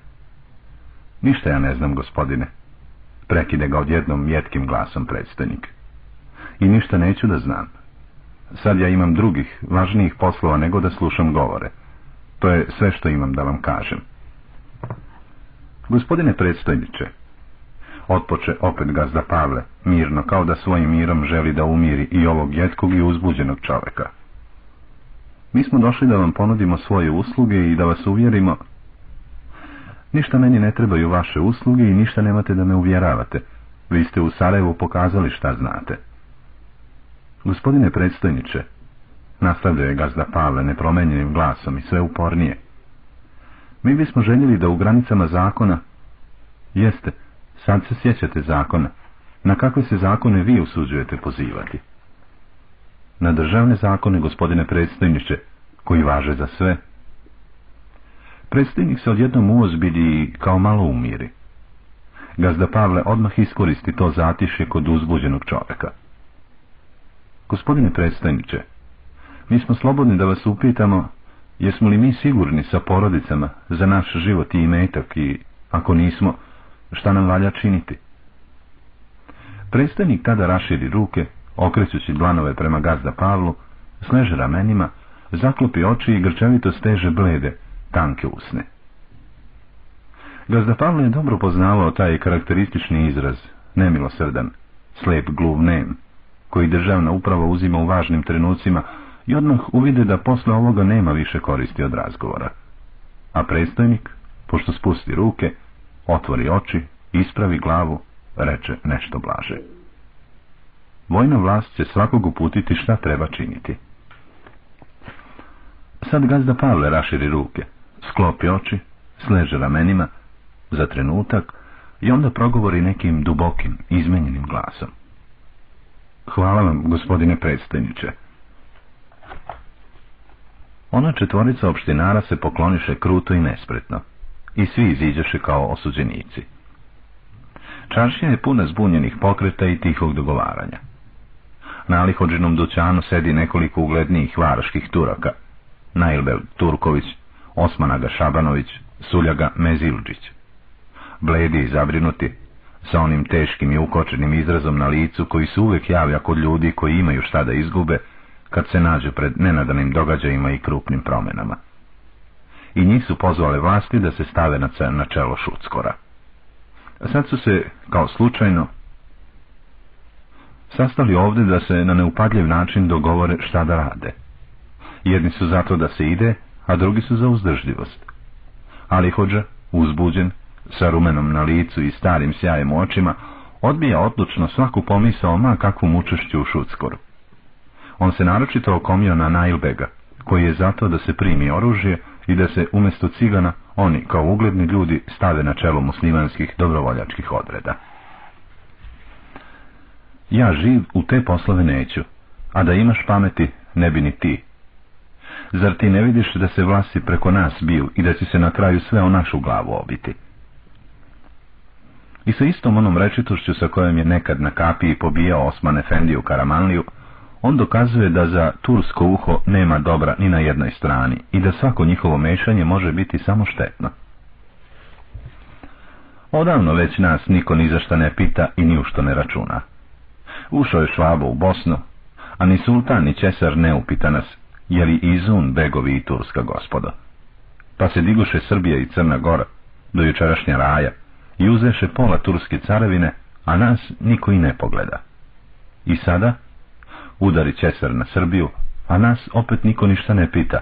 Ništa ja ne znam, gospodine, prekide ga odjednom jetkim glasom predstojnik i ništa neću da znam. Sad ja imam drugih, važnijih poslova nego da slušam govore. To je sve što imam da vam kažem. Gospodine predstojniče, otpoče opet gazda Pavle, mirno, kao da svojim mirom želi da umiri i ovog jetkog i uzbuđenog čoveka. Mi smo došli da vam ponudimo svoje usluge i da vas uvjerimo. Ništa meni ne trebaju vaše usluge i ništa nemate da me uvjeravate. Vi ste u Sarajevu pokazali šta znate. Gospodine predstojniče, nastavljao je gazda Pavle nepromenjenim glasom i sve upornije. Mi bismo željeli da u granicama zakona, Jeste, sad se sjećate zakona. Na kakve se zakone vi usuđujete pozivati? Na državne zakone, gospodine predstojniče, koji važe za sve. Predstojnik se odjednom uozbidi i kao malo umiri. Gazda Pavle odmah iskoristi to zatišje kod uzbuđenog čovjeka. Gospodine predstojniče, mi smo slobodni da vas upitamo, jesmo li mi sigurni sa porodicama za naš život i imetak i, ako nismo, šta nam valja činiti? Predstavnik tada raširi ruke, okrećući dlanove prema gazda Pavlu, sleže ramenima, zaklopi oči i grčevito steže blede, tanke usne. Gazda Pavlo je dobro poznavao taj karakteristični izraz, nemilosrdan, slep gluv nem, koji državna uprava uzima u važnim trenucima i odmah uvide da posle ovoga nema više koristi od razgovora. A predstojnik, pošto spusti ruke, otvori oči, ispravi glavu, reče nešto blaže. Vojna vlast će svakog uputiti šta treba činiti. Sad gazda Pavle raširi ruke, sklopi oči, sleže ramenima, za trenutak i onda progovori nekim dubokim, izmenjenim glasom. Hvala vam, gospodine predstojniče. Ona četvorica opštinara se pokloniše kruto i nespretno i svi iziđeše kao osuđenici. Čaršija je puna zbunjenih pokreta i tihog dogovaranja. Na lihođenom dućanu sedi nekoliko uglednijih varaških turaka, Nailbel Turković, Osmanaga Šabanović, Suljaga Mezilđić. Bledi i zabrinuti, sa onim teškim i ukočenim izrazom na licu koji se uvijek javlja kod ljudi koji imaju šta da izgube, kad se nađe pred nenadanim događajima i krupnim promjenama. I njih su pozvale vlasti da se stave na, čelo Šuckora. A sad su se, kao slučajno, sastali ovdje da se na neupadljiv način dogovore šta da rade. Jedni su zato da se ide, a drugi su za uzdržljivost. Ali hođa, uzbuđen, sa rumenom na licu i starim sjajem očima, odbija odlučno svaku pomisao ma kakvu mučešću u Šuckoru. On se naročito okomio na Nailbega, koji je zato da se primi oružje i da se umjesto cigana oni kao ugledni ljudi stave na čelo muslimanskih dobrovoljačkih odreda. Ja živ u te poslove neću, a da imaš pameti ne bi ni ti. Zar ti ne vidiš da se vlasi preko nas biju i da će se na kraju sve o našu glavu obiti? I sa istom onom rečitošću sa kojom je nekad na kapiji pobijao Osman Efendiju Karamanliju, on dokazuje da za tursko uho nema dobra ni na jednoj strani i da svako njihovo mešanje može biti samo štetno. Odavno već nas niko ni za šta ne pita i ni u što ne računa. Ušao je Švabo u Bosnu, a ni sultan ni Česar ne upita nas, je li izun begovi i turska gospoda. Pa se diguše Srbija i Crna Gora, do jučerašnja raja, i uzeše pola turske carevine, a nas niko i ne pogleda. I sada udari Česar na Srbiju, a nas opet niko ništa ne pita,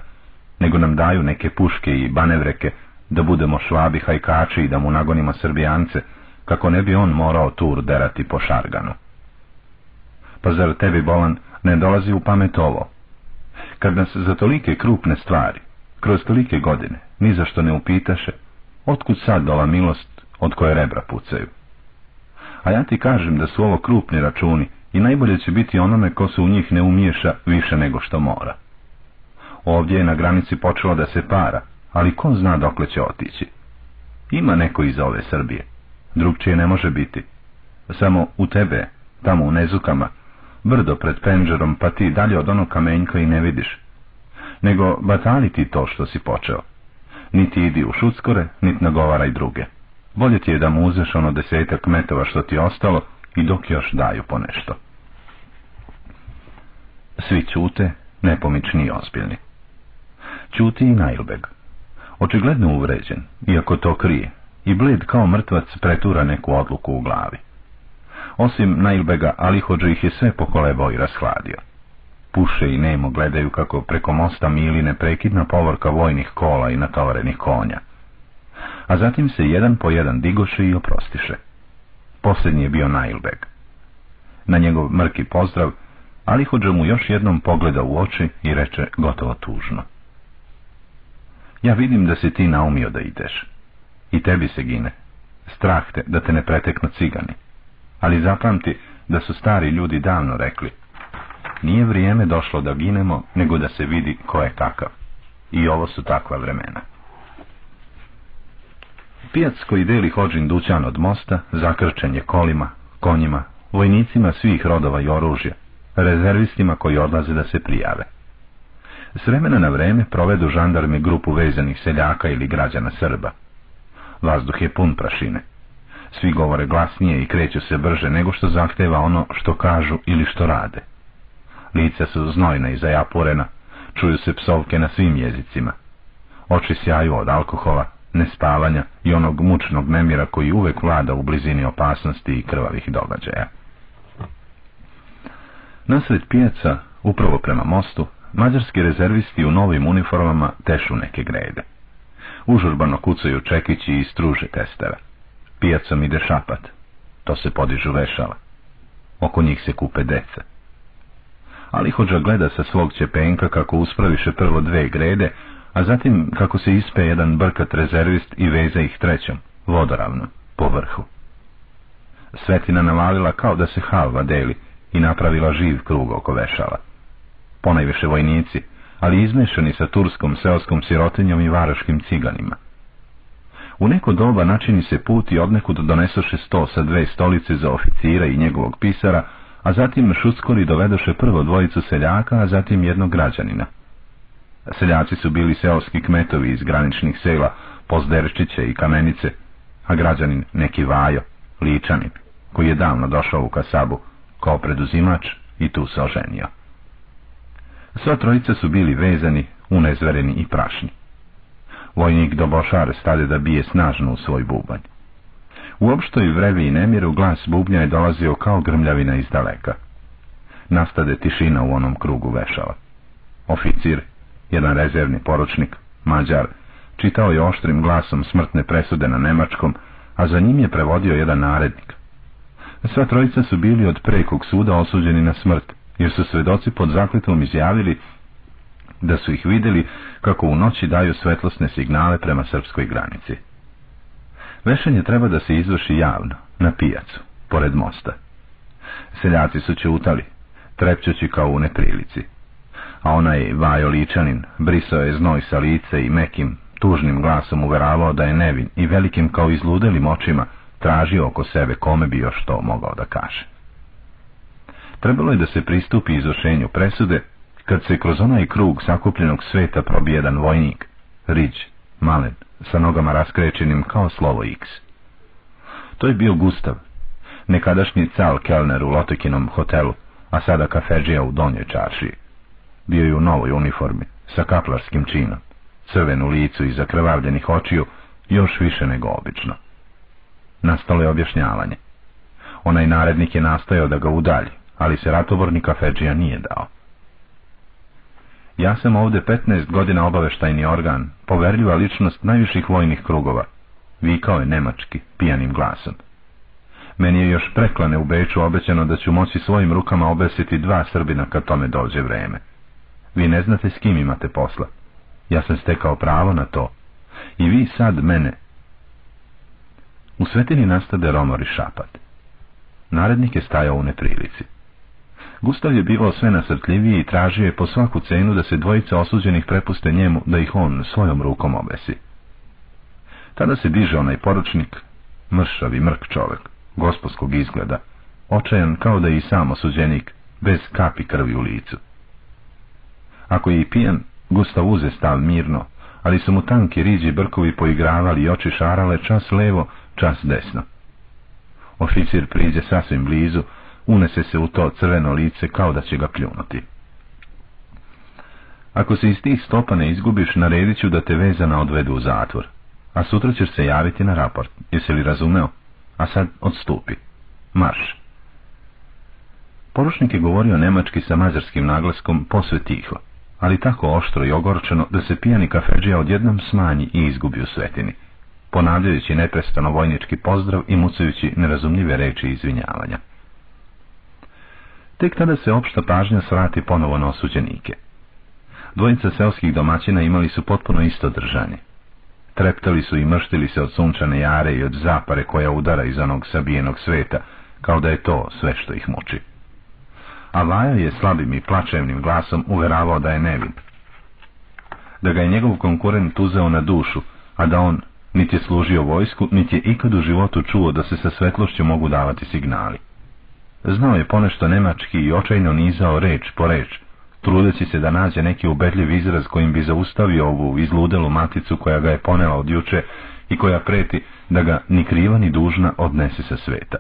nego nam daju neke puške i banevreke, da budemo švabi hajkači i da mu nagonimo Srbijance, kako ne bi on morao tur derati po šarganu. Pa zar tebi, Bolan, ne dolazi u pamet ovo? Kad nas za tolike krupne stvari, kroz tolike godine, ni zašto ne upitaše, otkud sad ova milost od koje rebra pucaju? A ja ti kažem da su ovo krupni računi i najbolje će biti onome ko se u njih ne umiješa više nego što mora. Ovdje je na granici počelo da se para, ali ko zna dokle će otići. Ima neko iza ove Srbije, drugčije ne može biti. Samo u tebe, tamo u nezukama, brdo pred penđerom, pa ti dalje od onog kamenjka i ne vidiš. Nego batali ti to što si počeo. Niti idi u šuckore, niti nagovaraj druge. Bolje ti je da mu uzeš ono desetak metova što ti ostalo i dok još daju po nešto. Svi čute, nepomični i ozbiljni. Čuti i Nailbeg. Očigledno uvređen, iako to krije, i bled kao mrtvac pretura neku odluku u glavi. Osim Nailbega, Alihođe ih je sve pokolebao i rashladio. Puše i nemo gledaju kako preko mosta mili neprekidna povorka vojnih kola i natovarenih konja. A zatim se jedan po jedan digoše i oprostiše. Posljednji je bio Nailbeg. Na njegov mrki pozdrav, Alihođa mu još jednom pogleda u oči i reče gotovo tužno. Ja vidim da si ti naumio da ideš. I tebi se gine. strah te da te ne preteknu cigani. Ali zapamti da su stari ljudi davno rekli, nije vrijeme došlo da ginemo, nego da se vidi ko je kakav. I ovo su takva vremena. Pijac koji deli hođin dućan od mosta, zakrčen je kolima, konjima, vojnicima svih rodova i oružja, rezervistima koji odlaze da se prijave. S vremena na vreme provedu žandarmi grupu vezanih seljaka ili građana Srba. Vazduh je pun prašine. Svi govore glasnije i kreću se brže nego što zahteva ono što kažu ili što rade. Lica su znojna i zajapurena, čuju se psovke na svim jezicima. Oči sjaju od alkohola, nespavanja i onog mučnog nemira koji uvek vlada u blizini opasnosti i krvavih događaja. Nasred pijaca, upravo prema mostu, mađarski rezervisti u novim uniformama tešu neke grede. Užurbano kucaju čekići i struže testera. Pijacom ide šapat. To se podižu vešala. Oko njih se kupe deca. Ali hođa gleda sa svog čepenka kako uspraviše prvo dve grede, a zatim kako se ispe jedan brkat rezervist i veze ih trećom, vodoravno, po vrhu. Svetina navalila kao da se halva deli i napravila živ krug oko vešala. Ponajviše vojnici, ali izmešani sa turskom seoskom sirotinjom i varaškim ciganima. U neko doba načini se put i odnekud donesoše sto sa dve stolice za oficira i njegovog pisara, a zatim šuckori dovedoše prvo dvojicu seljaka, a zatim jednog građanina. Seljaci su bili seoski kmetovi iz graničnih sela, Pozderčiće i Kamenice, a građanin neki Vajo, Ličanin, koji je davno došao u Kasabu kao preduzimač i tu se oženio. Sva trojica su bili vezani, unezvereni i prašni. Vojnik Dobošar stade da bije snažno u svoj bubanj. U opštoj vrevi i nemiru glas bubnja je dolazio kao grmljavina iz daleka. Nastade tišina u onom krugu vešala. Oficir, jedan rezervni poručnik, mađar, čitao je oštrim glasom smrtne presude na nemačkom, a za njim je prevodio jedan narednik. Sva trojica su bili od prekog suda osuđeni na smrt, jer su svedoci pod zakletom izjavili da su ih vidjeli kako u noći daju svetlosne signale prema srpskoj granici. Vešanje treba da se izvrši javno, na pijacu, pored mosta. Seljaci su ćutali, trepćući kao u neprilici. A onaj Vajo Ličanin brisao je znoj sa lice i mekim, tužnim glasom uveravao da je nevin i velikim kao izludelim očima tražio oko sebe kome bi još to mogao da kaže. Trebalo je da se pristupi izvršenju presude, kad se kroz onaj krug sakupljenog sveta probije jedan vojnik, riđ, malen, sa nogama raskrečenim kao slovo X. To je bio Gustav, nekadašnji cal kelner u Lotekinom hotelu, a sada kafeđija u donjoj čaršiji. Bio je u novoj uniformi, sa kaplarskim činom, crvenu licu i zakrvavljenih očiju, još više nego obično. Nastalo je objašnjavanje. Onaj narednik je nastojao da ga udalji, ali se ratovorni kafeđija nije dao. Ja sam ovdje 15 godina obaveštajni organ, poverljiva ličnost najviših vojnih krugova. Vikao je nemački, pijanim glasom. Meni je još preklane u Beču obećano da ću moći svojim rukama obesiti dva Srbina kad tome dođe vreme. Vi ne znate s kim imate posla. Ja sam stekao pravo na to. I vi sad mene. U svetini nastade romori šapat. Narednik je stajao u neprilici. Gustav je bivao sve nasrtljiviji i tražio je po svaku cenu da se dvojica osuđenih prepuste njemu da ih on svojom rukom obesi. Tada se diže onaj poručnik, mršavi mrk čovek, gospodskog izgleda, očajan kao da je i sam osuđenik, bez kapi krvi u licu. Ako je i pijan, Gustav uze stav mirno, ali su mu tanki riđi brkovi poigravali i oči šarale čas levo, čas desno. Oficir priđe sasvim blizu, unese se u to crveno lice kao da će ga pljunuti. Ako se iz tih stopa ne izgubiš, naredit ću da te vezana odvedu u zatvor, a sutra ćeš se javiti na raport, jesi li razumeo? A sad odstupi. Marš. Poručnik je govorio nemački sa mađarskim naglaskom posve tiho, ali tako oštro i ogorčeno da se pijani kafeđija odjednom smanji i izgubi u svetini, ponavljajući neprestano vojnički pozdrav i mucajući nerazumljive reči izvinjavanja. Tek tada se opšta pažnja svrati ponovo na osuđenike. Dvojica selskih domaćina imali su potpuno isto držanje. treptali su i mrštili se od sunčane jare i od zapare koja udara iz onog sabijenog sveta, kao da je to sve što ih muči. A Vaja je slabim i plačevnim glasom uveravao da je nevin. Da ga je njegov konkurent uzeo na dušu, a da on niti je služio vojsku, niti je ikad u životu čuo da se sa svetlošću mogu davati signali. Znao je ponešto nemački i očajno nizao reč po reč, trudeći se da nađe neki ubedljiv izraz kojim bi zaustavio ovu izludelu maticu koja ga je ponela od juče i koja preti da ga ni kriva ni dužna odnese sa sveta.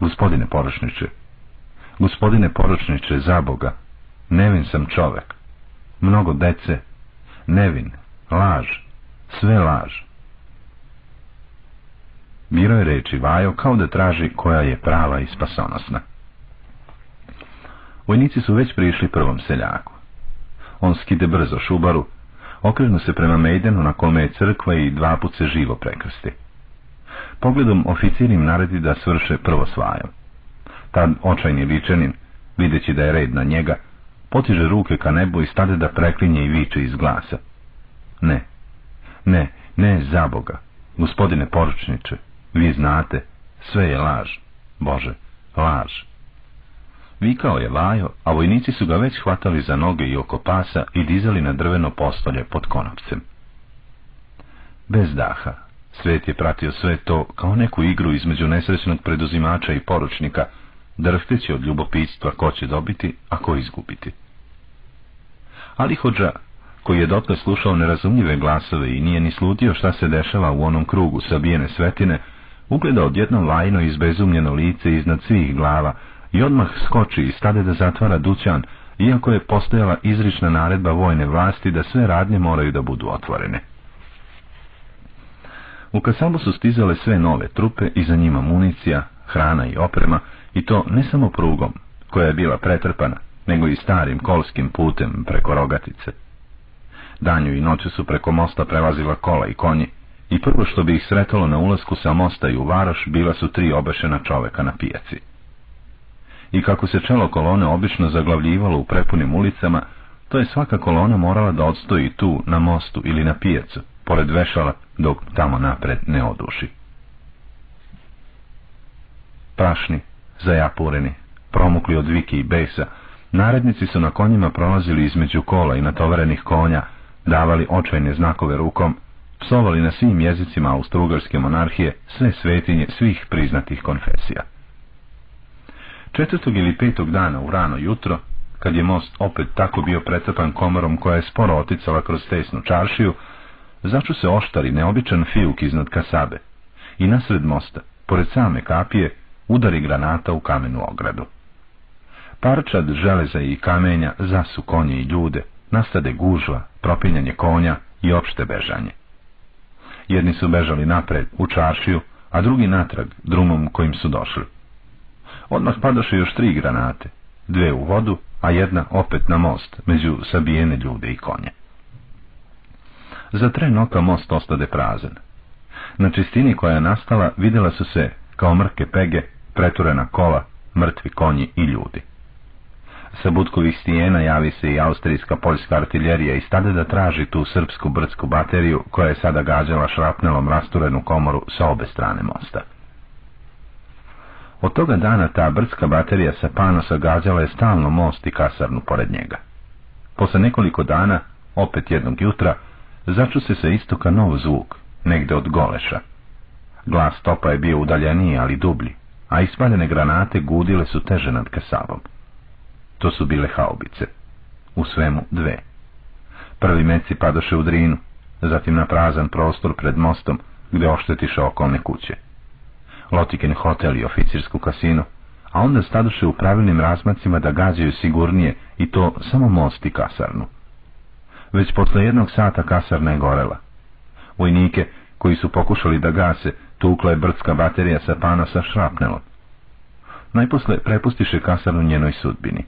Gospodine poročniče, gospodine poročniče, za Boga, nevin sam čovek, mnogo dece, nevin, laž, sve laž. Biro je reči vajo kao da traži koja je prava i spasonosna. Vojnici su već prišli prvom seljaku. On skide brzo šubaru, okrenu se prema Mejdenu na kome je crkva i dva put se živo prekrsti. Pogledom oficir im naredi da svrše prvo svajom. Tad očajni vičanin, videći da je red na njega, potiže ruke ka nebu i stade da preklinje i viče iz glasa. Ne, ne, ne, za Boga, gospodine poručniče, vi znate, sve je laž, Bože, laž. Vikao je lajo, a vojnici su ga već hvatali za noge i oko pasa i dizali na drveno postolje pod konopcem. Bez daha, svet je pratio sve to kao neku igru između nesrećnog preduzimača i poručnika, drhteći od ljubopisstva ko će dobiti, a ko izgubiti. Ali hođa, koji je dotle slušao nerazumljive glasove i nije ni slutio šta se dešava u onom krugu sabijene svetine, ugleda odjedno lajno izbezumljeno lice iznad svih glava i odmah skoči i stade da zatvara dućan, iako je postojala izrična naredba vojne vlasti da sve radnje moraju da budu otvorene. U Kasabu su stizale sve nove trupe i za njima municija, hrana i oprema, i to ne samo prugom, koja je bila pretrpana, nego i starim kolskim putem preko rogatice. Danju i noću su preko mosta prelazila kola i konji, i prvo što bi ih sretalo na ulasku sa mosta i u varoš bila su tri obešena čoveka na pijaci. I kako se čelo kolone obično zaglavljivalo u prepunim ulicama, to je svaka kolona morala da odstoji tu, na mostu ili na pijacu, pored vešala, dok tamo napred ne oduši. Prašni, zajapureni, promukli od viki i besa, narednici su na konjima prolazili između kola i natovarenih konja, davali očajne znakove rukom, psovali na svim jezicima austrougarske monarhije sve svetinje svih priznatih konfesija. Četvrtog ili petog dana u rano jutro, kad je most opet tako bio pretrpan komorom koja je sporo oticala kroz tesnu čaršiju, začu se oštari neobičan fijuk iznad kasabe i nasred mosta, pored same kapije, udari granata u kamenu ogradu. Parčad železa i kamenja zasu konje i ljude, nastade gužva, propinjanje konja i opšte bežanje. Jedni su bežali napred, u čaršiju, a drugi natrag, drumom kojim su došli. Odmah padoše još tri granate, dve u vodu, a jedna opet na most, među sabijene ljude i konje. Za tren oka most ostade prazan. Na čistini koja je nastala vidjela su se, kao mrke pege, preturena kola, mrtvi konji i ljudi. Sa budkovih stijena javi se i austrijska poljska artiljerija i stade da traži tu srpsku brdsku bateriju koja je sada gađala šrapnelom rasturenu komoru sa obe strane mosta. Od toga dana ta brdska baterija sa panosa gađala je stalno most i kasarnu pored njega. Posle nekoliko dana, opet jednog jutra, začu se sa istoka nov zvuk, negde od goleša. Glas topa je bio udaljeniji, ali dublji, a ispaljene granate gudile su teže nad kasavom. To su bile haubice. U svemu dve. Prvi meci padoše u drinu, zatim na prazan prostor pred mostom, gde oštetiše okolne kuće. Lotikin hotel i oficirsku kasinu, a onda stadoše u pravilnim razmacima da gađaju sigurnije i to samo most i kasarnu. Već posle jednog sata kasarna je gorela. Vojnike, koji su pokušali da gase, tukla je brdska baterija sa panosa šrapnelom. Najposle prepustiše kasarnu njenoj sudbini.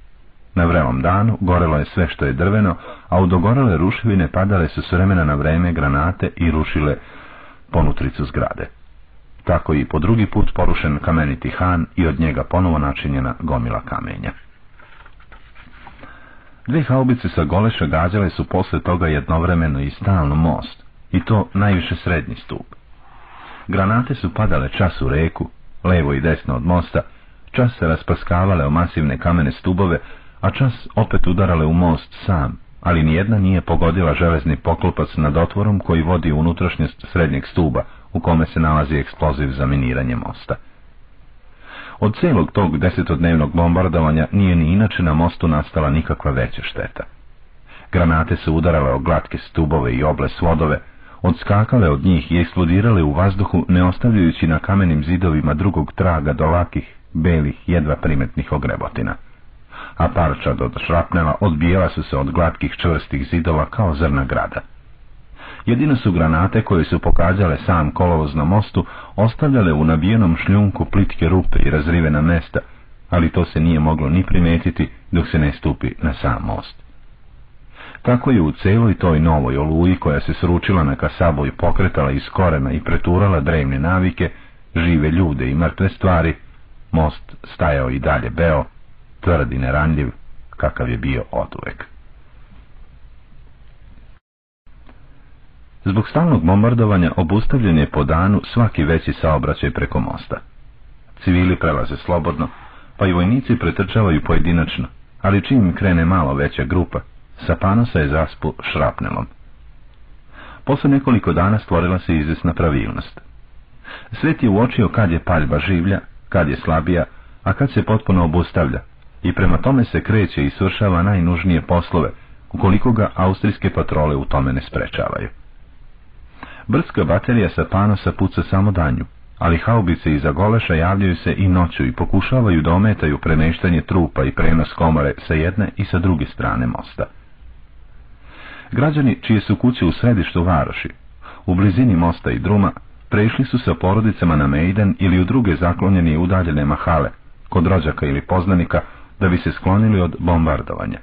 Na vrelom danu gorelo je sve što je drveno, a u dogorele ruševine padale su s vremena na vreme granate i rušile ponutricu zgrade. Tako i po drugi put porušen kameniti han i od njega ponovo načinjena gomila kamenja. Dve haubice sa goleša gađale su posle toga jednovremeno i stalno most, i to najviše srednji stup. Granate su padale čas u reku, levo i desno od mosta, čas se raspaskavale o masivne kamene stubove, a čas opet udarale u most sam, ali nijedna nije pogodila železni poklopac nad otvorom koji vodi u unutrašnjost srednjeg stuba, u kome se nalazi eksploziv za miniranje mosta. Od cijelog tog desetodnevnog bombardovanja nije ni inače na mostu nastala nikakva veća šteta. Granate su udarale o glatke stubove i oble svodove, odskakale od njih i eksplodirale u vazduhu, ne ostavljajući na kamenim zidovima drugog traga do lakih, belih, jedva primetnih ogrebotina. A parča od šrapnela odbijela su se od glatkih čvrstih zidova kao zrna grada. Jedino su granate koje su pokazale sam kolovoz na mostu ostavljale u nabijenom šljunku plitke rupe i razrivena mesta, ali to se nije moglo ni primetiti dok se ne stupi na sam most. Tako je u celoj toj novoj oluji koja se sručila na kasabu i pokretala iz korena i preturala drevne navike, žive ljude i mrtve stvari, most stajao i dalje beo, tvrd i neranljiv, kakav je bio oduvek. Zbog stalnog bombardovanja obustavljen je po danu svaki veći saobraćaj preko mosta. Civili prelaze slobodno, pa i vojnici pretrčavaju pojedinačno, ali čim im krene malo veća grupa, sa panosa je zaspu šrapnelom. Posle nekoliko dana stvorila se izvesna pravilnost. Svet je uočio kad je paljba življa, kad je slabija, a kad se potpuno obustavlja, i prema tome se kreće i svršava najnužnije poslove, ukoliko ga austrijske patrole u tome ne sprečavaju. Brdska baterija sa panosa puca samo danju, ali haubice iza goleša javljaju se i noću i pokušavaju da ometaju premeštanje trupa i prenos komore sa jedne i sa druge strane mosta. Građani čije su kuće u središtu varoši, u blizini mosta i druma, prešli su sa porodicama na Mejdan ili u druge zaklonjene i udaljene mahale, kod rođaka ili poznanika, da bi se sklonili od bombardovanja.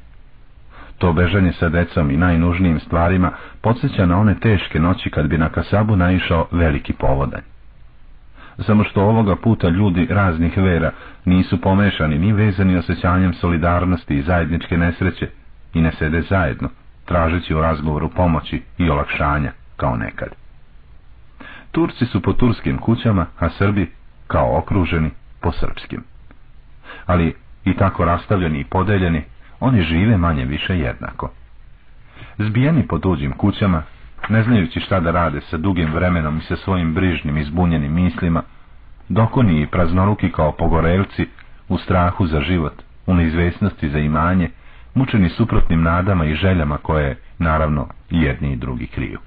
To bežanje sa decom i najnužnijim stvarima podsjeća na one teške noći kad bi na Kasabu naišao veliki povodanj. Samo što ovoga puta ljudi raznih vera nisu pomešani ni vezani osjećanjem solidarnosti i zajedničke nesreće i ne sede zajedno, tražeći u razgovoru pomoći i olakšanja, kao nekad. Turci su po turskim kućama, a Srbi, kao okruženi, po srpskim. Ali i tako rastavljeni i podeljeni, oni žive manje više jednako. Zbijeni po tuđim kućama, ne znajući šta da rade sa dugim vremenom i sa svojim brižnim i zbunjenim mislima, dokoni i praznoruki kao pogorelci, u strahu za život, u neizvesnosti za imanje, mučeni suprotnim nadama i željama koje, naravno, jedni i drugi kriju.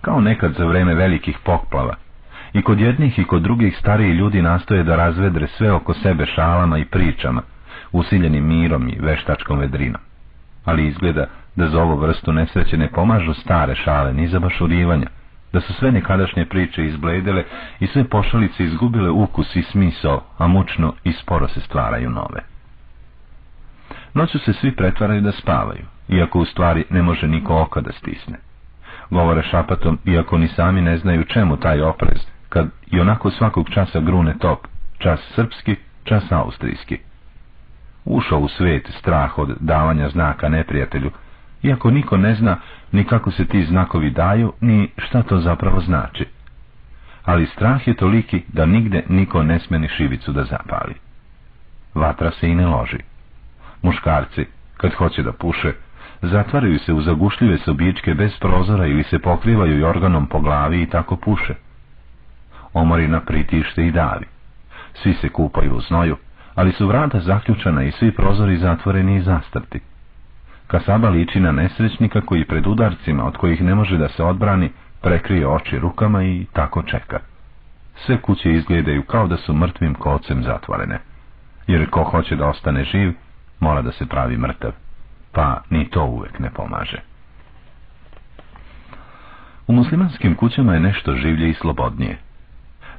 Kao nekad za vreme velikih poplava, i kod jednih i kod drugih stariji ljudi nastoje da razvedre sve oko sebe šalama i pričama, usiljenim mirom i veštačkom vedrinom. Ali izgleda da za ovu vrstu nesreće ne pomažu stare šale ni za bašurivanja, da su sve nekadašnje priče izbledele i sve pošalice izgubile ukus i smisao, a mučno i sporo se stvaraju nove. Noću se svi pretvaraju da spavaju, iako u stvari ne može niko oko da stisne. Govore šapatom, iako ni sami ne znaju čemu taj oprez, kad i onako svakog časa grune top, čas srpski, čas austrijski. Ušao u svet strah od davanja znaka neprijatelju, iako niko ne zna ni kako se ti znakovi daju, ni šta to zapravo znači. Ali strah je toliki da nigde niko ne smeni šivicu da zapali. Vatra se i ne loži. Muškarci, kad hoće da puše, zatvaraju se u zagušljive sobičke bez prozora ili se pokrivaju i organom po glavi i tako puše. Omorina pritište i davi. Svi se kupaju u znoju, ali su vrata zaključana i svi prozori zatvoreni i zastrti. Kasaba liči na nesrećnika koji pred udarcima, od kojih ne može da se odbrani, prekrije oči rukama i tako čeka. Sve kuće izgledaju kao da su mrtvim kocem zatvorene, jer ko hoće da ostane živ, mora da se pravi mrtav, pa ni to uvek ne pomaže. U muslimanskim kućama je nešto življe i slobodnije.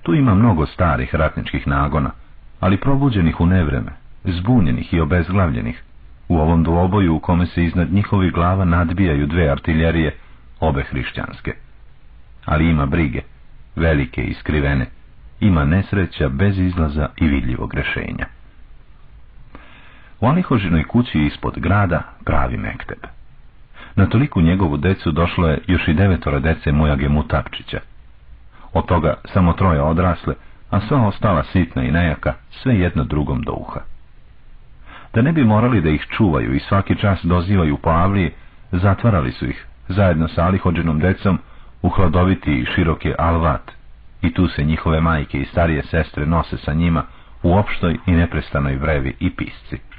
Tu ima mnogo starih ratničkih nagona, ali probuđenih u nevreme, zbunjenih i obezglavljenih, u ovom dvoboju u kome se iznad njihovih glava nadbijaju dve artiljerije, obe hrišćanske. Ali ima brige, velike i skrivene, ima nesreća bez izlaza i vidljivog rešenja. U Alihožinoj kući ispod grada pravi mekteb. Na toliku njegovu decu došlo je još i devetora dece Mujage Mutapčića. Od toga samo troje odrasle, a sva ostala sitna i nejaka, sve jedno drugom do uha. Da ne bi morali da ih čuvaju i svaki čas dozivaju po avlije, zatvarali su ih, zajedno sa alihođenom decom, u hladoviti i široki alvat, i tu se njihove majke i starije sestre nose sa njima u opštoj i neprestanoj vrevi i pisci.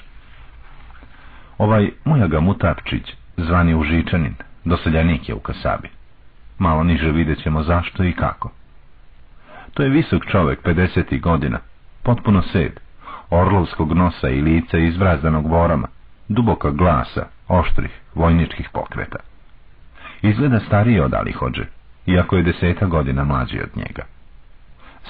Ovaj Mujaga Mutapčić, zvani Užičanin, doseljanik je u Kasabi. Malo niže vidjet ćemo zašto i kako. To je visok čovjek, 50. godina, potpuno sed, orlovskog nosa i lica izvrazdanog vorama, duboka glasa, oštrih, vojničkih pokreta. Izgleda stariji od Alihođe, iako je deseta godina mlađi od njega.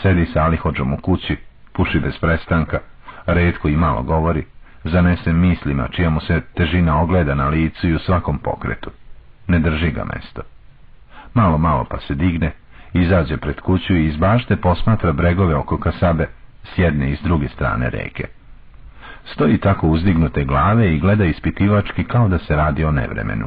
Sedi sa Alihođom u kući, puši bez prestanka, redko i malo govori, zanese mislima čija mu se težina ogleda na licu i u svakom pokretu. Ne drži ga mesto. Malo, malo pa se digne, izađe pred kuću i iz bašte posmatra bregove oko kasabe s jedne i druge strane reke. Stoji tako uzdignute glave i gleda ispitivački kao da se radi o nevremenu.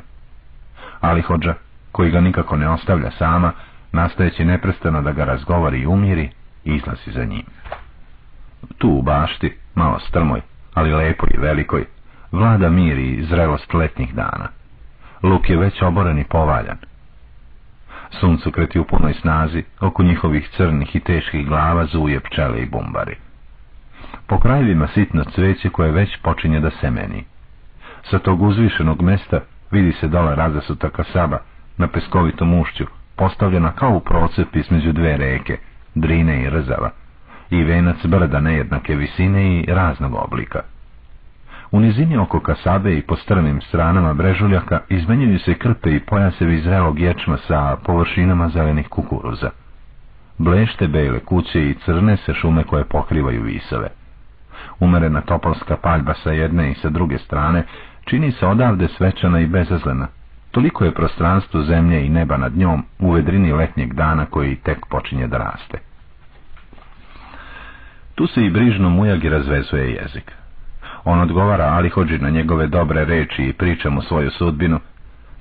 Ali hođa, koji ga nikako ne ostavlja sama, nastojeći neprestano da ga razgovori i umiri, izlazi za njim. Tu u bašti, malo strmoj, ali lepoj i velikoj, vlada mir i zrelost letnjih dana. Luk je već oboren i povaljan. Suncu kreti u punoj snazi, oko njihovih crnih i teških glava zuje pčele i bumbari. Po krajevima sitno cveće koje već počinje da semeni. Sa tog uzvišenog mesta vidi se dole razasuta kasaba na peskovitom ušću, postavljena kao u procep između dve reke, Drine i Rzava, i venac brda nejednake visine i raznog oblika. U nizini oko kasabe i po strmim stranama brežuljaka izmenjuju se krpe i pojasevi zrelog ječma sa površinama zelenih kukuruza. Blešte bele kuće i crne se šume koje pokrivaju visove. Umerena topolska paljba sa jedne i sa druge strane čini se odavde svečana i bezazlena. Toliko je prostranstvo zemlje i neba nad njom u vedrini letnjeg dana koji tek počinje da raste. Tu se i brižno mujagi razvezuje jezik. On odgovara ali hođi na njegove dobre reči i priča mu svoju sudbinu.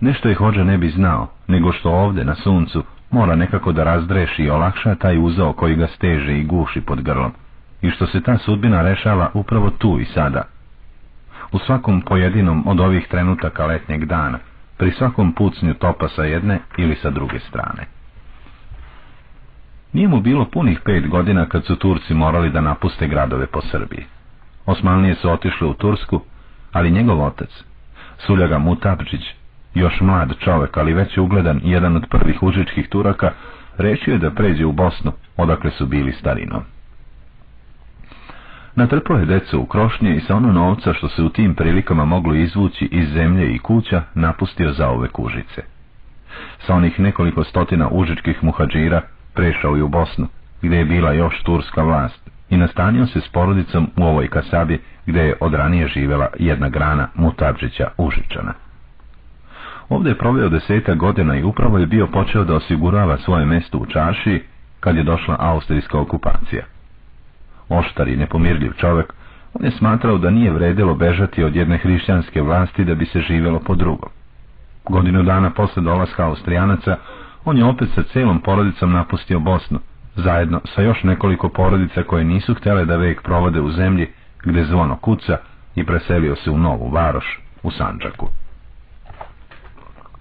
Nešto je hođa ne bi znao, nego što ovde na suncu mora nekako da razdreši i olakša taj uzao koji ga steže i guši pod grlom. I što se ta sudbina rešava upravo tu i sada. U svakom pojedinom od ovih trenutaka letnjeg dana, pri svakom pucnju topa sa jedne ili sa druge strane. Nije mu bilo punih pet godina kad su Turci morali da napuste gradove po Srbiji. Osmanlije su otišli u Tursku, ali njegov otac, Suljaga Mutapčić, još mlad čovek, ali već je ugledan jedan od prvih užičkih Turaka, rečio je da pređe u Bosnu, odakle su bili starinom. Natrpao je decu u krošnje i sa ono novca što se u tim prilikama moglo izvući iz zemlje i kuća napustio za ove kužice. Sa onih nekoliko stotina užičkih muhađira prešao i u Bosnu, gdje je bila još turska vlast, i nastanio se s porodicom u ovoj kasabi, gdje je odranije živjela jedna grana Mutabžića Užičana. Ovdje je proveo deseta godina i upravo je bio počeo da osigurava svoje mjesto u čaši kad je došla austrijska okupacija. Oštar i nepomirljiv čovjek, on je smatrao da nije vredilo bežati od jedne hrišćanske vlasti da bi se živjelo po drugom. Godinu dana posle dolaska Austrijanaca, on je opet sa celom porodicom napustio Bosnu, zajedno sa još nekoliko porodica koje nisu htjele da vek provode u zemlji gdje zvono kuca i preselio se u novu varoš u Sanđaku.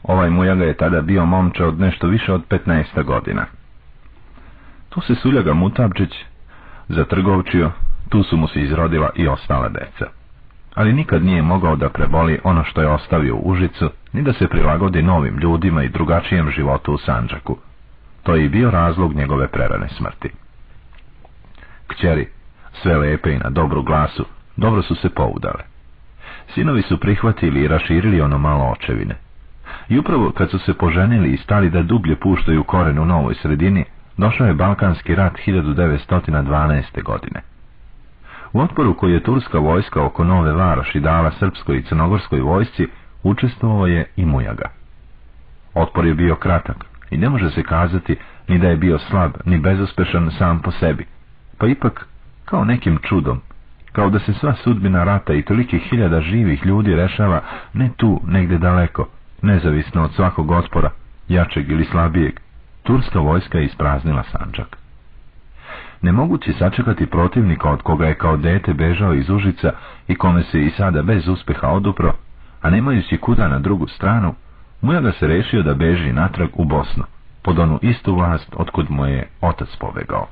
Ovaj mujaga je tada bio momče od nešto više od 15 godina. Tu se Suljaga Mutabčić zatrgovčio, tu su mu se izrodila i ostala deca. Ali nikad nije mogao da preboli ono što je ostavio u Užicu, ni da se prilagodi novim ljudima i drugačijem životu u Sanđaku. To je i bio razlog njegove prerane smrti. Kćeri, sve lepe i na dobru glasu, dobro su se poudale. Sinovi su prihvatili i raširili ono malo očevine. I upravo kad su se poženili i stali da dublje puštaju koren u novoj sredini, došao je Balkanski rat 1912. godine. U otporu koji je turska vojska oko Nove Varoši dala srpskoj i crnogorskoj vojsci, učestvovao je i Mujaga. Otpor je bio kratak i ne može se kazati ni da je bio slab, ni bezuspešan sam po sebi, pa ipak kao nekim čudom, kao da se sva sudbina rata i toliki hiljada živih ljudi rešava ne tu, negde daleko, nezavisno od svakog otpora, jačeg ili slabijeg, turska vojska je ispraznila Sanđak. Ne mogući sačekati protivnika od koga je kao dete bežao iz Užica i kome se i sada bez uspjeha odupro, a nemajući kuda na drugu stranu, Mujaga se rešio da beži natrag u Bosnu, pod onu istu vlast otkud mu je otac pobegao.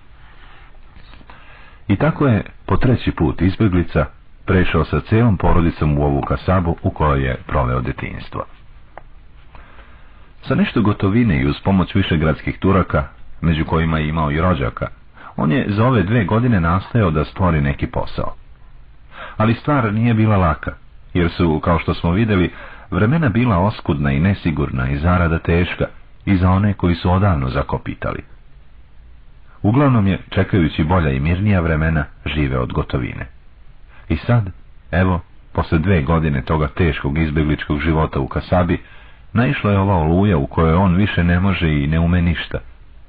I tako je po treći put izbjeglica prešao sa cijelom porodicom u ovu kasabu u kojoj je proveo detinjstvo. Sa nešto gotovine i uz pomoć višegradskih Turaka, među kojima je imao i rođaka, on je za ove dve godine nastojao da stvori neki posao. Ali stvar nije bila laka, jer su, kao što smo vidjeli, vremena bila oskudna i nesigurna i zarada teška i za one koji su odavno zakopitali. Uglavnom je, čekajući bolja i mirnija vremena, žive od gotovine. I sad, evo, posle dve godine toga teškog izbjegličkog života u Kasabi, naišla je ova oluja u kojoj on više ne može i ne ume ništa.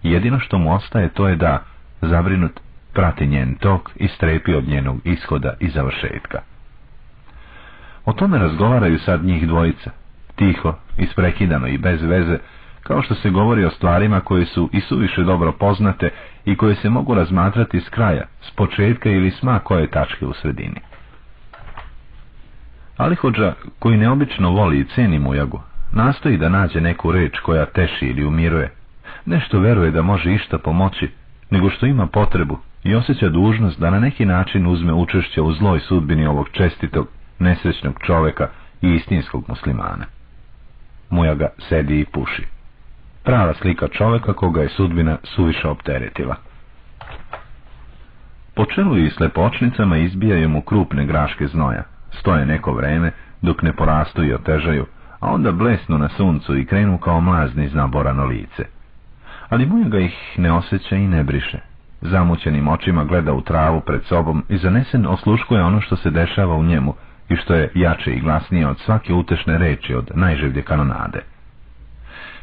Jedino što mu ostaje to je da, zabrinut, prati njen tok i strepi od njenog ishoda i završetka. O tome razgovaraju sad njih dvojica, tiho, isprekidano i bez veze, kao što se govori o stvarima koje su i suviše dobro poznate i koje se mogu razmatrati s kraja, s početka ili sma koje tačke u sredini. Ali hođa, koji neobično voli i ceni Mujagu, nastoji da nađe neku reč koja teši ili umiruje, nešto veruje da može išta pomoći, nego što ima potrebu i osjeća dužnost da na neki način uzme učešće u zloj sudbini ovog čestitog, nesrećnog čoveka i istinskog muslimana. Mujaga sedi i puši. Prava slika čoveka koga je sudbina suviše opteretila. Po čelu i slepočnicama izbijaju mu krupne graške znoja, stoje neko vreme dok ne porastu i otežaju, a onda blesnu na suncu i krenu kao mlazni znaborano lice. Ali Mujaga ih ne osjeća i ne briše. Zamućenim očima gleda u travu pred sobom i zanesen osluškuje ono što se dešava u njemu i što je jače i glasnije od svake utešne reči od najživlje kanonade.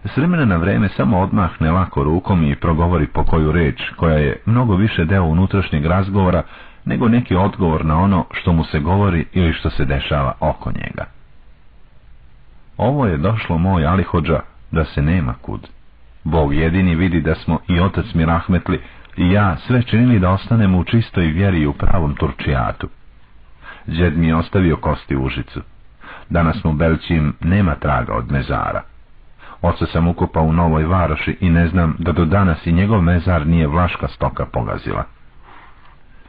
S vremena na vreme samo odmahne lako rukom i progovori po koju reč, koja je mnogo više deo unutrašnjeg razgovora nego neki odgovor na ono što mu se govori ili što se dešava oko njega. Ovo je došlo moj Alihođa da se nema kud. Bog jedini vidi da smo i otac mi rahmetli i ja sve činili da ostanemo u čistoj vjeri i u pravom turčijatu. Džed mi je ostavio kosti u užicu. Danas mu Belčim nema traga od mezara. Oca sam ukopao u Novoj Varoši i ne znam da do danas i njegov mezar nije vlaška stoka pogazila.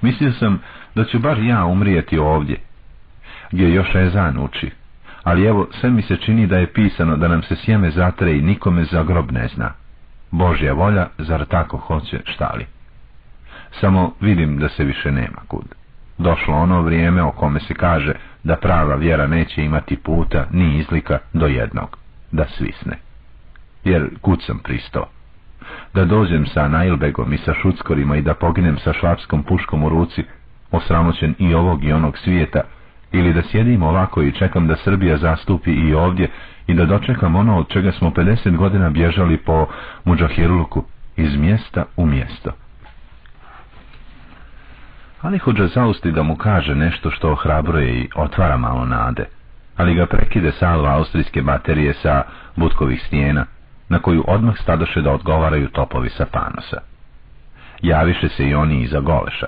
Mislio sam da ću bar ja umrijeti ovdje, gdje još Ezan uči, ali evo sve mi se čini da je pisano da nam se sjeme zatre i nikome za grob ne zna. Božja volja, zar tako hoće štali? Samo vidim da se više nema kud. Došlo ono vrijeme o kome se kaže da prava vjera neće imati puta ni izlika do jednog, da svisne. Jer kud sam pristao? Da dođem sa Nailbegom i sa šuckorima i da poginem sa švapskom puškom u ruci, osramoćen i ovog i onog svijeta, ili da sjedim ovako i čekam da Srbija zastupi i ovdje i da dočekam ono od čega smo 50 godina bježali po Mudžahirluku, iz mjesta u mjesto. Ali hođa zausti da mu kaže nešto što ohrabruje i otvara malo nade, ali ga prekide salva austrijske baterije sa butkovih stijena, na koju odmah stadoše da odgovaraju topovi sa panosa. Javiše se i oni iza goleša.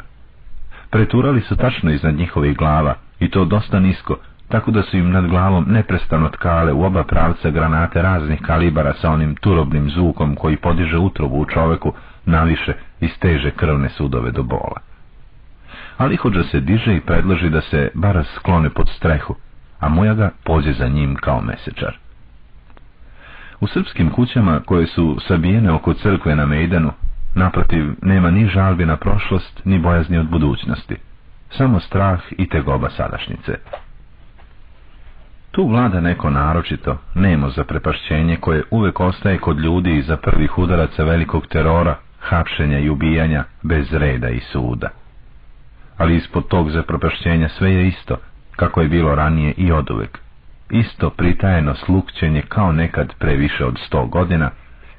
Preturali su tačno iznad njihovih glava, i to dosta nisko, tako da su im nad glavom neprestano tkale u oba pravca granate raznih kalibara sa onim turobnim zvukom koji podiže utrobu u čoveku naviše i steže krvne sudove do bola. Ali hođa se diže i predloži da se baras sklone pod strehu, a moja ga pođe za njim kao mesečar. U srpskim kućama koje su sabijene oko crkve na Mejdanu, naprotiv, nema ni žalbi na prošlost, ni bojazni od budućnosti. Samo strah i tegoba sadašnjice. Tu vlada neko naročito, nemo za prepašćenje koje uvek ostaje kod ljudi iza prvih udaraca velikog terora, hapšenja i ubijanja, bez reda i suda. Ali ispod tog zapropašćenja sve je isto, kako je bilo ranije i oduvek. Isto pritajeno slukćenje kao nekad pre više od sto godina,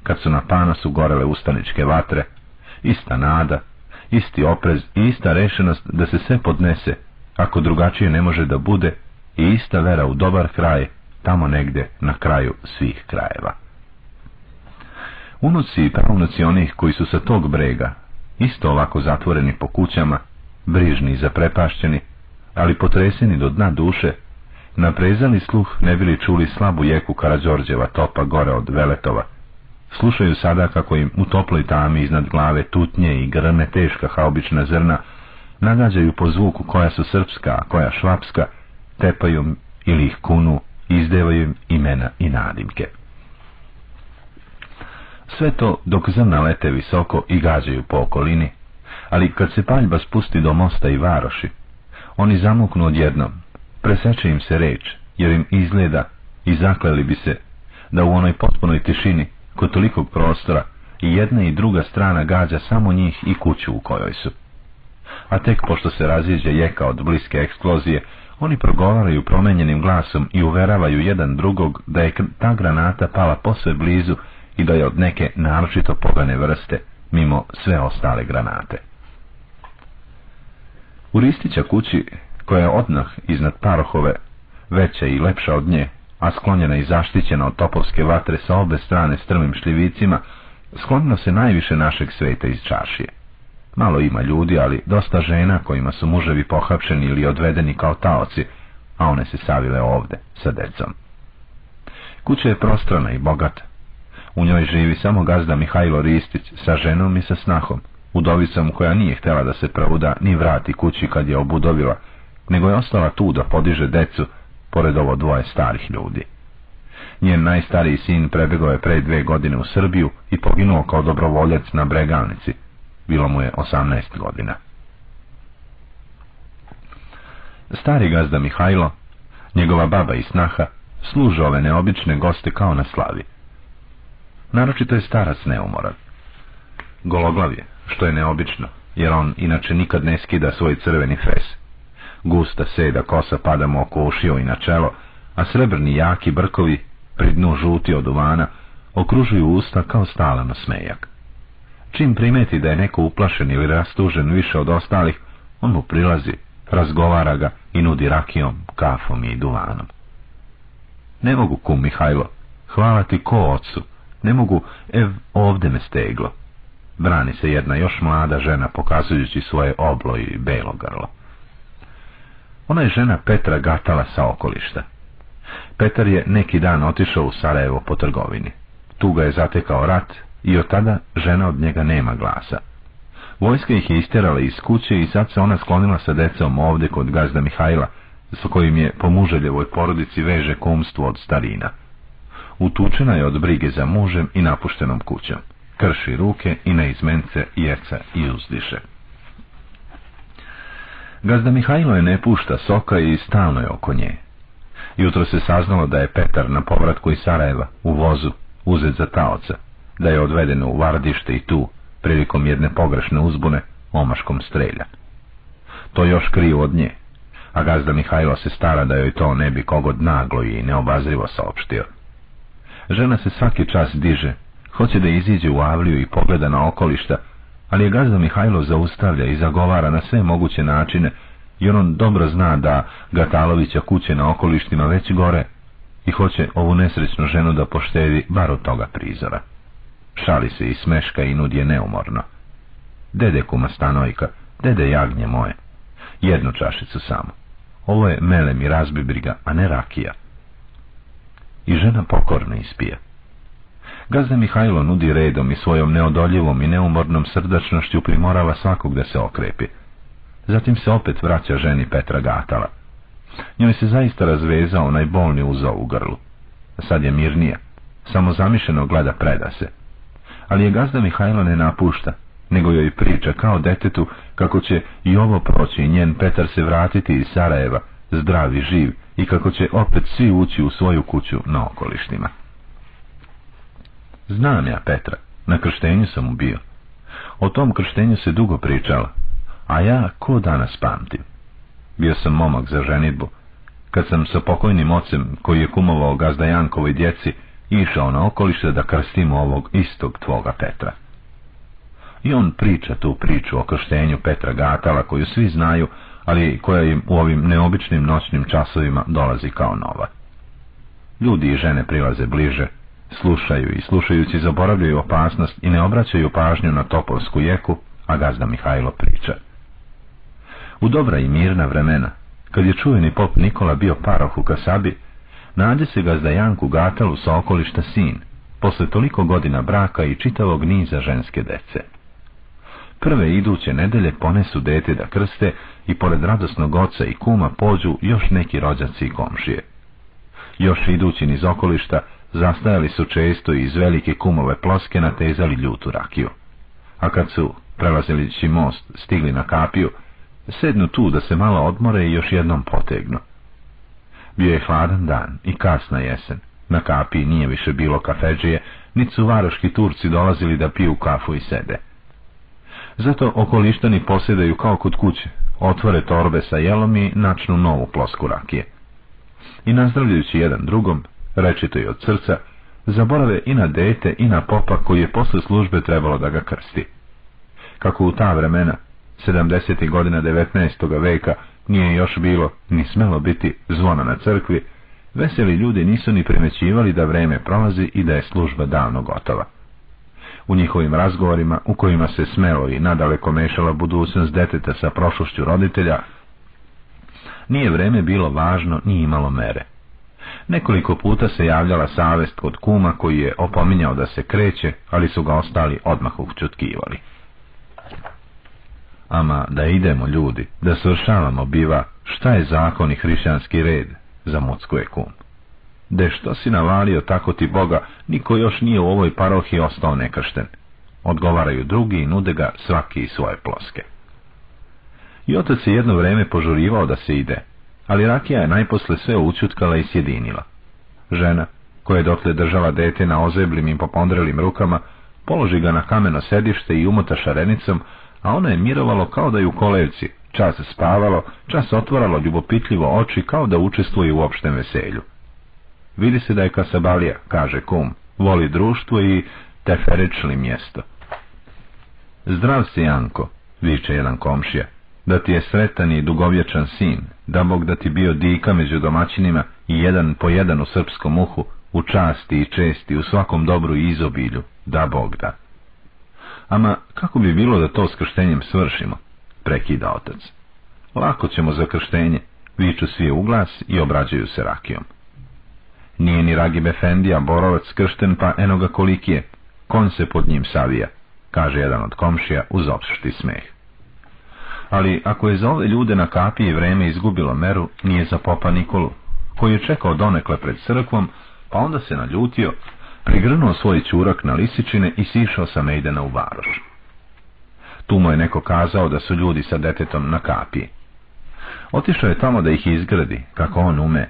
kad su na panosu gorele ustaničke vatre, ista nada, isti oprez i ista rešenost da se sve podnese, ako drugačije ne može da bude, i ista vera u dobar kraj, tamo negde na kraju svih krajeva. Unuci i pravunuci onih koji su sa tog brega, isto ovako zatvoreni po kućama, brižni i zaprepašćeni, ali potreseni do dna duše, naprezali sluh ne bili čuli slabu jeku Karadžorđeva topa gore od Veletova. Slušaju sada kako im u toploj tami iznad glave tutnje i grne teška haobična zrna, nagađaju po zvuku koja su srpska, a koja švapska, tepaju ili ih kunu, izdevaju im imena i nadimke. Sve to dok zrna lete visoko i gađaju po okolini, ali kad se paljba spusti do mosta i varoši, oni zamuknu odjednom, preseče im se reč, jer im izgleda i zakleli bi se da u onoj potpunoj tišini, kod tolikog prostora, i jedna i druga strana gađa samo njih i kuću u kojoj su. A tek pošto se raziđe jeka od bliske eksplozije, oni progovaraju promenjenim glasom i uveravaju jedan drugog da je ta granata pala posve blizu i da je od neke naročito pogane vrste, mimo sve ostale granate. U Ristića kući, koja je odnah iznad parohove, veća i lepša od nje, a sklonjena i zaštićena od topovske vatre sa obe strane strmim šljivicima, sklonilo se najviše našeg sveta iz čašije. Malo ima ljudi, ali dosta žena kojima su muževi pohapšeni ili odvedeni kao taoci, a one se savile ovde, sa decom. Kuća je prostrana i bogata. U njoj živi samo gazda Mihajlo Ristić sa ženom i sa snahom, udovicom koja nije htjela da se pravuda ni vrati kući kad je obudovila, nego je ostala tu da podiže decu, pored ovo dvoje starih ljudi. Njen najstariji sin prebegao je pre dve godine u Srbiju i poginuo kao dobrovoljac na bregalnici. Bilo mu je osamnaest godina. Stari gazda Mihajlo, njegova baba i snaha, služe ove neobične goste kao na slavi. Naročito je starac neumoran. Gologlav je, što je neobično, jer on inače nikad ne skida svoj crveni fes. Gusta seda kosa pada mu oko ušio i na čelo, a srebrni jaki brkovi, pri dnu žuti od uvana, okružuju usta kao stalan smejak. Čim primeti da je neko uplašen ili rastužen više od ostalih, on mu prilazi, razgovara ga i nudi rakijom, kafom i duvanom. Ne mogu, kum Mihajlo, hvala ti ko ocu, ne mogu, ev, ovde me steglo. Brani se jedna još mlada žena pokazujući svoje oblo i belo grlo. Ona je žena Petra Gatala sa okolišta. Petar je neki dan otišao u Sarajevo po trgovini. Tu ga je zatekao rat i od tada žena od njega nema glasa. Vojska ih je istjerala iz kuće i sad se ona sklonila sa decom ovdje kod gazda Mihajla, s kojim je po muželjevoj porodici veže kumstvo od starina. Utučena je od brige za mužem i napuštenom kućom. Krši ruke i na izmence jeca i uzdiše. Gazda Mihajlo je ne pušta soka i stalno je oko nje. Jutro se saznalo da je Petar na povratku iz Sarajeva, u vozu, uzet za taoca, da je odveden u vardište i tu, prilikom jedne pogrešne uzbune, omaškom strelja. To još kriju od nje, a gazda Mihajlo se stara da joj to ne bi kogod naglo i neobazrivo saopštio. Žena se svaki čas diže, hoće da iziđe u avliju i pogleda na okolišta, ali je gazda Mihajlo zaustavlja i zagovara na sve moguće načine, jer on dobro zna da Gatalovića kuće na okolištima već gore i hoće ovu nesrećnu ženu da poštedi bar od toga prizora. Šali se i smeška i nudje neumorno. Dede kuma Stanojka, dede jagnje moje, jednu čašicu samo. Ovo je melem i razbibriga, a ne rakija. I žena pokorno ispija. Gazda Mihajlo nudi redom i svojom neodoljivom i neumornom srdačnošću primorava svakog da se okrepi. Zatim se opet vraća ženi Petra Gatala. Njoj se zaista razvezao onaj bolni uzao u grlu. Sad je mirnija, samo zamišljeno gleda preda se. Ali je gazda Mihajlo ne napušta, nego joj priča kao detetu kako će i ovo proći i njen Petar se vratiti iz Sarajeva, zdrav i živ, i kako će opet svi ući u svoju kuću na okolištima. Znam ja Petra, na krštenju sam mu bio. O tom krštenju se dugo pričala, a ja ko danas pamtim. Bio sam momak za ženitbu, kad sam sa pokojnim ocem, koji je kumovao gazda Jankovoj djeci, išao na okolište da krstimo ovog istog tvoga Petra. I on priča tu priču o krštenju Petra Gatala, koju svi znaju, ali koja im u ovim neobičnim noćnim časovima dolazi kao nova. Ljudi i žene prilaze bliže, slušaju i slušajući zaboravljaju opasnost i ne obraćaju pažnju na topolsku jeku, a gazda Mihajlo priča. U dobra i mirna vremena, kad je čuveni pop Nikola bio paroh u Kasabi, nađe se gazda Janku Gatalu sa okolišta sin, posle toliko godina braka i čitavog niza ženske dece. Prve iduće nedelje ponesu dete da krste i pored radosnog oca i kuma pođu još neki rođaci i komšije. Još idući niz okolišta zastajali su često iz velike kumove ploske natezali ljutu rakiju. A kad su, prelazilići most, stigli na kapiju, sednu tu da se malo odmore i još jednom potegnu. Bio je hladan dan i kasna jesen. Na kapiji nije više bilo kafeđije, niti su varoški Turci dolazili da piju kafu i sede. Zato okolištani posjedaju kao kod kuće, otvore torbe sa jelom i načnu novu plosku rakije. I nazdravljajući jedan drugom, rečito i od srca, zaborave i na dete i na popa koji je posle službe trebalo da ga krsti. Kako u ta vremena, 70. godina 19. veka, nije još bilo, ni smelo biti, zvona na crkvi, veseli ljudi nisu ni primećivali da vreme prolazi i da je služba davno gotova. U njihovim razgovorima, u kojima se smelo i nadaleko mešala budućnost deteta sa prošlošću roditelja, nije vreme bilo važno ni imalo mere. Nekoliko puta se javljala savest kod kuma koji je opominjao da se kreće, ali su ga ostali odmah učutkivali. Ama da idemo ljudi, da svršavamo biva, šta je zakon i hrišćanski red, za je kum. De što si navalio tako ti Boga, niko još nije u ovoj parohiji ostao nekršten. Odgovaraju drugi i nude ga svaki svoje ploske. I otac je jedno vreme požurivao da se ide, ali Rakija je najposle sve učutkala i sjedinila. Žena, koja je dotle držala dete na ozeblim i popondrelim rukama, položi ga na kameno sedište i umota šarenicom, a ona je mirovalo kao da ju kolevci, čas spavalo, čas otvaralo ljubopitljivo oči kao da učestvuje u opštem veselju. Vidi se da je kasabalija, kaže kum, voli društvo i teferičli mjesto. Zdrav si, Janko, viče jedan komšija, da ti je sretan i dugovječan sin, da Bog da ti bio dika među domaćinima i jedan po jedan u srpskom uhu, u časti i česti, u svakom dobru i izobilju, da Bog da. Ama kako bi bilo da to s krštenjem svršimo? Prekida otac. Lako ćemo za krštenje, viču svi u glas i obrađaju se rakijom. Nije ni Ragib Efendija, borovac kršten, pa eno ga koliki Kon se pod njim savija, kaže jedan od komšija uz opšti smeh. Ali ako je za ove ljude na kapiji vreme izgubilo meru, nije za popa Nikolu, koji je čekao donekle pred crkvom, pa onda se naljutio, prigrnuo svoj čurak na lisičine i sišao sa Mejdena u varoš. Tu mu je neko kazao da su ljudi sa detetom na kapiji. Otišao je tamo da ih izgradi, kako on ume,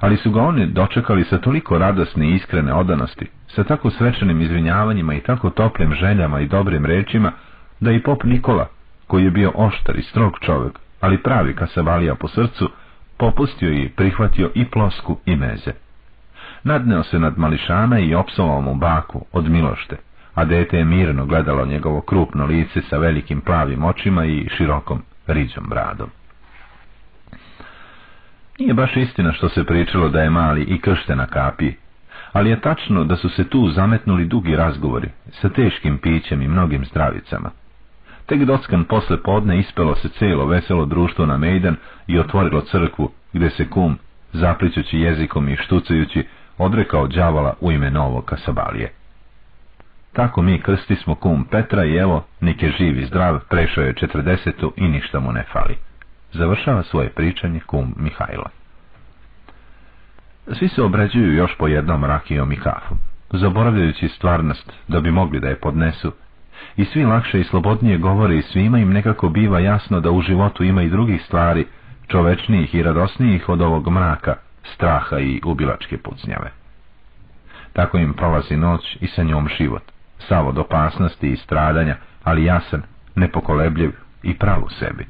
ali su ga oni dočekali sa toliko radosne i iskrene odanosti, sa tako svečanim izvinjavanjima i tako toplim željama i dobrim rečima, da i pop Nikola, koji je bio oštar i strog čovjek, ali pravi kasavalija po srcu, popustio i prihvatio i plosku i meze. Nadneo se nad mališana i opsovao mu baku od milošte, a dete je mirno gledalo njegovo krupno lice sa velikim plavim očima i širokom riđom bradom. Nije baš istina što se pričalo da je mali i kršte na kapiji, ali je tačno da su se tu zametnuli dugi razgovori sa teškim pićem i mnogim zdravicama. Tek dockan posle podne ispelo se cijelo veselo društvo na Mejdan i otvorilo crkvu, gdje se kum, zaplićući jezikom i štucajući, odrekao đavala u ime novog kasabalije. Tako mi krsti smo kum Petra i evo, nik je živ i zdrav, prešao je četrdesetu i ništa mu ne fali. Završava svoje pričanje kum Mihajla. Svi se obrađuju još po jednom rakijom i kafom, zaboravljajući stvarnost da bi mogli da je podnesu, i svi lakše i slobodnije govore i svima im nekako biva jasno da u životu ima i drugih stvari, čovečnijih i radosnijih od ovog mraka, straha i ubilačke pucnjave. Tako im prolazi noć i sa njom život, sav od opasnosti i stradanja, ali jasan, nepokolebljiv i prav u sebi.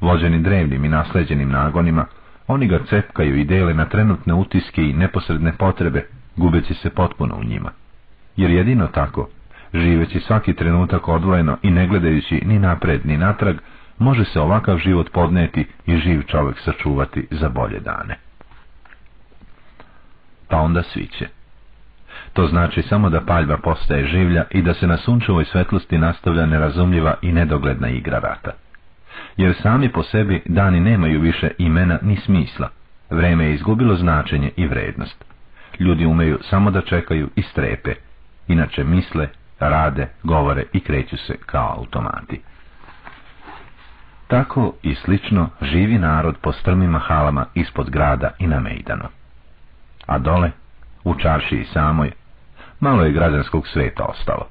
Vođeni drevnim i nasleđenim nagonima, oni ga cepkaju i dele na trenutne utiske i neposredne potrebe, gubeći se potpuno u njima. Jer jedino tako, živeći svaki trenutak odvojeno i ne gledajući ni napred ni natrag, može se ovakav život podneti i živ čovjek sačuvati za bolje dane. pa onda sviće. To znači samo da paljba postaje življa i da se na sunčevoj svetlosti nastavlja nerazumljiva i nedogledna igra rata. Jer sami po sebi dani nemaju više imena ni smisla. Vreme je izgubilo značenje i vrednost. Ljudi umeju samo da čekaju i strepe, inače misle, rade, govore i kreću se kao automati. Tako i slično živi narod po strmim halama ispod grada i na Mejdanu. A dole, u čarši i samoj, malo je građanskog sveta ostalo.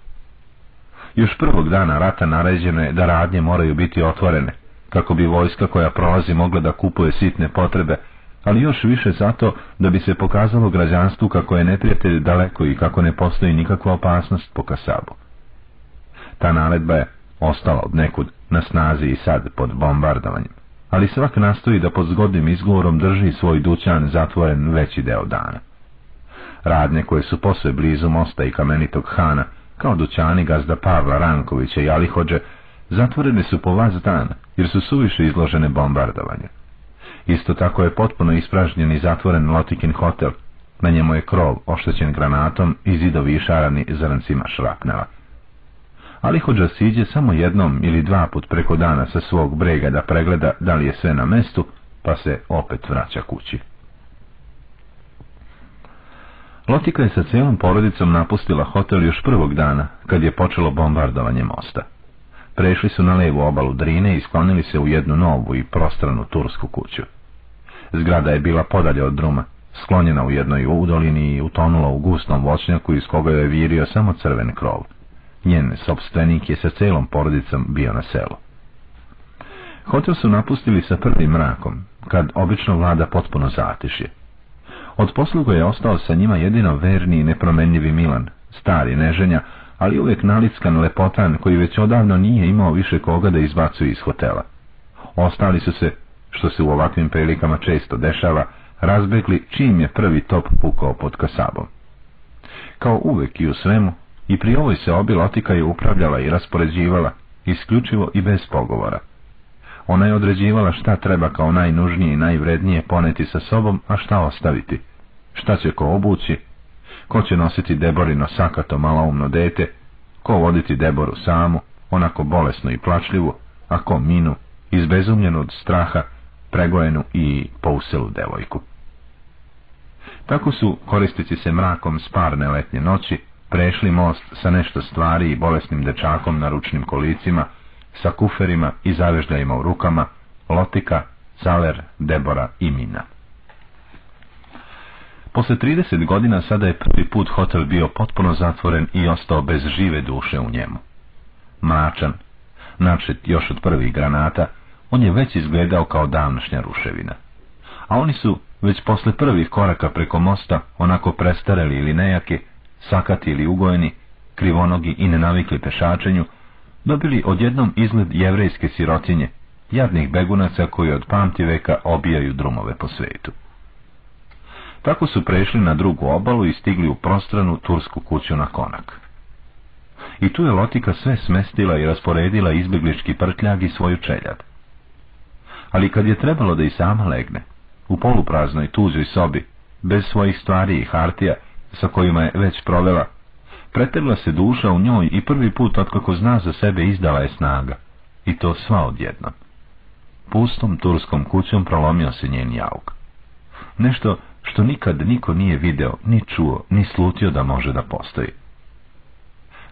Još prvog dana rata naređeno je da radnje moraju biti otvorene, kako bi vojska koja prolazi mogla da kupuje sitne potrebe, ali još više zato da bi se pokazalo građanstvu kako je neprijatelj daleko i kako ne postoji nikakva opasnost po Kasabu. Ta naredba je ostala od nekud na snazi i sad pod bombardovanjem, ali svak nastoji da pod zgodnim izgovorom drži svoj dućan zatvoren veći deo dana. Radnje koje su posve blizu mosta i kamenitog hana, kao dućani gazda Pavla Rankovića i Alihođe, zatvorene su po vas dana, jer su suviše izložene bombardovanju. Isto tako je potpuno ispražnjen i zatvoren Lotikin hotel, na njemu je krov oštećen granatom i zidovi išarani zrncima šrapnela. Ali hođa siđe samo jednom ili dva put preko dana sa svog brega da pregleda da li je sve na mestu, pa se opet vraća kući. Lotika je sa cijelom porodicom napustila hotel još prvog dana, kad je počelo bombardovanje mosta. Prešli su na levu obalu Drine i sklonili se u jednu novu i prostranu tursku kuću. Zgrada je bila podalje od druma, sklonjena u jednoj udolini i utonula u gustom voćnjaku iz koga je virio samo crven krov. Njen sobstvenik je sa celom porodicom bio na selu. Hotel su napustili sa prvim mrakom, kad obično vlada potpuno zatišje. Od posluga je ostao sa njima jedino verni i nepromenljivi Milan, stari neženja, ali uvijek nalickan lepotan koji već odavno nije imao više koga da izbacuje iz hotela. Ostali su se, što se u ovakvim prilikama često dešava, razbegli čim je prvi top pukao pod kasabom. Kao uvek i u svemu, i pri ovoj se obi Lotika je upravljala i raspoređivala, isključivo i bez pogovora. Ona je određivala šta treba kao najnužnije i najvrednije poneti sa sobom, a šta ostaviti. Šta će ko obući, ko će nositi Deborino sakato malaumno dete, ko voditi Deboru samu, onako bolesnu i plačljivu, a ko minu, izbezumljenu od straha, pregojenu i pouselu devojku. Tako su, koristeći se mrakom sparne letnje noći, prešli most sa nešto stvari i bolesnim dečakom na ručnim kolicima, sa kuferima i zavežljajima u rukama, Lotika, Saler, Debora i Mina. Posle 30 godina sada je prvi put hotel bio potpuno zatvoren i ostao bez žive duše u njemu. Mračan, načet još od prvih granata, on je već izgledao kao davnošnja ruševina. A oni su, već posle prvih koraka preko mosta, onako prestareli ili nejaki, sakati ili ugojeni, krivonogi i nenavikli pešačenju, dobili odjednom izgled jevrejske sirotinje, jadnih begunaca koji od pamti veka obijaju drumove po svetu. Tako su prešli na drugu obalu i stigli u prostranu tursku kuću na konak. I tu je Lotika sve smestila i rasporedila izbjeglički prtljag i svoju čeljad. Ali kad je trebalo da i sama legne, u polupraznoj tuđoj sobi, bez svojih stvari i hartija, sa kojima je već provela, pretegla se duša u njoj i prvi put otkako zna za sebe izdala je snaga. I to sva odjednom. Pustom turskom kućom prolomio se njen jauk. Nešto što nikad niko nije video, ni čuo, ni slutio da može da postoji.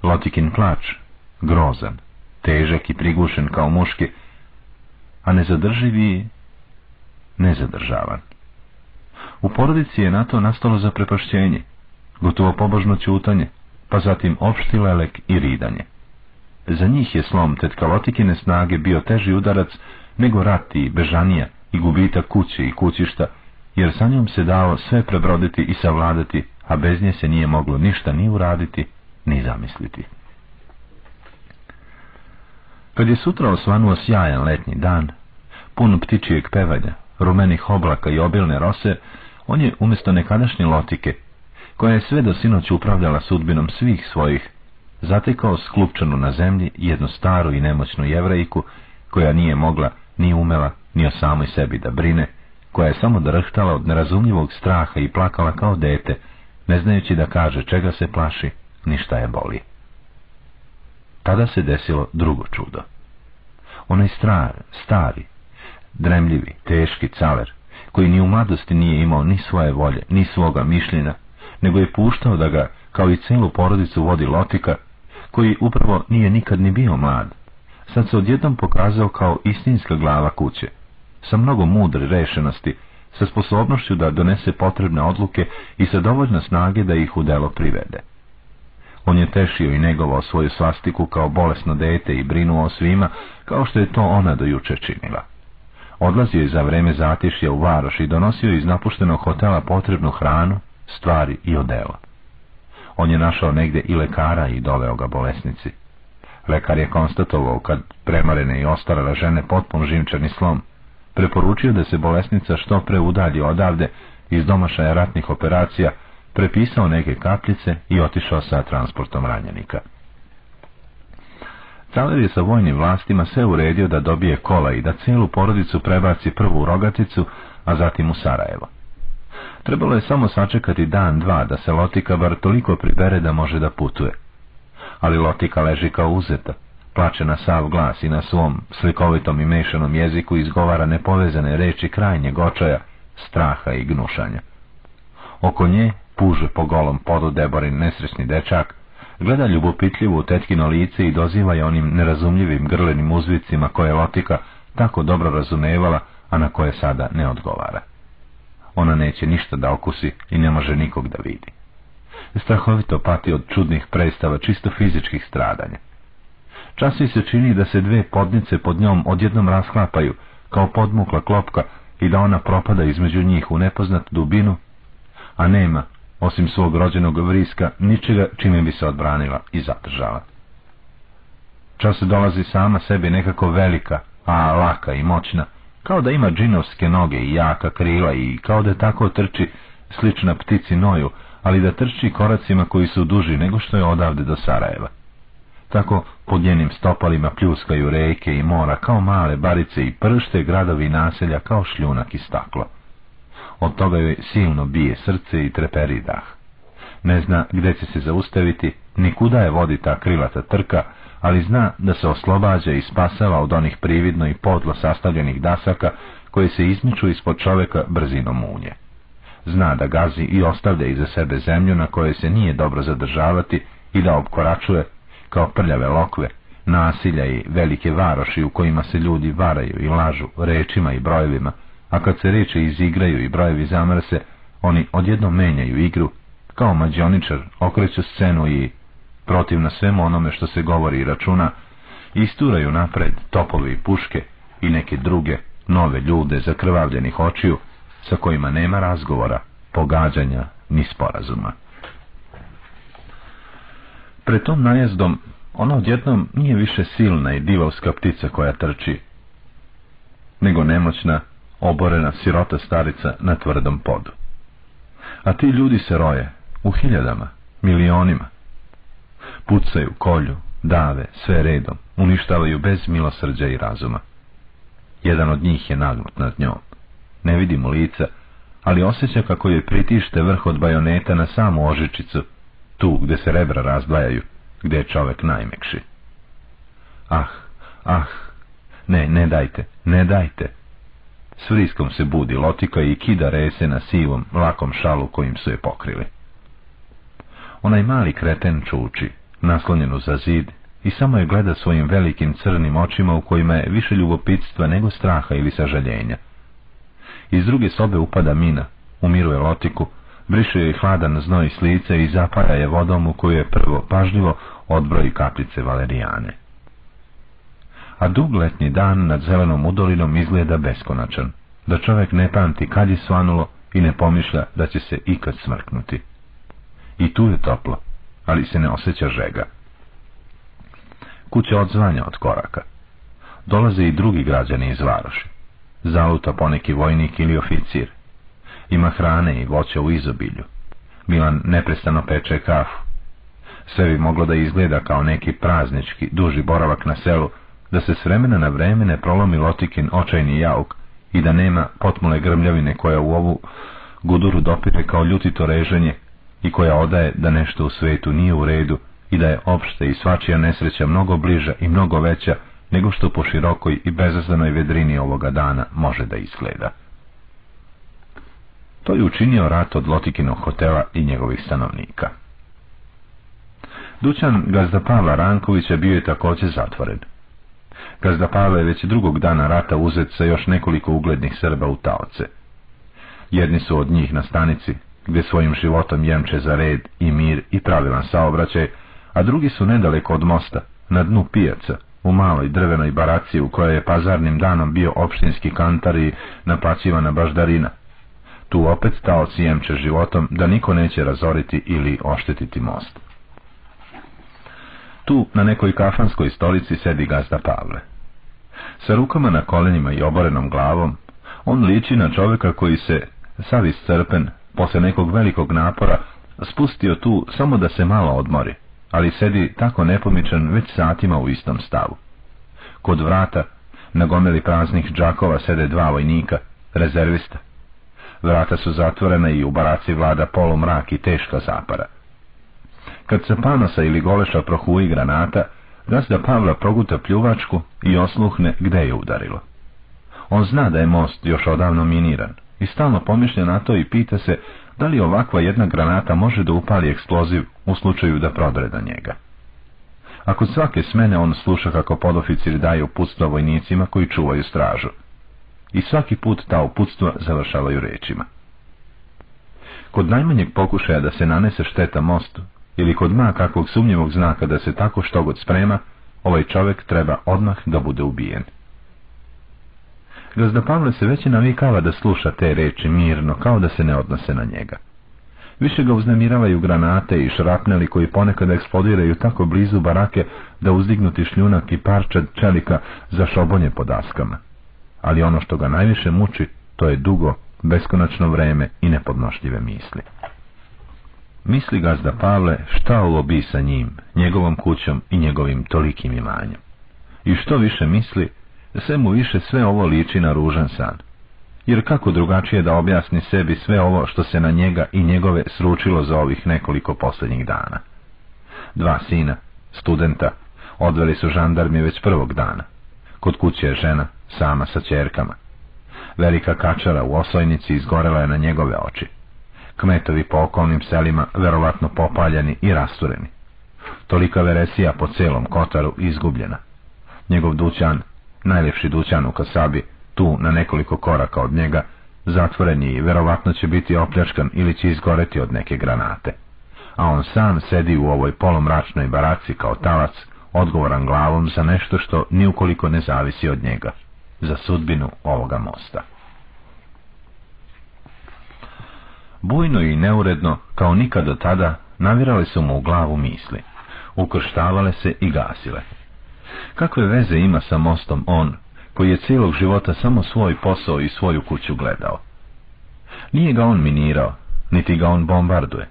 Lotikin plač, grozan, težak i prigušen kao muški, a nezadrživi nezadržavan. U porodici je na to nastalo zaprepašćenje, gotovo pobožno ćutanje, pa zatim opšti lelek i ridanje. Za njih je slom tetka Lotikine snage bio teži udarac nego rat i bežanija i gubitak kuće i kućišta, jer sa njom se dao sve prebroditi i savladati, a bez nje se nije moglo ništa ni uraditi, ni zamisliti. Kad je sutra osvanuo sjajan letnji dan, pun ptičijeg pevanja, rumenih oblaka i obilne rose, on je umjesto nekadašnje lotike, koja je sve do sinoć upravljala sudbinom svih svojih, zatekao sklupčanu na zemlji jednu staru i nemoćnu jevrejku, koja nije mogla, ni umela, ni o samoj sebi da brine, koja je samo drhtala od nerazumljivog straha i plakala kao dete, ne znajući da kaže čega se plaši, ništa je boli. Tada se desilo drugo čudo. Onaj strar, stari, dremljivi, teški caler, koji ni u mladosti nije imao ni svoje volje, ni svoga mišljenja, nego je puštao da ga, kao i celu porodicu, vodi lotika, koji upravo nije nikad ni bio mlad, sad se odjednom pokazao kao istinska glava kuće, sa mnogo mudre rešenosti, sa sposobnošću da donese potrebne odluke i sa dovoljno snage da ih u delo privede. On je tešio i negovao svoju svastiku kao bolesno dete i brinuo o svima, kao što je to ona dojuče činila. Odlazio je za vreme zatišja u varoš i donosio iz napuštenog hotela potrebnu hranu, stvari i odela. On je našao negde i lekara i doveo ga bolesnici. Lekar je konstatovao kad premarene i ostarale žene potpun živčani slom, preporučio da se bolesnica što pre udalji odavde iz domašaja ratnih operacija, prepisao neke kapljice i otišao sa transportom ranjenika. Caler je sa vojnim vlastima sve uredio da dobije kola i da cijelu porodicu prebaci prvu u Rogaticu, a zatim u Sarajevo. Trebalo je samo sačekati dan, dva, da se Lotika bar toliko pribere da može da putuje. Ali Lotika leži kao uzeta, plače na sav glas i na svom slikovitom i mešanom jeziku izgovara nepovezane reči krajnjeg očaja, straha i gnušanja. Oko nje puže po golom podu Deborin nesrećni dečak, gleda ljubopitljivo u tetkino lice i doziva je onim nerazumljivim grlenim uzvicima koje Lotika tako dobro razumevala, a na koje sada ne odgovara. Ona neće ništa da okusi i ne može nikog da vidi. Strahovito pati od čudnih predstava čisto fizičkih stradanja. Časi se čini da se dve podnice pod njom odjednom rasklapaju, kao podmukla klopka, i da ona propada između njih u nepoznat dubinu, a nema, osim svog rođenog vriska, ničega čime bi se odbranila i zadržala. Čas dolazi sama sebi nekako velika, a laka i moćna, kao da ima džinovske noge i jaka krila i kao da tako trči slična ptici noju, ali da trči koracima koji su duži nego što je odavde do Sarajeva. Tako pod njenim stopalima pljuskaju reke i mora kao male barice i pršte gradovi naselja kao šljunak i staklo. Od toga joj silno bije srce i treperi dah. Ne zna gdje će se zaustaviti, ni kuda je vodi ta krilata trka, ali zna da se oslobađa i spasava od onih prividno i podlo sastavljenih dasaka koje se izmiču ispod čoveka brzinom munje. Zna da gazi i ostavlja iza sebe zemlju na kojoj se nije dobro zadržavati i da obkoračuje kao prljave lokve, nasilja i velike varoši u kojima se ljudi varaju i lažu rečima i brojevima, a kad se reče izigraju i brojevi zamrse, oni odjednom menjaju igru, kao mađioničar okreću scenu i, protivno svemu onome što se govori i računa, isturaju napred topovi i puške i neke druge, nove ljude zakrvavljenih očiju, sa kojima nema razgovora, pogađanja ni sporazuma. Pred tom najezdom ona odjednom nije više silna i divovska ptica koja trči, nego nemoćna, oborena sirota starica na tvrdom podu. A ti ljudi se roje, u hiljadama, milionima. Pucaju, kolju, dave, sve redom, uništavaju bez milosrđa i razuma. Jedan od njih je nagnut nad njom. Ne vidi mu lica, ali osjeća kako je pritište vrh od bajoneta na samu ožičicu, tu gdje se rebra razdvajaju, gdje je čovek najmekši. Ah, ah, ne, ne dajte, ne dajte. S vriskom se budi lotika i kida rese na sivom, lakom šalu kojim su je pokrili. Onaj mali kreten čuči, naslonjen za zid, i samo je gleda svojim velikim crnim očima u kojima je više ljubopitstva nego straha ili sažaljenja. Iz druge sobe upada mina, umiruje lotiku, briše je hladan znoj s lice i zapaja je vodom u koju je prvo pažljivo odbroji kaplice valerijane. A dug letnji dan nad zelenom udolinom izgleda beskonačan, da čovjek ne pamti kad je svanulo i ne pomišlja da će se ikad smrknuti. I tu je toplo, ali se ne osjeća žega. Kuća odzvanja od koraka. Dolaze i drugi građani iz varoši. Zaluta poneki vojnik ili oficir. Ima hrane i voća u izobilju. Milan neprestano peče kafu. Sve bi moglo da izgleda kao neki praznički, duži boravak na selu, da se s vremena na vreme ne prolomi Lotikin očajni jauk i da nema potmule grmljavine koja u ovu guduru dopire kao ljutito reženje i koja odaje da nešto u svetu nije u redu i da je opšte i svačija nesreća mnogo bliža i mnogo veća nego što po širokoj i bezazdanoj vedrini ovoga dana može da izgleda. To je učinio rat od Lotikinog hotela i njegovih stanovnika. Dućan gazda Pavla Rankovića bio je također zatvoren. Gazda Pavla je već drugog dana rata uzet sa još nekoliko uglednih Srba u taoce. Jedni su od njih na stanici, gdje svojim životom jemče za red i mir i pravilan saobraćaj, a drugi su nedaleko od mosta, na dnu pijaca, u maloj drvenoj baraci u kojoj je pazarnim danom bio opštinski kantar i naplaćivana baždarina. Tu opet taoci jemče životom da niko neće razoriti ili oštetiti most. Tu, na nekoj kafanskoj stolici, sedi gazda Pavle. Sa rukama na kolenima i oborenom glavom, on liči na čovjeka koji se, sav iscrpen, posle nekog velikog napora, spustio tu samo da se malo odmori, ali sedi tako nepomičan već satima u istom stavu. Kod vrata, na gomeli praznih džakova sede dva vojnika, rezervista. Vrata su zatvorena i u baraci vlada polumrak i teška zapara. Kad se panosa ili goleša prohuji granata, gazda Pavla proguta pljuvačku i osluhne gde je udarilo. On zna da je most još odavno miniran i stalno pomišlja na to i pita se da li ovakva jedna granata može da upali eksploziv u slučaju da prodre do njega. Ako svake smene on sluša kako podoficiri daju uputstvo vojnicima koji čuvaju stražu. I svaki put ta uputstva završavaju rečima. Kod najmanjeg pokušaja da se nanese šteta mostu, ili kod ma kakvog sumnjivog znaka da se tako što god sprema, ovaj čovjek treba odmah da bude ubijen. Gazda Pavle se već navikava da sluša te reči mirno, kao da se ne odnose na njega. Više ga uznemiravaju granate i šrapneli koji ponekad eksplodiraju tako blizu barake da uzdignuti šljunak i parčad čelika za šobonje po daskama. Ali ono što ga najviše muči, to je dugo, beskonačno vreme i nepodnošljive misli. Misli gazda Pavle šta ovo bi sa njim, njegovom kućom i njegovim tolikim imanjem. I što više misli, sve mu više sve ovo liči na ružan san. Jer kako drugačije da objasni sebi sve ovo što se na njega i njegove sručilo za ovih nekoliko posljednjih dana. Dva sina, studenta, odveli su žandarmi već prvog dana. Kod kuće je žena, sama sa čerkama. Velika kačara u osojnici izgorela je na njegove oči kmetovi po okolnim selima verovatno popaljeni i rastureni. Tolika veresija po celom Kotaru izgubljena. Njegov dućan, najljepši dućan u Kasabi, tu na nekoliko koraka od njega, zatvoren je i verovatno će biti opljačkan ili će izgoreti od neke granate. A on sam sedi u ovoj polomračnoj baraci kao talac, odgovoran glavom za nešto što ni ukoliko ne zavisi od njega, za sudbinu ovoga mosta. Bujno i neuredno, kao nikad do tada, navirale su mu u glavu misli. Ukrštavale se i gasile. Kakve veze ima sa mostom on, koji je cijelog života samo svoj posao i svoju kuću gledao? Nije ga on minirao, niti ga on bombarduje.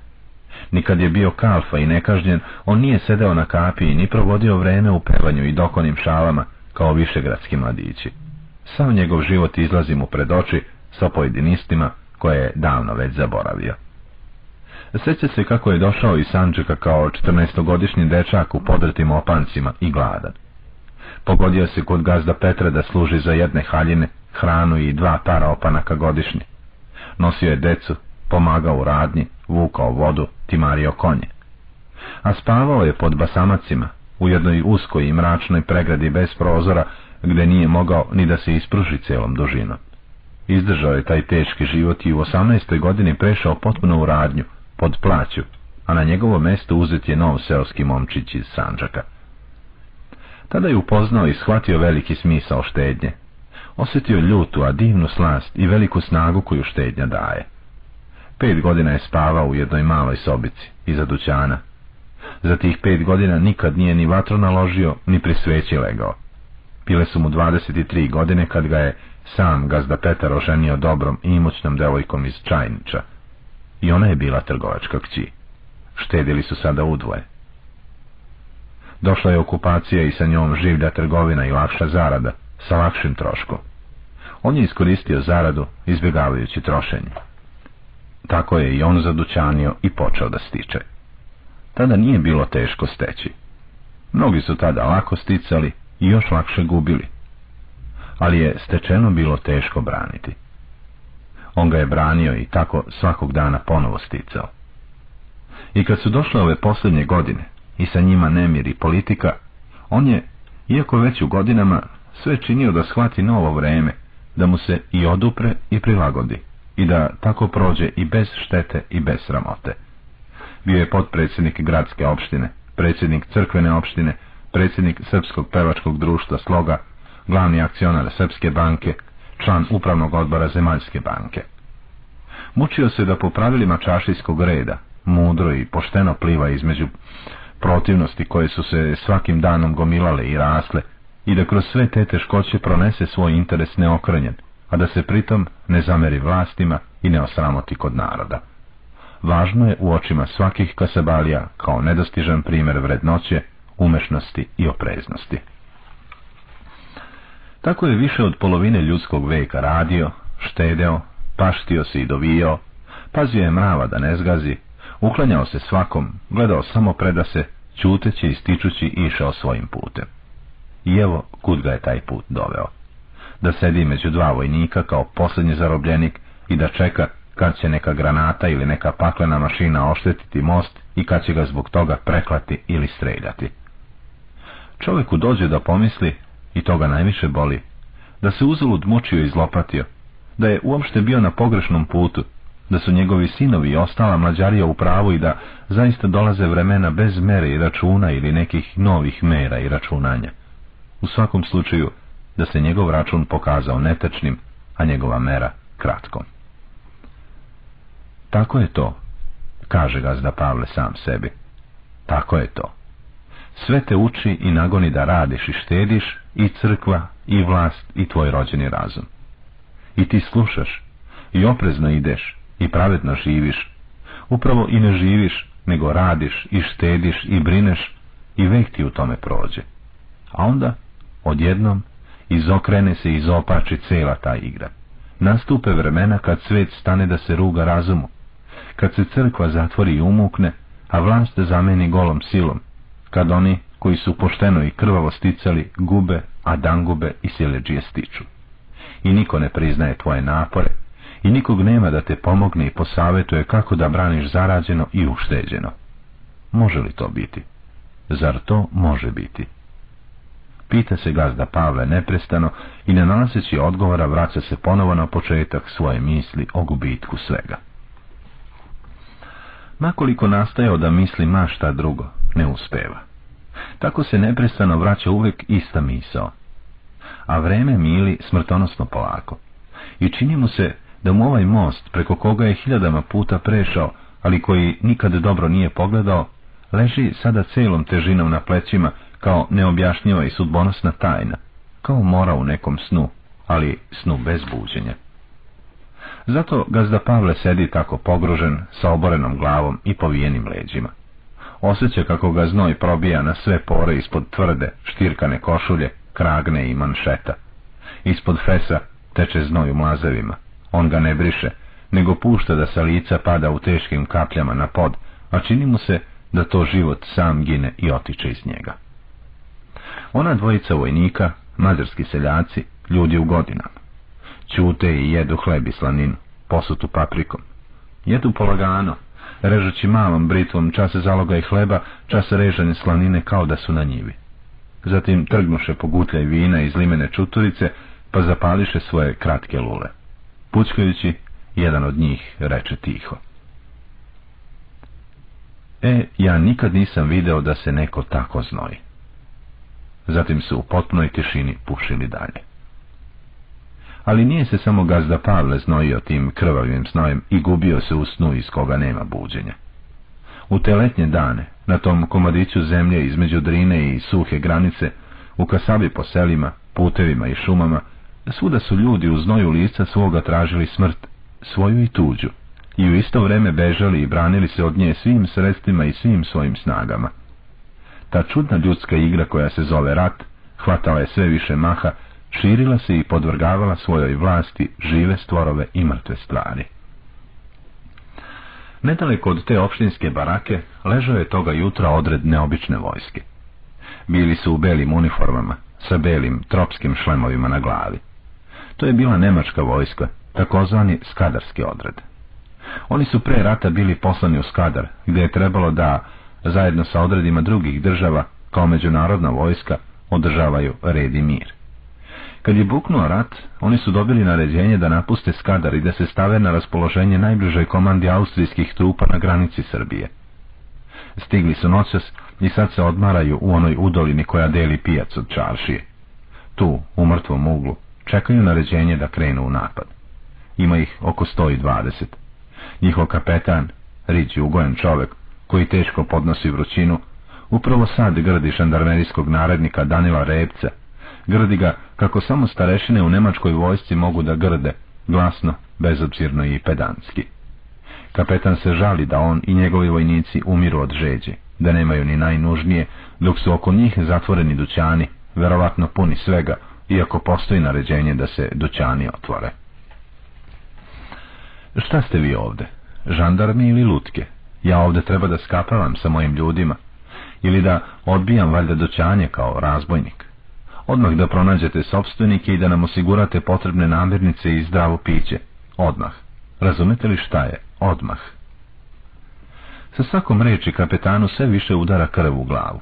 Nikad je bio kalfa i nekažnjen, on nije sedeo na kapiji ni provodio vreme u pevanju i dokonim šalama, kao višegradski mladići. Sam njegov život izlazi mu pred oči, sa pojedinistima, koje je davno već zaboravio. Sjeća se kako je došao iz Sanđaka kao 14-godišnji dečak u podrtim opancima i gladan. Pogodio se kod gazda Petra da služi za jedne haljine, hranu i dva para opanaka godišnje. Nosio je decu, pomagao u radnji, vukao vodu, timario konje. A spavao je pod basamacima, u jednoj uskoj i mračnoj pregradi bez prozora, gde nije mogao ni da se ispruži celom dužinom. Izdržao je taj teški život i u 18. godini prešao potpuno u radnju, pod plaću, a na njegovo mesto uzet je nov seoski momčić iz Sanđaka. Tada je upoznao i shvatio veliki smisao štednje. Osjetio ljutu, a divnu slast i veliku snagu koju štednja daje. Pet godina je spavao u jednoj maloj sobici, iza dućana. Za tih pet godina nikad nije ni vatro naložio, ni pri sveći legao. Bile su mu 23 godine kad ga je sam gazda Petar oženio dobrom i imućnom devojkom iz Čajniča. I ona je bila trgovačka kći. Štedili su sada udvoje. Došla je okupacija i sa njom življa trgovina i lakša zarada, sa lakšim troškom. On je iskoristio zaradu, izbjegavajući trošenje. Tako je i on zadućanio i počeo da stiče. Tada nije bilo teško steći. Mnogi su tada lako sticali i još lakše gubili. Ali je stečeno bilo teško braniti. On ga je branio i tako svakog dana ponovo sticao. I kad su došle ove posljednje godine i sa njima nemir i politika, on je, iako već u godinama, sve činio da shvati novo vreme, da mu se i odupre i prilagodi, i da tako prođe i bez štete i bez sramote. Bio je potpredsjednik gradske opštine, predsjednik crkvene opštine, predsjednik Srpskog pevačkog društva Sloga, glavni akcionar Srpske banke, član upravnog odbora Zemaljske banke. Mučio se da po pravilima čašijskog reda, mudro i pošteno pliva između protivnosti koje su se svakim danom gomilale i rasle i da kroz sve te teškoće pronese svoj interes neokrenjen, a da se pritom ne zameri vlastima i ne osramoti kod naroda. Važno je u očima svakih kasabalija kao nedostižan primjer vrednoće, umešnosti i opreznosti. Tako je više od polovine ljudskog veka radio, štedeo, paštio se i dovijao, pazio je mrava da ne zgazi, uklanjao se svakom, gledao samo preda se, čuteći i stičući išao svojim putem. I evo kud ga je taj put doveo. Da sedi među dva vojnika kao posljednji zarobljenik i da čeka kad će neka granata ili neka paklena mašina oštetiti most i kad će ga zbog toga preklati ili streljati. Čovjeku dođe da pomisli, i toga najviše boli, da se uzalud mučio i zlopatio, da je uopšte bio na pogrešnom putu, da su njegovi sinovi i ostala mlađarija u pravu i da zaista dolaze vremena bez mere i računa ili nekih novih mera i računanja. U svakom slučaju, da se njegov račun pokazao netečnim, a njegova mera kratkom. Tako je to, kaže gazda Pavle sam sebi. Tako je to. Sve te uči i nagoni da radiš i štediš, i crkva, i vlast, i tvoj rođeni razum. I ti slušaš, i oprezno ideš, i pravedno živiš. Upravo i ne živiš, nego radiš, i štediš, i brineš, i vek ti u tome prođe. A onda, odjednom, izokrene se i izopači cela ta igra. Nastupe vremena kad svet stane da se ruga razumu, kad se crkva zatvori i umukne, a vlast zameni golom silom, kad oni koji su pošteno i krvavo sticali gube, a dangube i sileđije stiču. I niko ne priznaje tvoje napore, i nikog nema da te pomogne i posavetuje kako da braniš zarađeno i ušteđeno. Može li to biti? Zar to može biti? Pita se gazda Pavle neprestano i ne nalazeći odgovora vraća se ponovo na početak svoje misli o gubitku svega. Makoliko nastajao da misli ma šta drugo, ne uspeva. Tako se neprestano vraća uvijek ista misao. A vreme mili smrtonosno polako. I čini mu se da mu ovaj most, preko koga je hiljadama puta prešao, ali koji nikad dobro nije pogledao, leži sada celom težinom na plećima kao neobjašnjiva i sudbonosna tajna, kao mora u nekom snu, ali snu bez buđenja. Zato gazda Pavle sedi tako pogružen, sa oborenom glavom i povijenim leđima. Osjeća kako ga znoj probija na sve pore ispod tvrde, štirkane košulje, kragne i manšeta. Ispod fesa teče znoj u mlazevima. On ga ne briše, nego pušta da sa lica pada u teškim kapljama na pod, a čini mu se da to život sam gine i otiče iz njega. Ona dvojica vojnika, mađarski seljaci, ljudi u godinama. Ćute i jedu hleb i slaninu, posutu paprikom. Jedu polagano, režući malom britvom čase zaloga i hleba, čase režanje slanine kao da su na njivi. Zatim trgnuše po gutljaj vina iz limene čuturice, pa zapališe svoje kratke lule. Pučkajući, jedan od njih reče tiho. E, ja nikad nisam video da se neko tako znoji. Zatim su u potpunoj tišini pušili dalje. Ali nije se samo gazda Pavle znojio tim krvavim snojem i gubio se u snu iz koga nema buđenja. U te letnje dane, na tom komadiću zemlje između drine i suhe granice, u kasabi po selima, putevima i šumama, svuda su ljudi u znoju lica svoga tražili smrt, svoju i tuđu, i u isto vreme bežali i branili se od nje svim sredstvima i svim svojim snagama. Ta čudna ljudska igra koja se zove rat, hvatala je sve više maha, širila se i podvrgavala svojoj vlasti žive stvorove i mrtve stvari. Nedaleko od te opštinske barake ležao je toga jutra odred neobične vojske. Bili su u belim uniformama, sa belim tropskim šlemovima na glavi. To je bila nemačka vojska, takozvani skadarski odred. Oni su pre rata bili poslani u Skadar, gdje je trebalo da, zajedno sa odredima drugih država, kao međunarodna vojska, održavaju red i mir. Kad je buknuo rat, oni su dobili naređenje da napuste Skadar i da se stave na raspoloženje najbližoj komandi austrijskih trupa na granici Srbije. Stigli su noćas i sad se odmaraju u onoj udolini koja deli pijac od čaršije. Tu, u mrtvom uglu, čekaju naređenje da krenu u napad. Ima ih oko 120. Njihov kapetan, riđi ugojen čovek, koji teško podnosi vrućinu, upravo sad grdi šandarmerijskog narednika Danila Repca, grdi ga kako samo starešine u nemačkoj vojsci mogu da grde, glasno, bezobzirno i pedanski. Kapetan se žali da on i njegovi vojnici umiru od žeđe, da nemaju ni najnužnije, dok su oko njih zatvoreni dućani, verovatno puni svega, iako postoji naređenje da se dućani otvore. Šta ste vi ovde? Žandarmi ili lutke? Ja ovde treba da skapavam sa mojim ljudima. Ili da odbijam valjda doćanje kao razbojnik. Odmah da pronađete sobstvenike i da nam osigurate potrebne namirnice i zdravo piće. Odmah. Razumete li šta je? Odmah. Sa svakom reči kapetanu sve više udara krv u glavu.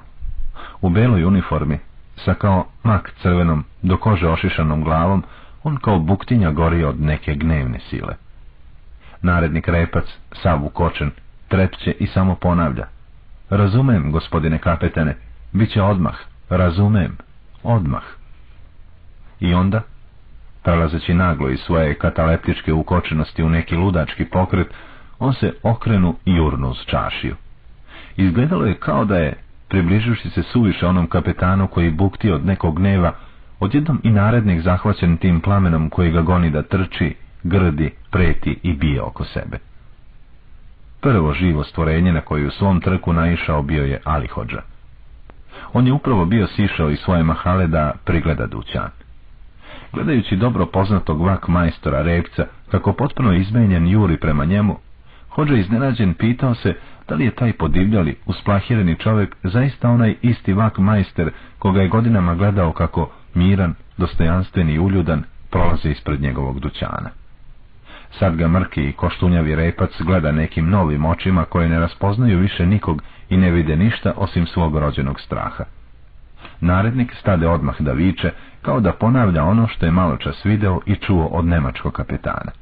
U beloj uniformi, sa kao mak crvenom, do kože ošišanom glavom, on kao buktinja gori od neke gnevne sile. Narednik repac, sav ukočen, trepće i samo ponavlja. Razumem, gospodine kapetane, bit će odmah, razumem, odmah. I onda, prelazeći naglo iz svoje kataleptičke ukočenosti u neki ludački pokret, on se okrenu i urnu uz čašiju. Izgledalo je kao da je, približujući se suviše onom kapetanu koji bukti od nekog gneva, odjednom i narednik zahvaćen tim plamenom koji ga goni da trči, grdi, preti i bije oko sebe. Prvo živo stvorenje na koje u svom trku naišao bio je Alihođa. On je upravo bio sišao iz svoje mahale da prigleda dućan. Gledajući dobro poznatog vak majstora Repca, kako potpuno izmenjen juri prema njemu, Hođa iznenađen pitao se da li je taj podivljali, usplahireni čovjek zaista onaj isti vak majster koga je godinama gledao kako miran, dostojanstveni i uljudan prolaze ispred njegovog dućana. Sad ga mrki i koštunjavi repac gleda nekim novim očima koje ne raspoznaju više nikog i ne vide ništa osim svog rođenog straha. Narednik stade odmah da viče, kao da ponavlja ono što je malo čas video i čuo od nemačkog kapetana.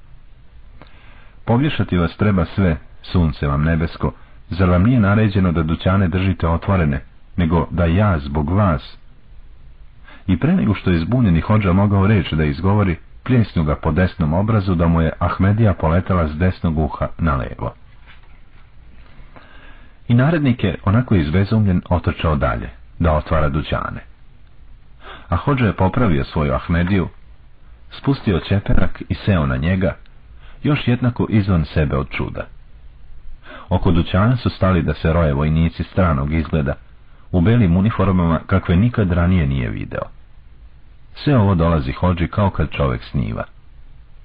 Povješati vas treba sve, sunce vam nebesko, zar vam nije naređeno da dućane držite otvorene, nego da ja zbog vas... I pre nego što je zbunjeni hođa mogao reći da izgovori, pljesnu ga po desnom obrazu da mu je Ahmedija poletala s desnog uha na levo. I narednik je, onako izbezumljen, otrčao dalje, da otvara dućane. A hođa je popravio svoju Ahmediju, spustio čeperak i seo na njega, još jednako izvan sebe od čuda. Oko dućana su stali da se roje vojnici stranog izgleda, u belim uniformama kakve nikad ranije nije video. Sve ovo dolazi hođi kao kad čovjek sniva.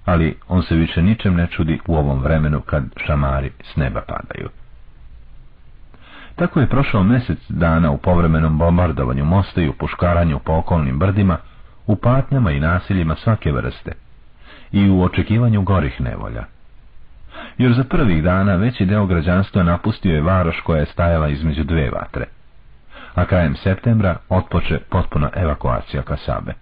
Ali on se više ničem ne čudi u ovom vremenu kad šamari s neba padaju. Tako je prošao mjesec dana u povremenom bombardovanju mosta i u puškaranju po okolnim brdima, u patnjama i nasiljima svake vrste i u očekivanju gorih nevolja. Jer za prvih dana veći deo građanstva napustio je varoš koja je stajala između dve vatre, a krajem septembra otpoče potpuna evakuacija Kasabe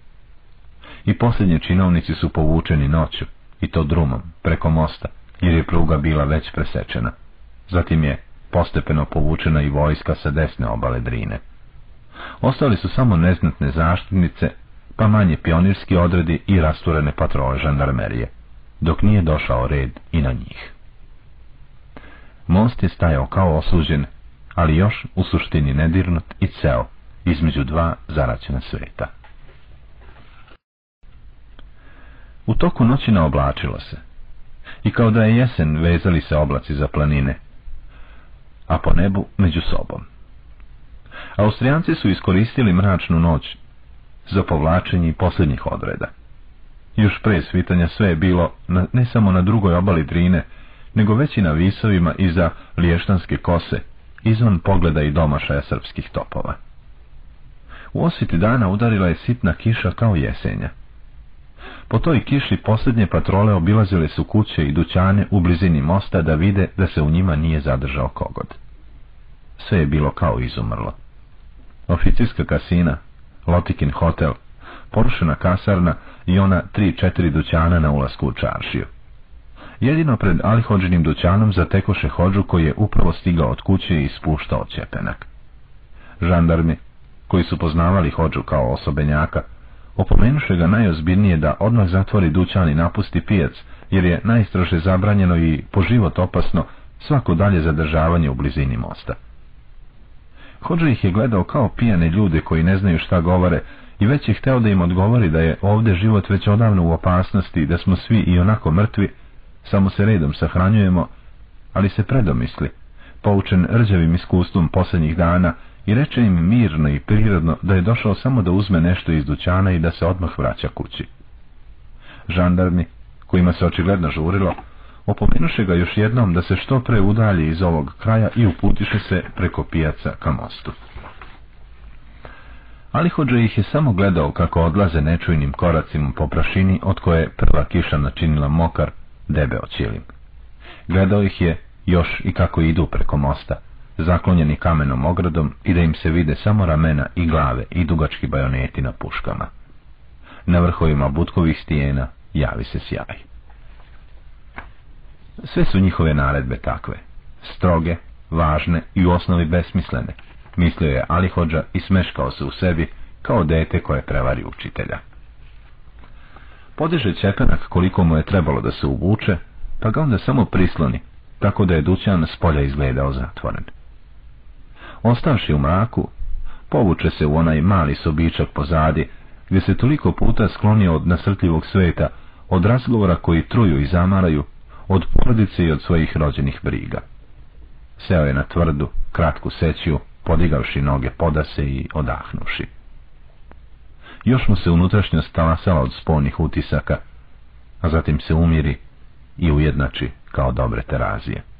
i posljednji činovnici su povučeni noću, i to drumom, preko mosta, jer je pruga bila već presečena. Zatim je postepeno povučena i vojska sa desne obale Drine. Ostali su samo neznatne zaštitnice, pa manje pionirski odredi i rasturene patrole žandarmerije, dok nije došao red i na njih. Most je stajao kao osuđen, ali još u suštini nedirnut i ceo, između dva zaraćena sveta. U toku noći naoblačilo se. I kao da je jesen vezali se oblaci za planine, a po nebu među sobom. Austrijanci su iskoristili mračnu noć, za povlačenje posljednjih odreda. Još pre svitanja sve je bilo ne samo na drugoj obali Drine, nego već i na visovima iza liještanske kose, izvan pogleda i domašaja srpskih topova. U osviti dana udarila je sitna kiša kao jesenja. Po toj kiši posljednje patrole obilazile su kuće i dućane u blizini mosta da vide da se u njima nije zadržao kogod. Sve je bilo kao izumrlo. Oficirska kasina, Lotikin hotel, porušena kasarna i ona tri četiri dućana na ulasku u čaršiju. Jedino pred Alihođinim dućanom zatekoše hođu koji je upravo stigao od kuće i spuštao čepenak. Žandarmi, koji su poznavali hođu kao osobenjaka, opomenuše ga najozbiljnije da odmah zatvori dućan i napusti pijac, jer je najstrože zabranjeno i po život opasno svako dalje zadržavanje u blizini mosta. Hođa ih je gledao kao pijane ljude koji ne znaju šta govore i već je hteo da im odgovori da je ovdje život već odavno u opasnosti i da smo svi i onako mrtvi, samo se redom sahranjujemo, ali se predomisli, poučen rđavim iskustvom posljednjih dana i reče im mirno i prirodno da je došao samo da uzme nešto iz dućana i da se odmah vraća kući. Žandarmi, kojima se očigledno žurilo, opomenuše ga još jednom da se što pre udalji iz ovog kraja i uputiše se preko pijaca ka mostu. Ali hođe ih je samo gledao kako odlaze nečujnim koracima po prašini od koje prva kiša načinila mokar, debe čilim. Gledao ih je još i kako idu preko mosta, zaklonjeni kamenom ogradom i da im se vide samo ramena i glave i dugački bajoneti na puškama. Na vrhovima butkovih stijena javi se sjaj. Sve su njihove naredbe takve, stroge, važne i u osnovi besmislene, mislio je Alihođa i smeškao se u sebi kao dete koje prevari učitelja. Podiže čepenak koliko mu je trebalo da se uvuče, pa ga onda samo prisloni, tako da je dućan s polja izgledao zatvoren. Ostavši u mraku, povuče se u onaj mali sobičak pozadi, gdje se toliko puta sklonio od nasrtljivog sveta, od razgovora koji truju i zamaraju, od porodice i od svojih rođenih briga. Seo je na tvrdu, kratku sećiju, podigavši noge podase i odahnuši. Još mu se unutrašnjost talasala od spolnih utisaka, a zatim se umiri i ujednači kao dobre terazije.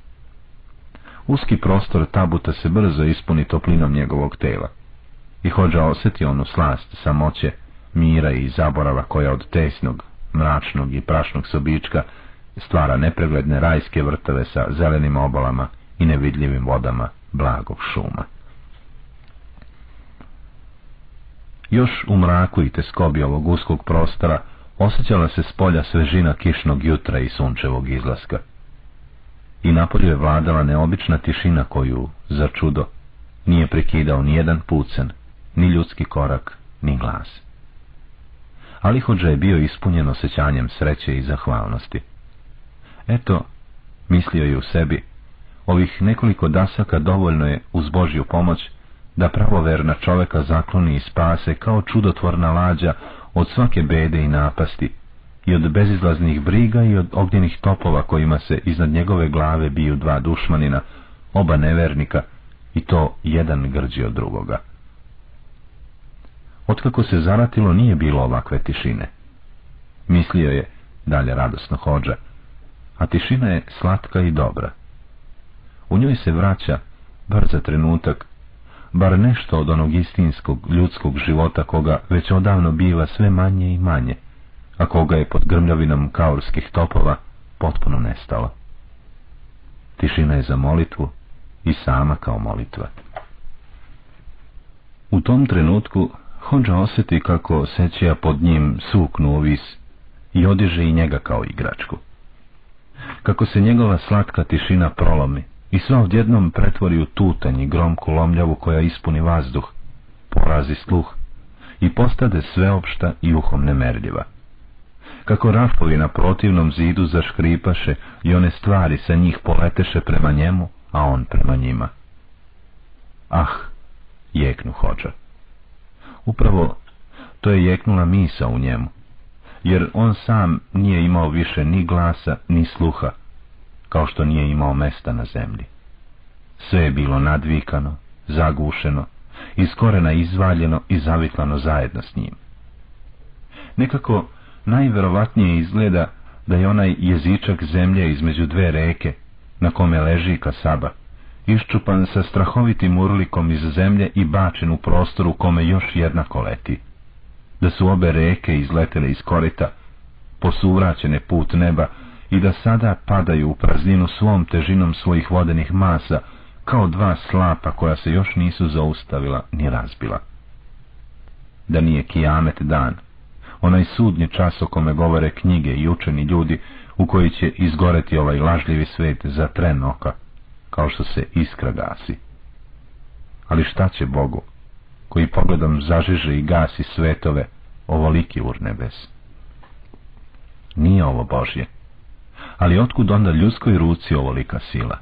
Uski prostor tabuta se brzo ispuni toplinom njegovog tela i hođa osjeti onu slast samoće, mira i zaborava koja od tesnog, mračnog i prašnog sobička stvara nepregledne rajske vrtove sa zelenim obalama i nevidljivim vodama blagog šuma. Još u mraku i teskobi ovog uskog prostora osjećala se s polja svežina kišnog jutra i sunčevog izlaska. I napolju je vladala neobična tišina koju, za čudo, nije prekidao ni jedan pucen, ni ljudski korak, ni glas. Ali hođa je bio ispunjen osjećanjem sreće i zahvalnosti. Eto, mislio je u sebi, ovih nekoliko dasaka dovoljno je uz Božju pomoć da pravoverna čoveka zakloni i spase kao čudotvorna lađa od svake bede i napasti i od bezizlaznih briga i od ognjenih topova kojima se iznad njegove glave biju dva dušmanina, oba nevernika i to jedan grđi od drugoga. Otkako se zaratilo nije bilo ovakve tišine. Mislio je, dalje radosno hođa, a tišina je slatka i dobra. U njoj se vraća, bar za trenutak, bar nešto od onog istinskog ljudskog života koga već odavno biva sve manje i manje, a koga je pod grmljavinom kaurskih topova potpuno nestalo. Tišina je za molitvu i sama kao molitva. U tom trenutku Honđa osjeti kako sećija pod njim suknu ovis i odiže i njega kao igračku. Kako se njegova slatka tišina prolomi, i sve odjednom pretvori u tutanj i gromku lomljavu koja ispuni vazduh, porazi sluh i postade sveopšta i uhom nemerljiva. Kako rafovi na protivnom zidu zaškripaše i one stvari sa njih poleteše prema njemu, a on prema njima. Ah, jeknu hođa. Upravo to je jeknula misa u njemu, jer on sam nije imao više ni glasa, ni sluha, kao što nije imao mesta na zemlji. Sve je bilo nadvikano, zagušeno, iz korena izvaljeno i zavitlano zajedno s njim. Nekako najverovatnije izgleda da je onaj jezičak zemlje između dve reke, na kome leži kasaba, iščupan sa strahovitim urlikom iz zemlje i bačen u prostoru kome još jedna koleti. Da su obe reke izletele iz korita, posuvraćene put neba i da sada padaju u prazninu svom težinom svojih vodenih masa, kao dva slapa koja se još nisu zaustavila ni razbila. Da nije kijamet dan, onaj sudnji čas o kome govore knjige i učeni ljudi, u koji će izgoreti ovaj lažljivi svet za tren oka, kao što se iskra gasi. Ali šta će Bogu, koji pogledom zažiže i gasi svetove, ovoliki urnebes? Nije ovo Božje. Ali otkud onda ljudskoj ruci ovolika sila?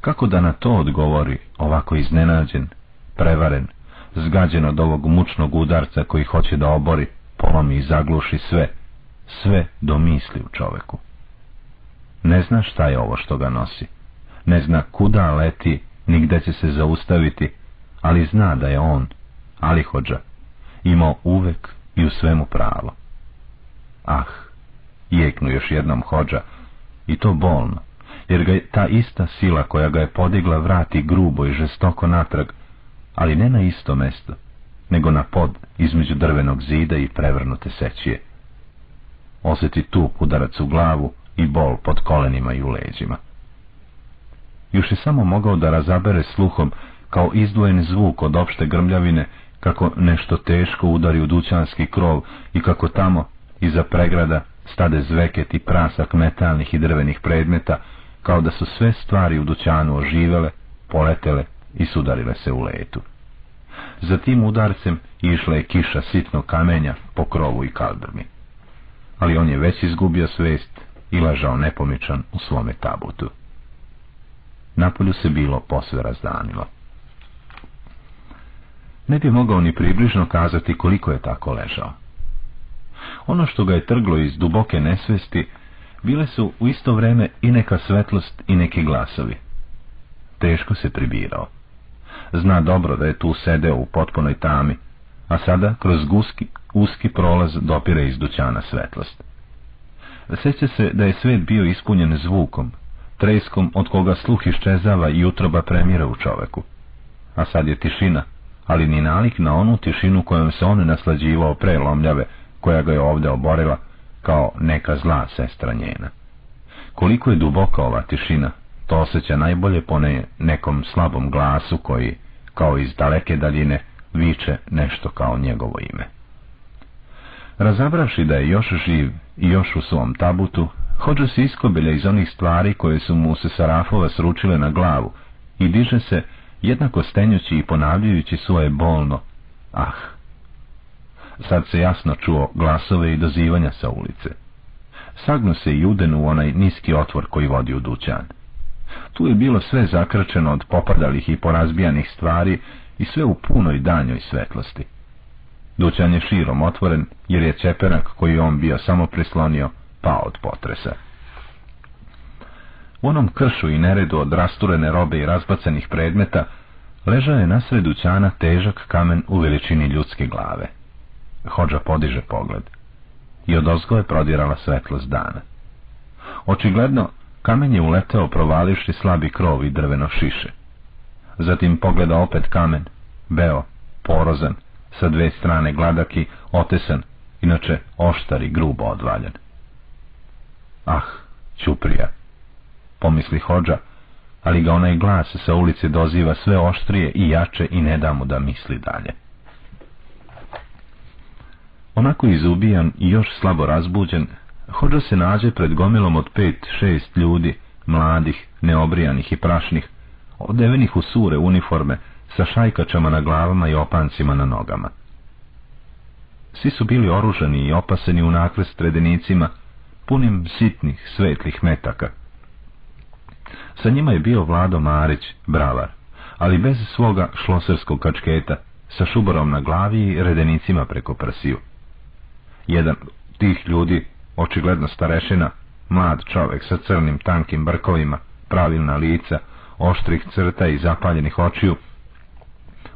Kako da na to odgovori ovako iznenađen, prevaren, zgađen od ovog mučnog udarca koji hoće da obori, polomi i zagluši sve, sve do misli u čoveku. Ne zna šta je ovo što ga nosi, ne zna kuda leti, ni gde će se zaustaviti, ali zna da je on, ali hođa, imao uvek i u svemu pravo. Ah, jeknu još jednom hođa, i to bolno, jer ga je ta ista sila koja ga je podigla vrati grubo i žestoko natrag, ali ne na isto mesto, nego na pod između drvenog zida i prevrnute sećije. Osjeti tu udarac u glavu i bol pod kolenima i u leđima. Još je samo mogao da razabere sluhom kao izdvojen zvuk od opšte grmljavine, kako nešto teško udari u dućanski krov i kako tamo, iza pregrada, stade zveket i prasak metalnih i drvenih predmeta, kao da su sve stvari u dućanu oživele, poletele i sudarile se u letu. Za tim udarcem išla je kiša sitnog kamenja po krovu i kaldrmi. Ali on je već izgubio svest i lažao nepomičan u svome tabutu. Napolju se bilo posve razdanilo. Ne bi mogao ni približno kazati koliko je tako ležao. Ono što ga je trglo iz duboke nesvesti, bile su u isto vreme i neka svetlost i neki glasovi. Teško se pribirao. Zna dobro da je tu sedeo u potpunoj tami, a sada kroz guski, uski prolaz dopire iz dućana svetlost. Seća se da je svet bio ispunjen zvukom, treskom od koga sluh iščezava i utroba premira u čoveku. A sad je tišina, ali ni nalik na onu tišinu kojom se on naslađivao pre lomljave, koja ga je ovdje oborila, kao neka zla sestra njena. Koliko je duboka ova tišina, to osjeća najbolje po ne, nekom slabom glasu koji, kao iz daleke daljine, viče nešto kao njegovo ime. Razabravši da je još živ i još u svom tabutu, hođe se iskobelja iz onih stvari koje su mu se Sarafova sručile na glavu i diže se, jednako stenjući i ponavljajući svoje bolno, ah. Sad se jasno čuo glasove i dozivanja sa ulice. Sagnu se i uden u onaj niski otvor koji vodi u dućan. Tu je bilo sve zakrčeno od popadalih i porazbijanih stvari i sve u punoj danjoj svetlosti. Dućan je širom otvoren, jer je čeperak koji on bio samo prislonio, pao od potresa. U onom kršu i neredu od rasturene robe i razbacanih predmeta, ležao je nasred dućana težak kamen u veličini ljudske glave. Hođa podiže pogled. I od ozgo je prodirala svetlost dana. Očigledno, kamen je uleteo provalivši slabi krov i drveno šiše. Zatim pogleda opet kamen, beo, porozan, sa dve strane gladaki, otesan, inače oštar i grubo odvaljen. Ah, Ćuprija, pomisli Hođa, ali ga onaj glas sa ulice doziva sve oštrije i jače i ne da mu da misli dalje. Onako izubijan i još slabo razbuđen, Hođa se nađe pred gomilom od pet, šest ljudi, mladih, neobrijanih i prašnih, odevenih u sure uniforme, sa šajkačama na glavama i opancima na nogama. Svi su bili oružani i opaseni u nakrest redenicima, punim sitnih, svetlih metaka. Sa njima je bio Vlado Marić, bravar, ali bez svoga šloserskog kačketa, sa šuborom na glavi i redenicima preko prsiju. Jedan tih ljudi, očigledno starešina, mlad čovek sa crnim tankim brkovima, pravilna lica, oštrih crta i zapaljenih očiju,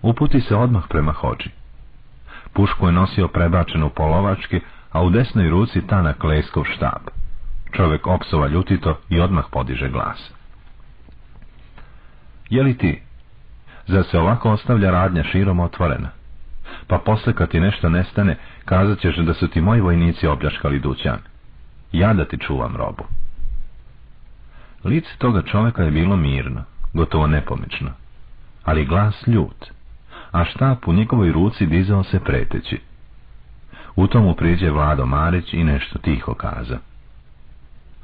uputi se odmah prema hođi. Pušku je nosio prebačenu polovački, a u desnoj ruci tanak leskov štab. Čovjek opsova ljutito i odmah podiže glas. Je li ti? Zar se ovako ostavlja radnja širom otvorena? Pa posle kad ti nešto nestane, kazat ćeš da su ti moji vojnici opljaškali dućan. Ja da ti čuvam robu. Lice toga čovjeka je bilo mirno, gotovo nepomično, ali glas ljut, a štap u njegovoj ruci dizao se preteći. U tomu priđe Vlado Marić i nešto tiho kaza.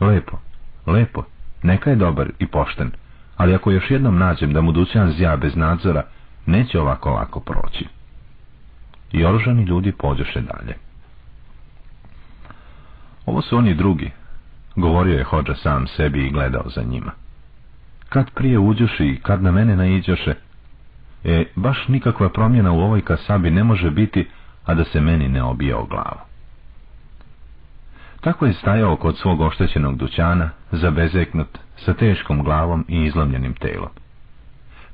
Lepo, lepo, neka je dobar i pošten, ali ako još jednom nađem da mu dućan zja bez nadzora, neće ovako lako proći. I oružani ljudi pođoše dalje. Ovo su oni drugi, govorio je hođa sam sebi i gledao za njima. Kad prije uđoše i kad na mene naiđoše, e, baš nikakva promjena u ovoj kasabi ne može biti, a da se meni ne obije o glavu. Tako je stajao kod svog oštećenog dućana, zabezeknut, sa teškom glavom i izlomljenim telom.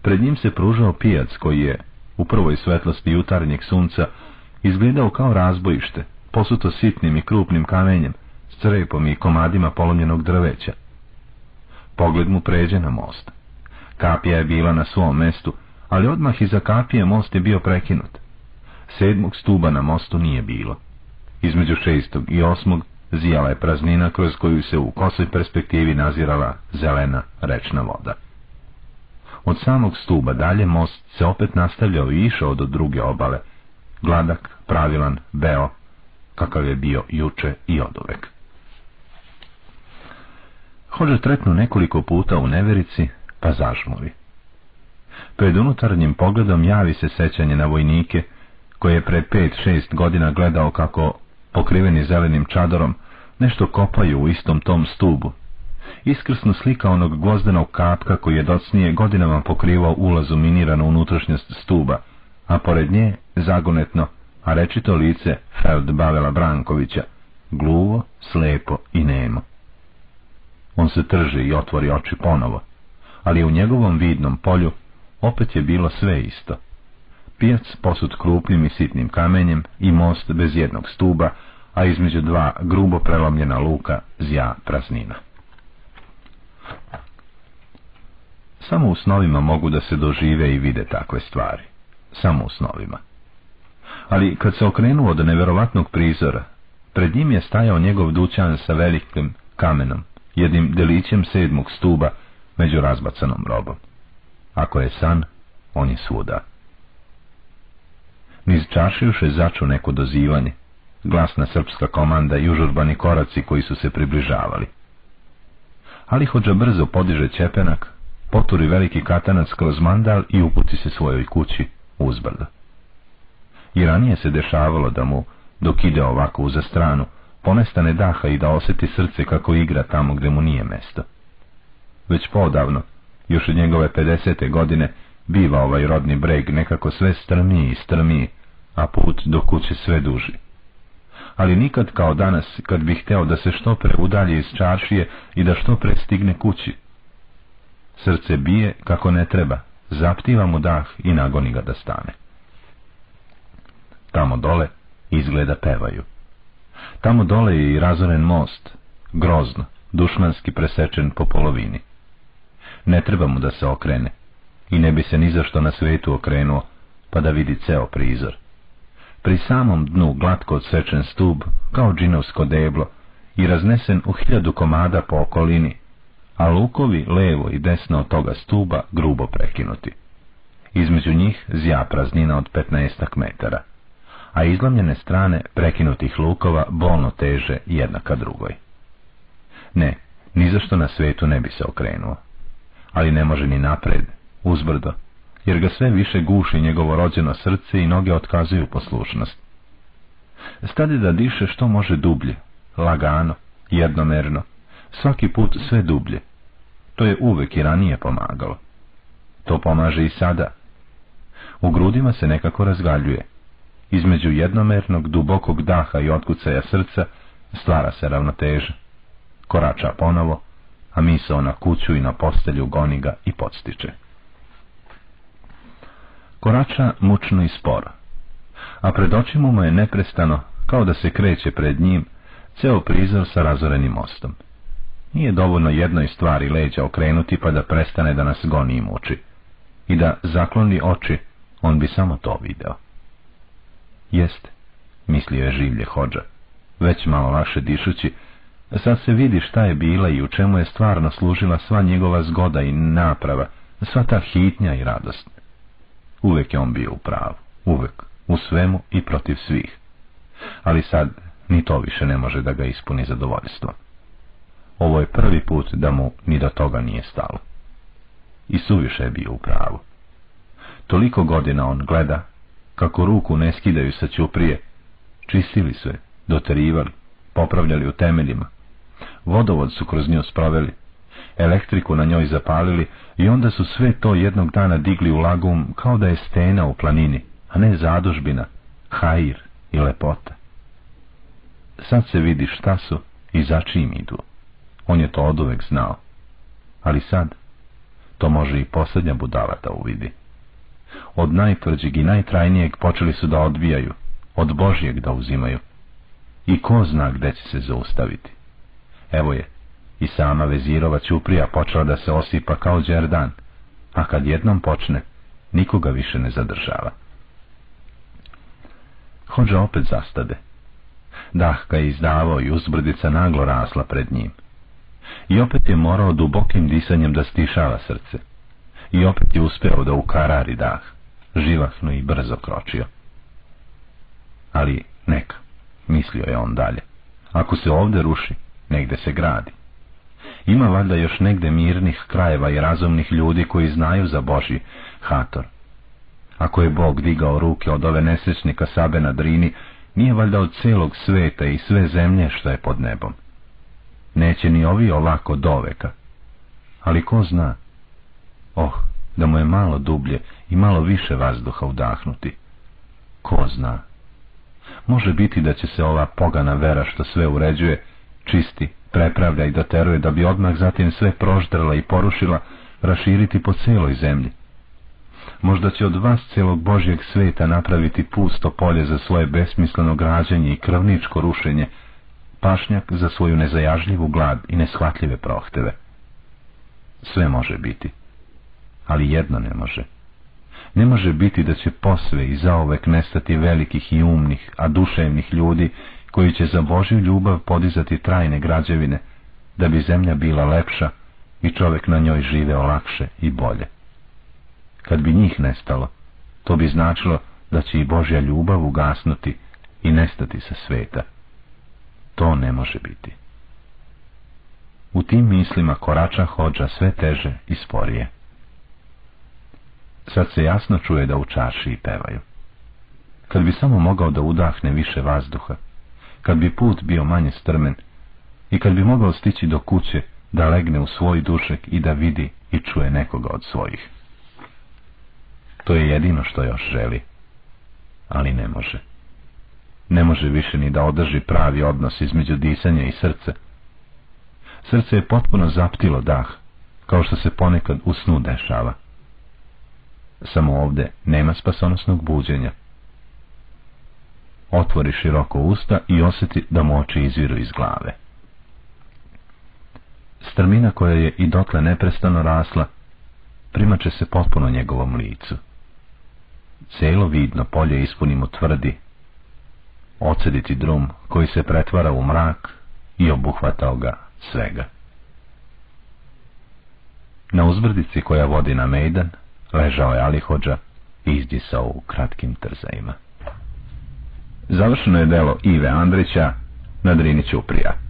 Pred njim se pružao pijac koji je, u prvoj svetlosti jutarnjeg sunca, izgledao kao razbojište, posuto sitnim i krupnim kamenjem, s crepom i komadima polomljenog drveća. Pogled mu pređe na most. Kapija je bila na svom mestu, ali odmah iza kapije most je bio prekinut. Sedmog stuba na mostu nije bilo. Između šestog i osmog zijala je praznina kroz koju se u kosoj perspektivi nazirala zelena rečna voda. Od samog stuba dalje most se opet nastavljao i išao do druge obale, gladak, pravilan, beo, kakav je bio juče i odovek. Hođe tretnu nekoliko puta u neverici, pa zažmuri. Pred unutarnjim pogledom javi se sećanje na vojnike, koje je pre pet, šest godina gledao kako, pokriveni zelenim čadorom, nešto kopaju u istom tom stubu. Iskrsno slika onog gvozdenog kapka koji je docnije godinama pokrivao ulaz u miniranu unutrašnjost stuba, a pored nje, zagonetno, a rečito lice Feld Bavela Brankovića, gluvo, slepo i nemo. On se trži i otvori oči ponovo, ali u njegovom vidnom polju opet je bilo sve isto. Pijac posut krupnim i sitnim kamenjem i most bez jednog stuba, a između dva grubo prelomljena luka zja praznina. Samo u snovima mogu da se dožive i vide takve stvari. Samo u snovima. Ali kad se okrenuo do neverovatnog prizora, pred njim je stajao njegov dućan sa velikim kamenom, jednim delićem sedmog stuba među razbacanom robom. Ako je san, on je svuda. Niz čašilše začu neko dozivanje, glasna srpska komanda i užurbani koraci koji su se približavali. Ali hođa brzo podiže čepenak, poturi veliki katanac kroz mandal i uputi se svojoj kući uzbrdo. I ranije se dešavalo da mu, dok ide ovako uza stranu, ponestane daha i da osjeti srce kako igra tamo gdje mu nije mesto. Već podavno, još od njegove 50. godine, biva ovaj rodni breg nekako sve strmiji i strmiji, a put do kuće sve duži. Ali nikad kao danas, kad bi hteo da se što pre udalje iz čaršije i da što pre stigne kući. Srce bije kako ne treba, zaptiva mu dah i nagoni ga da stane. Tamo dole izgleda pevaju. Tamo dole je i razoren most, grozno, dušmanski presečen po polovini. Ne treba mu da se okrene, i ne bi se ni zašto na svetu okrenuo, pa da vidi ceo prizor. Pri samom dnu glatko odsečen stub, kao džinovsko deblo, i raznesen u hiljadu komada po okolini, a lukovi levo i desno od toga stuba grubo prekinuti. Između njih zja praznina od petnaestak metara a izlomljene strane prekinutih lukova bolno teže jedna ka drugoj. Ne, ni zašto na svetu ne bi se okrenuo. Ali ne može ni napred, uzbrdo, jer ga sve više guši njegovo rođeno srce i noge otkazuju poslušnost. Stade da diše što može dublje, lagano, jednomerno, svaki put sve dublje. To je uvek i ranije pomagalo. To pomaže i sada. U grudima se nekako razgaljuje, između jednomernog, dubokog daha i otkucaja srca stvara se ravnoteža. Korača ponovo, a misao na kuću i na postelju goni ga i podstiče. Korača mučno i sporo, a pred očima mu je neprestano, kao da se kreće pred njim, ceo prizor sa razorenim mostom. Nije dovoljno jednoj stvari leđa okrenuti pa da prestane da nas goni i muči. I da zakloni oči, on bi samo to video. Jeste, mislio je življe hođa, već malo lakše dišući, sad se vidi šta je bila i u čemu je stvarno služila sva njegova zgoda i naprava, sva ta hitnja i radost. Uvek je on bio u pravu, uvek, u svemu i protiv svih. Ali sad ni to više ne može da ga ispuni zadovoljstvo. Ovo je prvi put da mu ni do toga nije stalo. I suviše je bio u pravu. Toliko godina on gleda, kako ruku ne skidaju sa ćuprije, čistili su je, doterivali, popravljali u temeljima. Vodovod su kroz nju sproveli, elektriku na njoj zapalili i onda su sve to jednog dana digli u lagum kao da je stena u planini, a ne zadužbina, hajir i lepota. Sad se vidi šta su i za čim idu. On je to oduvek znao. Ali sad, to može i posljednja budala da uvidi. Od najtvrđeg i najtrajnijeg počeli su da odbijaju, od Božjeg da uzimaju. I ko zna gde će se zaustaviti. Evo je, i sama Vezirova Ćuprija počela da se osipa kao džerdan, a kad jednom počne, nikoga više ne zadržava. Hođa opet zastade. Dahka je izdavao i uzbrdica naglo rasla pred njim. I opet je morao dubokim disanjem da stišava srce. I opet je uspeo da ukarari dah, živahno i brzo kročio. Ali neka, mislio je on dalje. Ako se ovde ruši, negde se gradi. Ima valjda još negde mirnih krajeva i razumnih ljudi koji znaju za Boži hator. Ako je Bog digao ruke od ove nesrećnika Sabe na Drini, nije valjda od celog sveta i sve zemlje što je pod nebom. Neće ni ovi ovako doveka. Ali ko zna? Oh, da mu je malo dublje i malo više vazduha udahnuti. Ko zna? Može biti da će se ova pogana vera što sve uređuje, čisti, prepravlja i doteruje da bi odmah zatim sve proždrala i porušila, raširiti po celoj zemlji. Možda će od vas celog Božjeg sveta napraviti pusto polje za svoje besmisleno građenje i krvničko rušenje, pašnjak za svoju nezajažljivu glad i neshvatljive prohteve. Sve može biti, ali jedno ne može. Ne može biti da će posve i zaovek nestati velikih i umnih, a duševnih ljudi koji će za Božju ljubav podizati trajne građevine, da bi zemlja bila lepša i čovjek na njoj živeo lakše i bolje. Kad bi njih nestalo, to bi značilo da će i Božja ljubav ugasnuti i nestati sa sveta. To ne može biti. U tim mislima korača hođa sve teže i sporije. Sad se jasno čuje da u čaši i pevaju. Kad bi samo mogao da udahne više vazduha, kad bi put bio manje strmen i kad bi mogao stići do kuće da legne u svoj dušek i da vidi i čuje nekoga od svojih. To je jedino što još želi, ali ne može. Ne može više ni da održi pravi odnos između disanja i srca. Srce je potpuno zaptilo dah, kao što se ponekad u snu dešava. Samo ovde nema spasonosnog buđenja. Otvori široko usta i osjeti da mu oči izviru iz glave. Strmina koja je i dotle neprestano rasla, primače se potpuno njegovom licu. Celo vidno polje ispunimo tvrdi, ocediti drum koji se pretvara u mrak i obuhvatao ga svega. Na uzbrdici koja vodi na mejdan, ležao je Alihođa i izdisao u kratkim trzajima. Završeno je delo Ive Andrića na Drini Ćuprija.